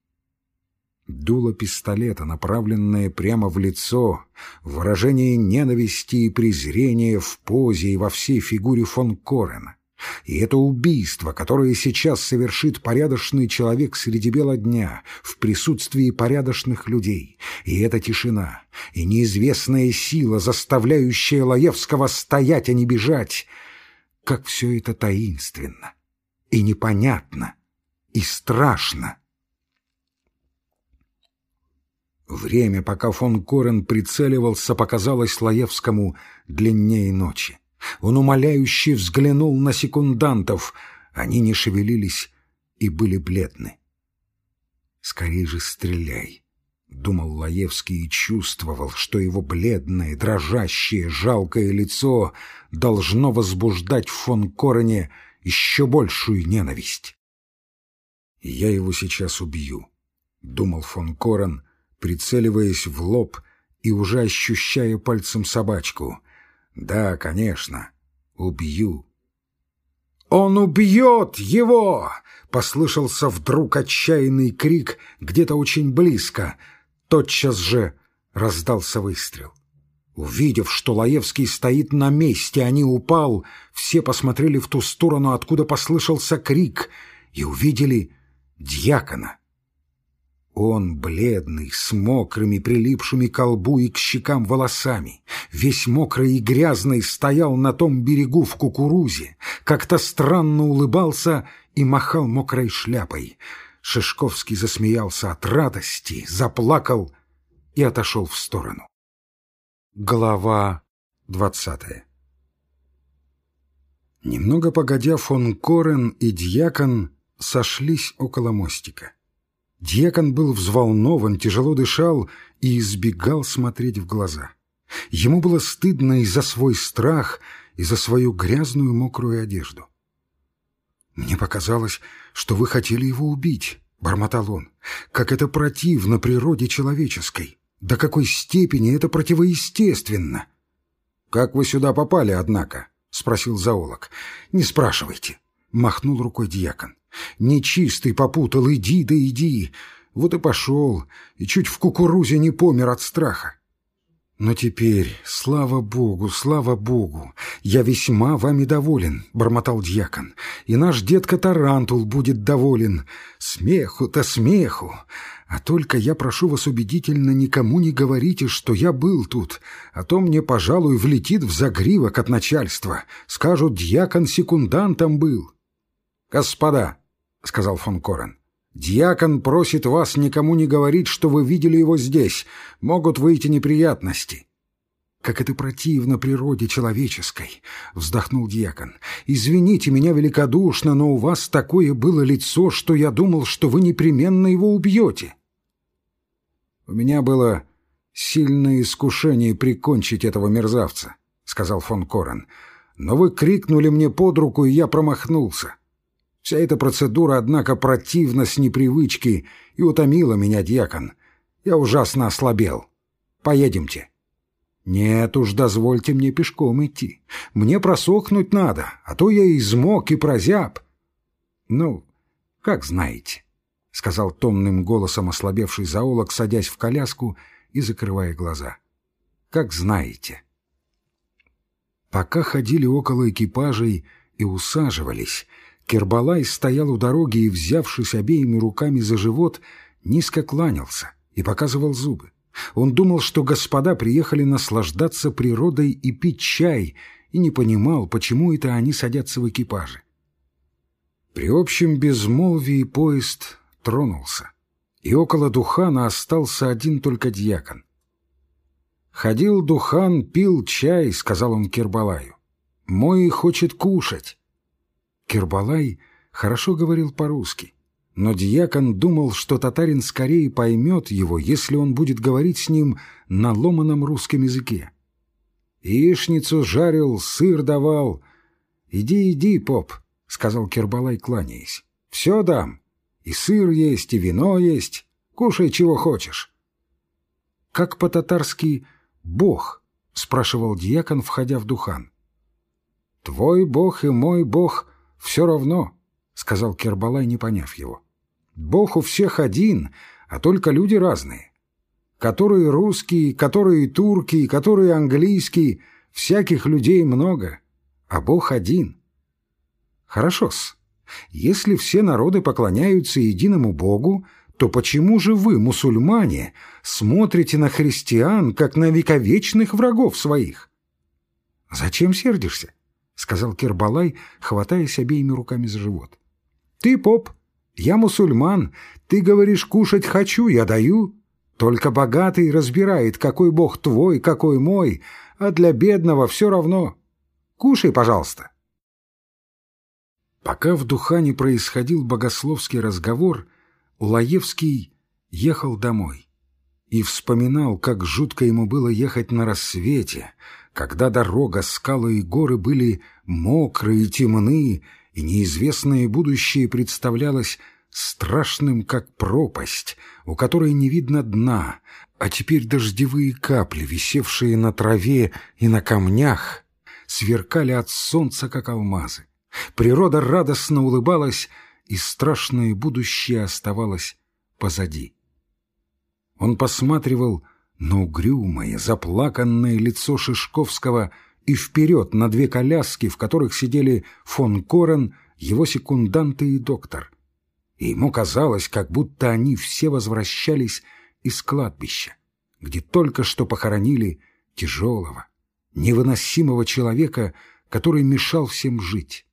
Дуло пистолета, направленное прямо в лицо, выражение ненависти и презрения в позе и во всей фигуре фон Корена. И это убийство, которое сейчас совершит порядочный человек среди бела дня, в присутствии порядочных людей, и эта тишина, и неизвестная сила, заставляющая Лаевского стоять, а не бежать, как все это таинственно, и непонятно, и страшно. Время, пока фон Корен прицеливался, показалось Лаевскому длиннее ночи. Он умоляюще взглянул на секундантов. Они не шевелились и были бледны. «Скорей же стреляй!» — думал Лаевский и чувствовал, что его бледное, дрожащее, жалкое лицо должно возбуждать в фон Корене еще большую ненависть. «Я его сейчас убью», — думал фон Корен, прицеливаясь в лоб и уже ощущая пальцем собачку. Да, конечно, убью. «Он убьет его!» — послышался вдруг отчаянный крик где-то очень близко. Тотчас же раздался выстрел. Увидев, что Лаевский стоит на месте, а не упал, все посмотрели в ту сторону, откуда послышался крик, и увидели дьякона. Он, бледный, с мокрыми, прилипшими к лбу и к щекам волосами, весь мокрый и грязный, стоял на том берегу в кукурузе, как-то странно улыбался и махал мокрой шляпой. Шишковский засмеялся от радости, заплакал и отошел в сторону. Глава двадцатая Немного погодя, фон Корен и Дьякон сошлись около мостика. Дьякон был взволнован, тяжело дышал и избегал смотреть в глаза. Ему было стыдно и за свой страх, и за свою грязную мокрую одежду. «Мне показалось, что вы хотели его убить», — бормотал он. «Как это противно природе человеческой! До какой степени это противоестественно!» «Как вы сюда попали, однако?» — спросил зоолог. «Не спрашивайте», — махнул рукой дьякон. Нечистый попутал, иди да иди. Вот и пошел, и чуть в кукурузе не помер от страха. Но теперь, слава Богу, слава Богу, я весьма вами доволен, — бормотал дьякон, — и наш детка Тарантул будет доволен. Смеху-то смеху. А только я прошу вас убедительно никому не говорите, что я был тут, а то мне, пожалуй, влетит в загривок от начальства. Скажут, дьякон секундантом был. Господа, — сказал фон Корен. «Дьякон просит вас никому не говорить, что вы видели его здесь. Могут выйти неприятности». «Как это противно природе человеческой!» — вздохнул дьякон. «Извините меня великодушно, но у вас такое было лицо, что я думал, что вы непременно его убьете». «У меня было сильное искушение прикончить этого мерзавца», — сказал фон Корен. «Но вы крикнули мне под руку, и я промахнулся. Вся эта процедура, однако, противна с непривычки и утомила меня, дьякон. Я ужасно ослабел. Поедемте. Нет уж, дозвольте мне пешком идти. Мне просохнуть надо, а то я измок и прозяб. Ну, как знаете, — сказал томным голосом ослабевший зоолог, садясь в коляску и закрывая глаза. Как знаете. Пока ходили около экипажей и усаживались, Кербалай стоял у дороги и, взявшись обеими руками за живот, низко кланялся и показывал зубы. Он думал, что господа приехали наслаждаться природой и пить чай, и не понимал, почему это они садятся в экипаже. При общем безмолвии поезд тронулся, и около Духана остался один только дьякон. «Ходил Духан, пил чай», — сказал он Кирбалаю. «Мой хочет кушать». Кирбалай хорошо говорил по-русски, но дьякон думал, что татарин скорее поймет его, если он будет говорить с ним на ломаном русском языке. Яичницу жарил, сыр давал. «Иди, иди, поп», — сказал Кербалай, кланяясь. «Все дам. И сыр есть, и вино есть. Кушай, чего хочешь». «Как по-татарски «бог»?» — спрашивал дьякон, входя в духан. «Твой бог и мой бог все равно», — сказал Кербалай, не поняв его. Бог у всех один, а только люди разные. Которые русские, которые турки, которые английские, всяких людей много, а Бог один. Хорошо-с. Если все народы поклоняются единому Богу, то почему же вы, мусульмане, смотрите на христиан, как на вековечных врагов своих? «Зачем сердишься?» — сказал Кербалай, хватаясь обеими руками за живот. «Ты, поп, я мусульман, ты говоришь, кушать хочу, я даю. Только богатый разбирает, какой бог твой, какой мой, а для бедного все равно. Кушай, пожалуйста. Пока в Духане происходил богословский разговор, Лаевский ехал домой и вспоминал, как жутко ему было ехать на рассвете, когда дорога, скалы и горы были мокрые и темны, и неизвестное будущее представлялось страшным, как пропасть, у которой не видно дна, а теперь дождевые капли, висевшие на траве и на камнях, сверкали от солнца, как алмазы. Природа радостно улыбалась, и страшное будущее оставалось позади. Он посматривал на угрюмое, заплаканное лицо Шишковского — и вперед на две коляски, в которых сидели фон Корен, его секунданты и доктор. И ему казалось, как будто они все возвращались из кладбища, где только что похоронили тяжелого, невыносимого человека, который мешал всем жить.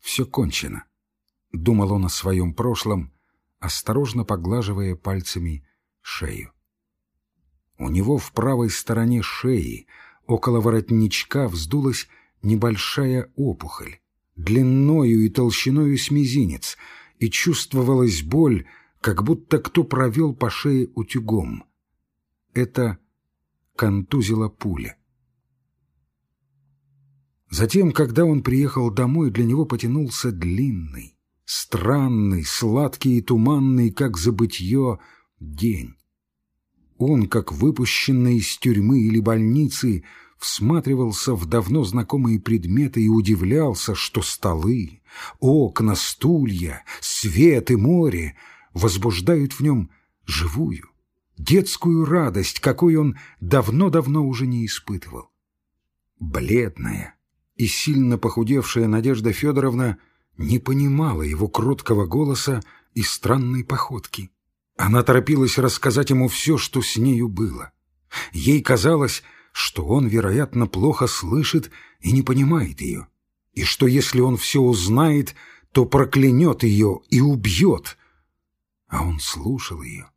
«Все кончено», — думал он о своем прошлом, осторожно поглаживая пальцами шею. У него в правой стороне шеи, около воротничка, вздулась небольшая опухоль, длинною и толщиною с мизинец, и чувствовалась боль, как будто кто провел по шее утюгом. Это контузила пуля. Затем, когда он приехал домой, для него потянулся длинный, странный, сладкий и туманный, как забытье, день. Он, как выпущенный из тюрьмы или больницы, всматривался в давно знакомые предметы и удивлялся, что столы, окна, стулья, свет и море возбуждают в нем живую, детскую радость, какой он давно-давно уже не испытывал. Бледная и сильно похудевшая Надежда Федоровна не понимала его кроткого голоса и странной походки. Она торопилась рассказать ему все, что с нею было. Ей казалось, что он, вероятно, плохо слышит и не понимает ее, и что если он все узнает, то проклянет ее и убьет. А он слушал ее,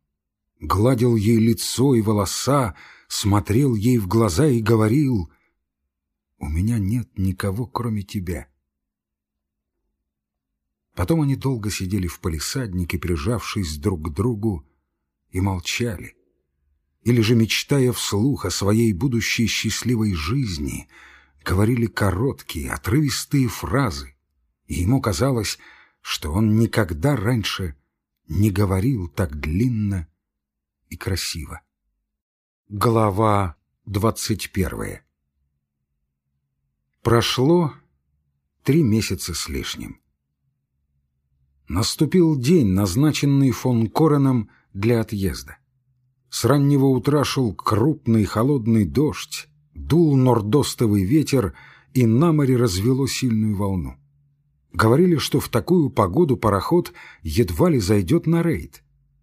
гладил ей лицо и волоса, смотрел ей в глаза и говорил, «У меня нет никого, кроме тебя». Потом они долго сидели в палисаднике, прижавшись друг к другу, и молчали. Или же, мечтая вслух о своей будущей счастливой жизни, говорили короткие, отрывистые фразы, и ему казалось, что он никогда раньше не говорил так длинно и красиво. Глава двадцать первая Прошло три месяца с лишним. Наступил день, назначенный фон Кореном для отъезда. С раннего утра шел крупный холодный дождь, дул нордостовый ветер, и на море развело сильную волну. Говорили, что в такую погоду пароход едва ли зайдет на рейд.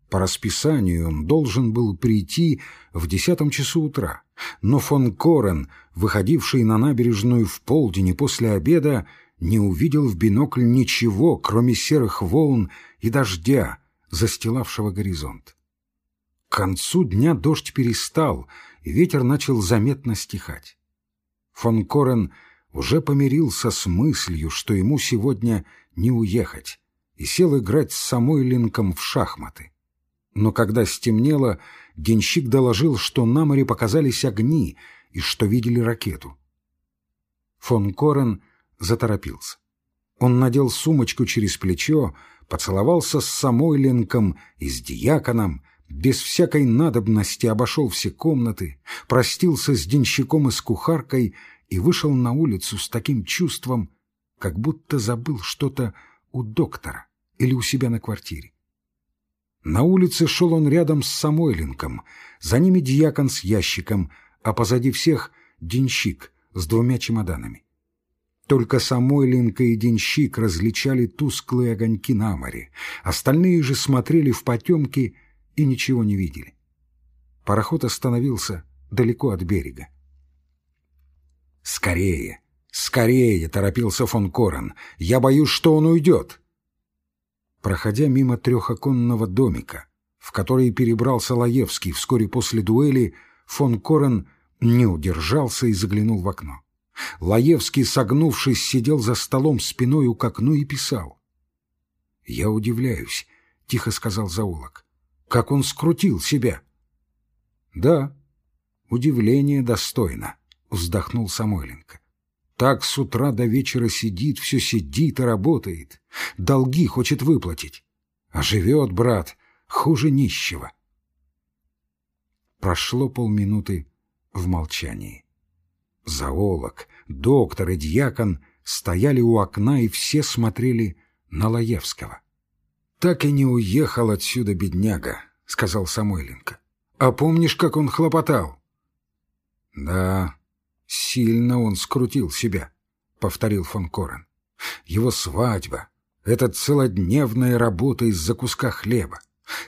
По расписанию он должен был прийти в десятом часу утра, но фон Корен, выходивший на набережную в полдень и после обеда, не увидел в бинокль ничего, кроме серых волн и дождя, застилавшего горизонт. К концу дня дождь перестал, и ветер начал заметно стихать. Фон Корен уже помирился с мыслью, что ему сегодня не уехать, и сел играть с Самойленком в шахматы. Но когда стемнело, денщик доложил, что на море показались огни и что видели ракету. Фон Корен заторопился. Он надел сумочку через плечо, поцеловался с Самойленком и с диаконом, без всякой надобности обошел все комнаты, простился с денщиком и с кухаркой и вышел на улицу с таким чувством, как будто забыл что-то у доктора или у себя на квартире. На улице шел он рядом с Самойленком, за ними дьякон с ящиком, а позади всех — денщик с двумя чемоданами. Только Самойленко и денщик различали тусклые огоньки на море, остальные же смотрели в потемки и ничего не видели. Пароход остановился далеко от берега. «Скорее, скорее!» — торопился фон Корен. «Я боюсь, что он уйдет!» Проходя мимо трехоконного домика, в который перебрался Лаевский вскоре после дуэли, фон Корен не удержался и заглянул в окно. Лаевский, согнувшись, сидел за столом спиной к окну и писал. «Я удивляюсь», — тихо сказал зоолог, — «как он скрутил себя». «Да, удивление достойно», — вздохнул Самойленко. «Так с утра до вечера сидит, все сидит и работает, долги хочет выплатить, а живет, брат, хуже нищего». Прошло полминуты в молчании. Зоолог, доктор и дьякон стояли у окна и все смотрели на Лаевского. «Так и не уехал отсюда бедняга», — сказал Самойленко. «А помнишь, как он хлопотал?» «Да, сильно он скрутил себя», — повторил фон Корен. «Его свадьба, эта целодневная работа из-за куска хлеба,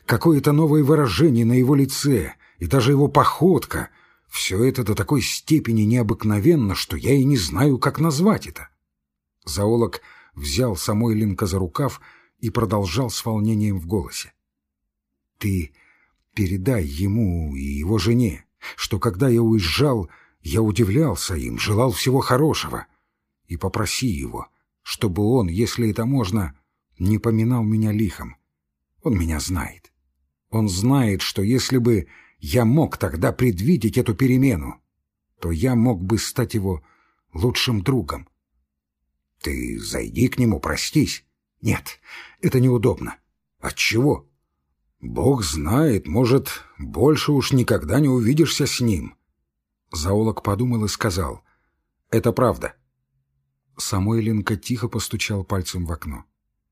какое-то новое выражение на его лице и даже его походка — все это до такой степени необыкновенно, что я и не знаю, как назвать это. Зоолог взял Самойленко за рукав и продолжал с волнением в голосе. «Ты передай ему и его жене, что когда я уезжал, я удивлялся им, желал всего хорошего, и попроси его, чтобы он, если это можно, не поминал меня лихом. Он меня знает. Он знает, что если бы я мог тогда предвидеть эту перемену, то я мог бы стать его лучшим другом. Ты зайди к нему, простись. Нет, это неудобно. Отчего? Бог знает, может, больше уж никогда не увидишься с ним. Заолок подумал и сказал. Это правда. Самойленко тихо постучал пальцем в окно.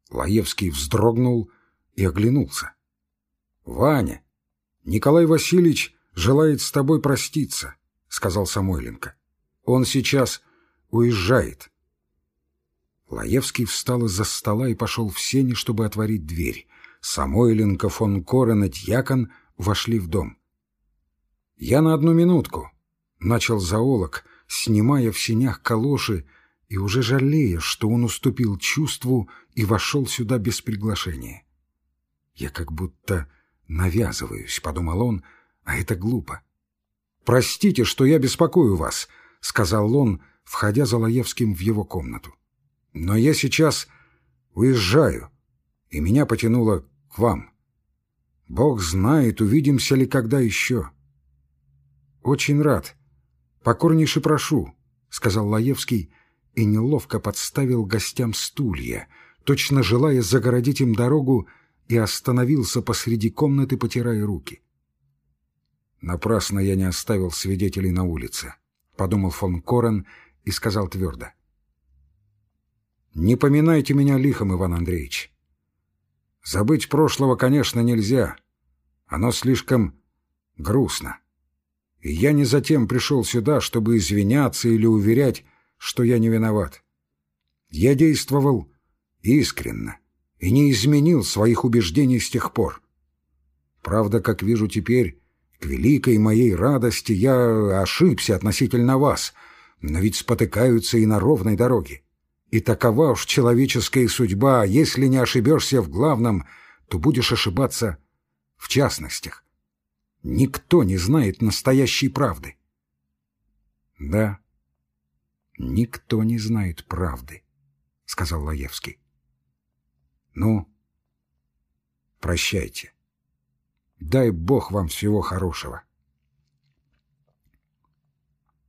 Лаевский вздрогнул и оглянулся. «Ваня, «Николай Васильевич желает с тобой проститься», — сказал Самойленко. «Он сейчас уезжает». Лаевский встал из-за стола и пошел в сени, чтобы отворить дверь. Самойленко, фон Корен и Дьякон вошли в дом. «Я на одну минутку», — начал зоолог, снимая в сенях калоши и уже жалея, что он уступил чувству и вошел сюда без приглашения. Я как будто «Навязываюсь», — подумал он, — «а это глупо». «Простите, что я беспокою вас», — сказал он, входя за Лаевским в его комнату. «Но я сейчас уезжаю, и меня потянуло к вам. Бог знает, увидимся ли когда еще». «Очень рад. Покорнейше прошу», — сказал Лаевский и неловко подставил гостям стулья, точно желая загородить им дорогу и остановился посреди комнаты, потирая руки. «Напрасно я не оставил свидетелей на улице», — подумал фон Корен и сказал твердо. «Не поминайте меня лихом, Иван Андреевич. Забыть прошлого, конечно, нельзя. Оно слишком грустно. И я не затем пришел сюда, чтобы извиняться или уверять, что я не виноват. Я действовал искренно» и не изменил своих убеждений с тех пор. Правда, как вижу теперь, к великой моей радости я ошибся относительно вас, но ведь спотыкаются и на ровной дороге. И такова уж человеческая судьба, если не ошибешься в главном, то будешь ошибаться в частностях. Никто не знает настоящей правды. Да, никто не знает правды, — сказал Лаевский. Ну, прощайте. Дай Бог вам всего хорошего.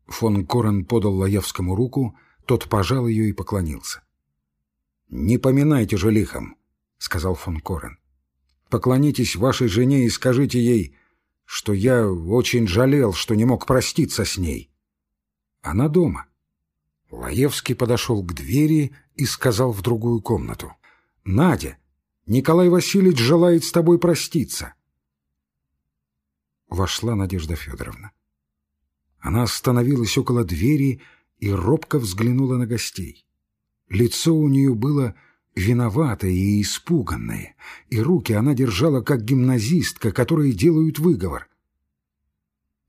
Фон Корен подал Лаевскому руку, тот пожал ее и поклонился. «Не поминайте же лихом», — сказал фон Корен. «Поклонитесь вашей жене и скажите ей, что я очень жалел, что не мог проститься с ней. Она дома». Лаевский подошел к двери и сказал в другую комнату. «Надя, Николай Васильевич желает с тобой проститься». Вошла Надежда Федоровна. Она остановилась около двери и робко взглянула на гостей. Лицо у нее было виноватое и испуганное, и руки она держала как гимназистка, которые делают выговор.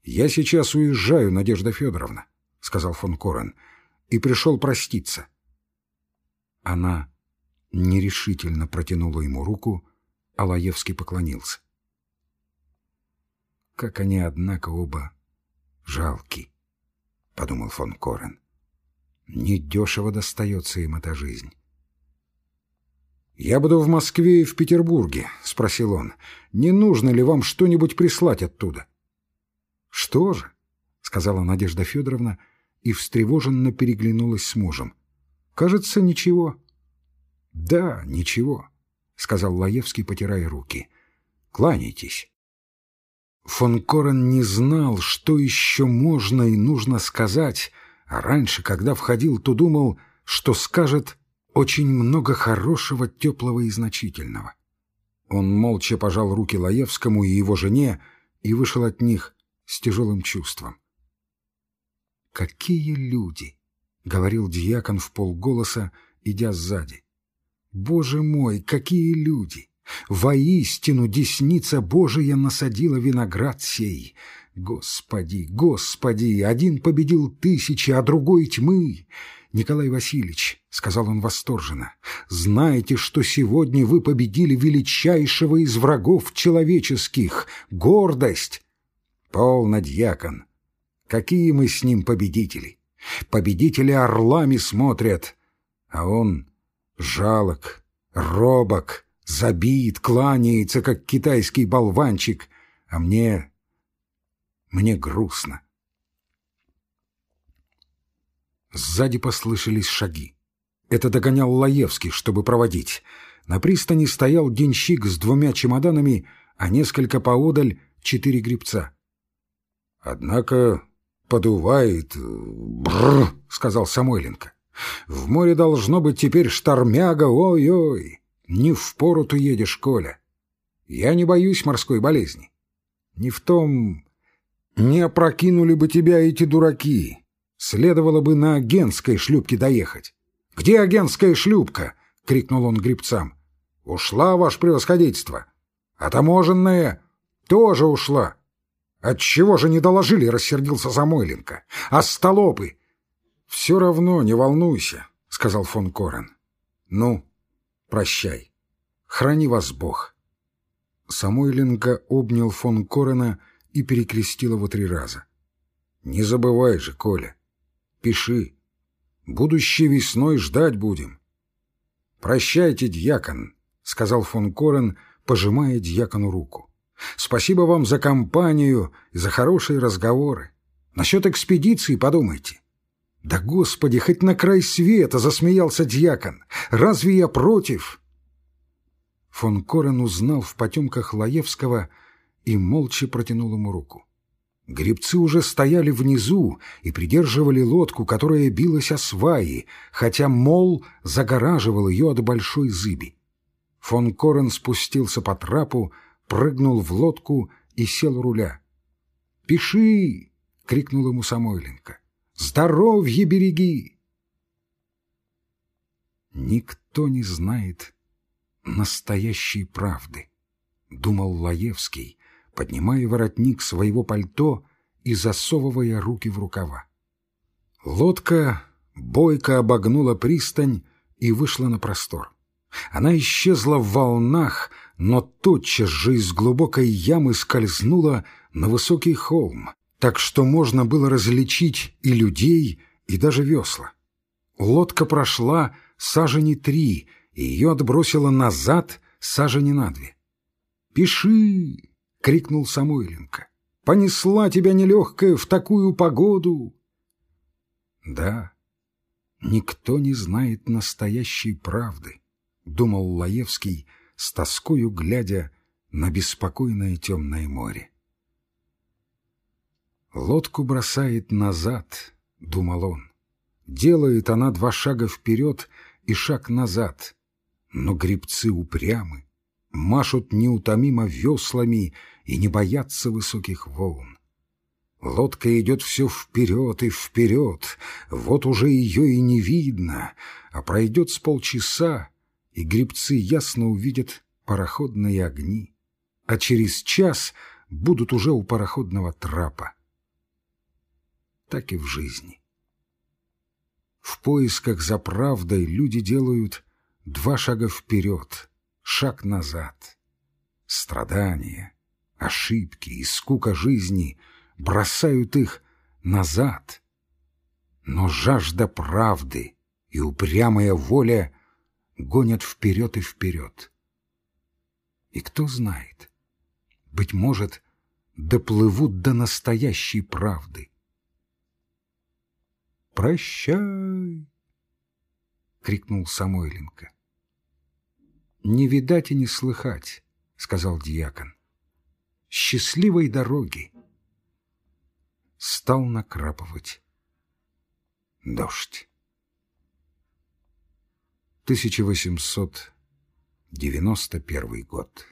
«Я сейчас уезжаю, Надежда Федоровна», — сказал фон Корен, — «и пришел проститься». Она нерешительно протянула ему руку, а Лаевский поклонился. Как они, однако, оба жалки, — подумал фон Корен. Недешево достается им эта жизнь. «Я буду в Москве и в Петербурге», — спросил он. «Не нужно ли вам что-нибудь прислать оттуда?» «Что же?» — сказала Надежда Федоровна и встревоженно переглянулась с мужем. «Кажется, ничего». «Да, ничего», — сказал Лаевский, потирая руки. «Кланяйтесь». Фон Корен не знал, что еще можно и нужно сказать, а раньше, когда входил, то думал, что скажет очень много хорошего, теплого и значительного. Он молча пожал руки Лаевскому и его жене и вышел от них с тяжелым чувством. «Какие люди!» — говорил дьякон в полголоса, идя сзади. «Боже мой, какие люди! Воистину десница Божия насадила виноград сей. Господи, Господи, один победил тысячи, а другой тьмы. Николай Васильевич, — сказал он восторженно, — знаете, что сегодня вы победили величайшего из врагов человеческих — гордость. Полно, дьякон. Какие мы с ним победители? Победители орлами смотрят, а он жалок, робок, забит, кланяется, как китайский болванчик, а мне... мне грустно. Сзади послышались шаги. Это догонял Лаевский, чтобы проводить. На пристани стоял денщик с двумя чемоданами, а несколько поодаль четыре гребца. — Однако подувает... Бррр, — сказал Самойленко. — В море должно быть теперь штормяга, ой-ой. Не в пору ты едешь, Коля. Я не боюсь морской болезни. Не в том... Не опрокинули бы тебя эти дураки. Следовало бы на агентской шлюпке доехать. «Где агентская шлюпка?» — крикнул он гребцам. «Ушла, ваше превосходительство. А таможенная тоже ушла». «Отчего же не доложили?» — рассердился Самойленко. «А столопы?» «Все равно, не волнуйся», — сказал фон Корен. «Ну, Прощай. Храни вас Бог. Самойленко обнял фон Корена и перекрестил его три раза. Не забывай же, Коля. Пиши. Будущей весной ждать будем. Прощайте, дьякон, сказал фон Корен, пожимая дьякону руку. Спасибо вам за компанию и за хорошие разговоры. Насчет экспедиции подумайте. «Да, Господи, хоть на край света!» — засмеялся дьякон. «Разве я против?» Фон Корен узнал в потемках Лаевского и молча протянул ему руку. Гребцы уже стояли внизу и придерживали лодку, которая билась о сваи, хотя мол загораживал ее от большой зыби. Фон Корен спустился по трапу, прыгнул в лодку и сел у руля. «Пиши!» — крикнул ему Самойленко. Здоровье береги!» Никто не знает настоящей правды, — думал Лаевский, поднимая воротник своего пальто и засовывая руки в рукава. Лодка бойко обогнула пристань и вышла на простор. Она исчезла в волнах, но тотчас же из глубокой ямы скользнула на высокий холм, так что можно было различить и людей, и даже весла. Лодка прошла сажени три, и ее отбросило назад сажени на две. «Пиши!» — крикнул Самойленко. «Понесла тебя нелегкая в такую погоду!» Да, никто не знает настоящей правды, — думал Лаевский, с тоскою глядя на беспокойное темное море. Лодку бросает назад, — думал он. Делает она два шага вперед и шаг назад, но грибцы упрямы, машут неутомимо веслами и не боятся высоких волн. Лодка идет все вперед и вперед, вот уже ее и не видно, а пройдет с полчаса, и грибцы ясно увидят пароходные огни, а через час будут уже у пароходного трапа. Так и в жизни. В поисках за правдой люди делают два шага вперед, шаг назад. Страдания, ошибки и скука жизни — бросают их назад. Но жажда правды и упрямая воля гонят вперед и вперед. И кто знает, быть может, доплывут до настоящей правды. «Прощай!» — крикнул Самойленко. «Не видать и не слыхать», — сказал дьякон. «Счастливой дороги!» стал накрапывать дождь. 1891 год.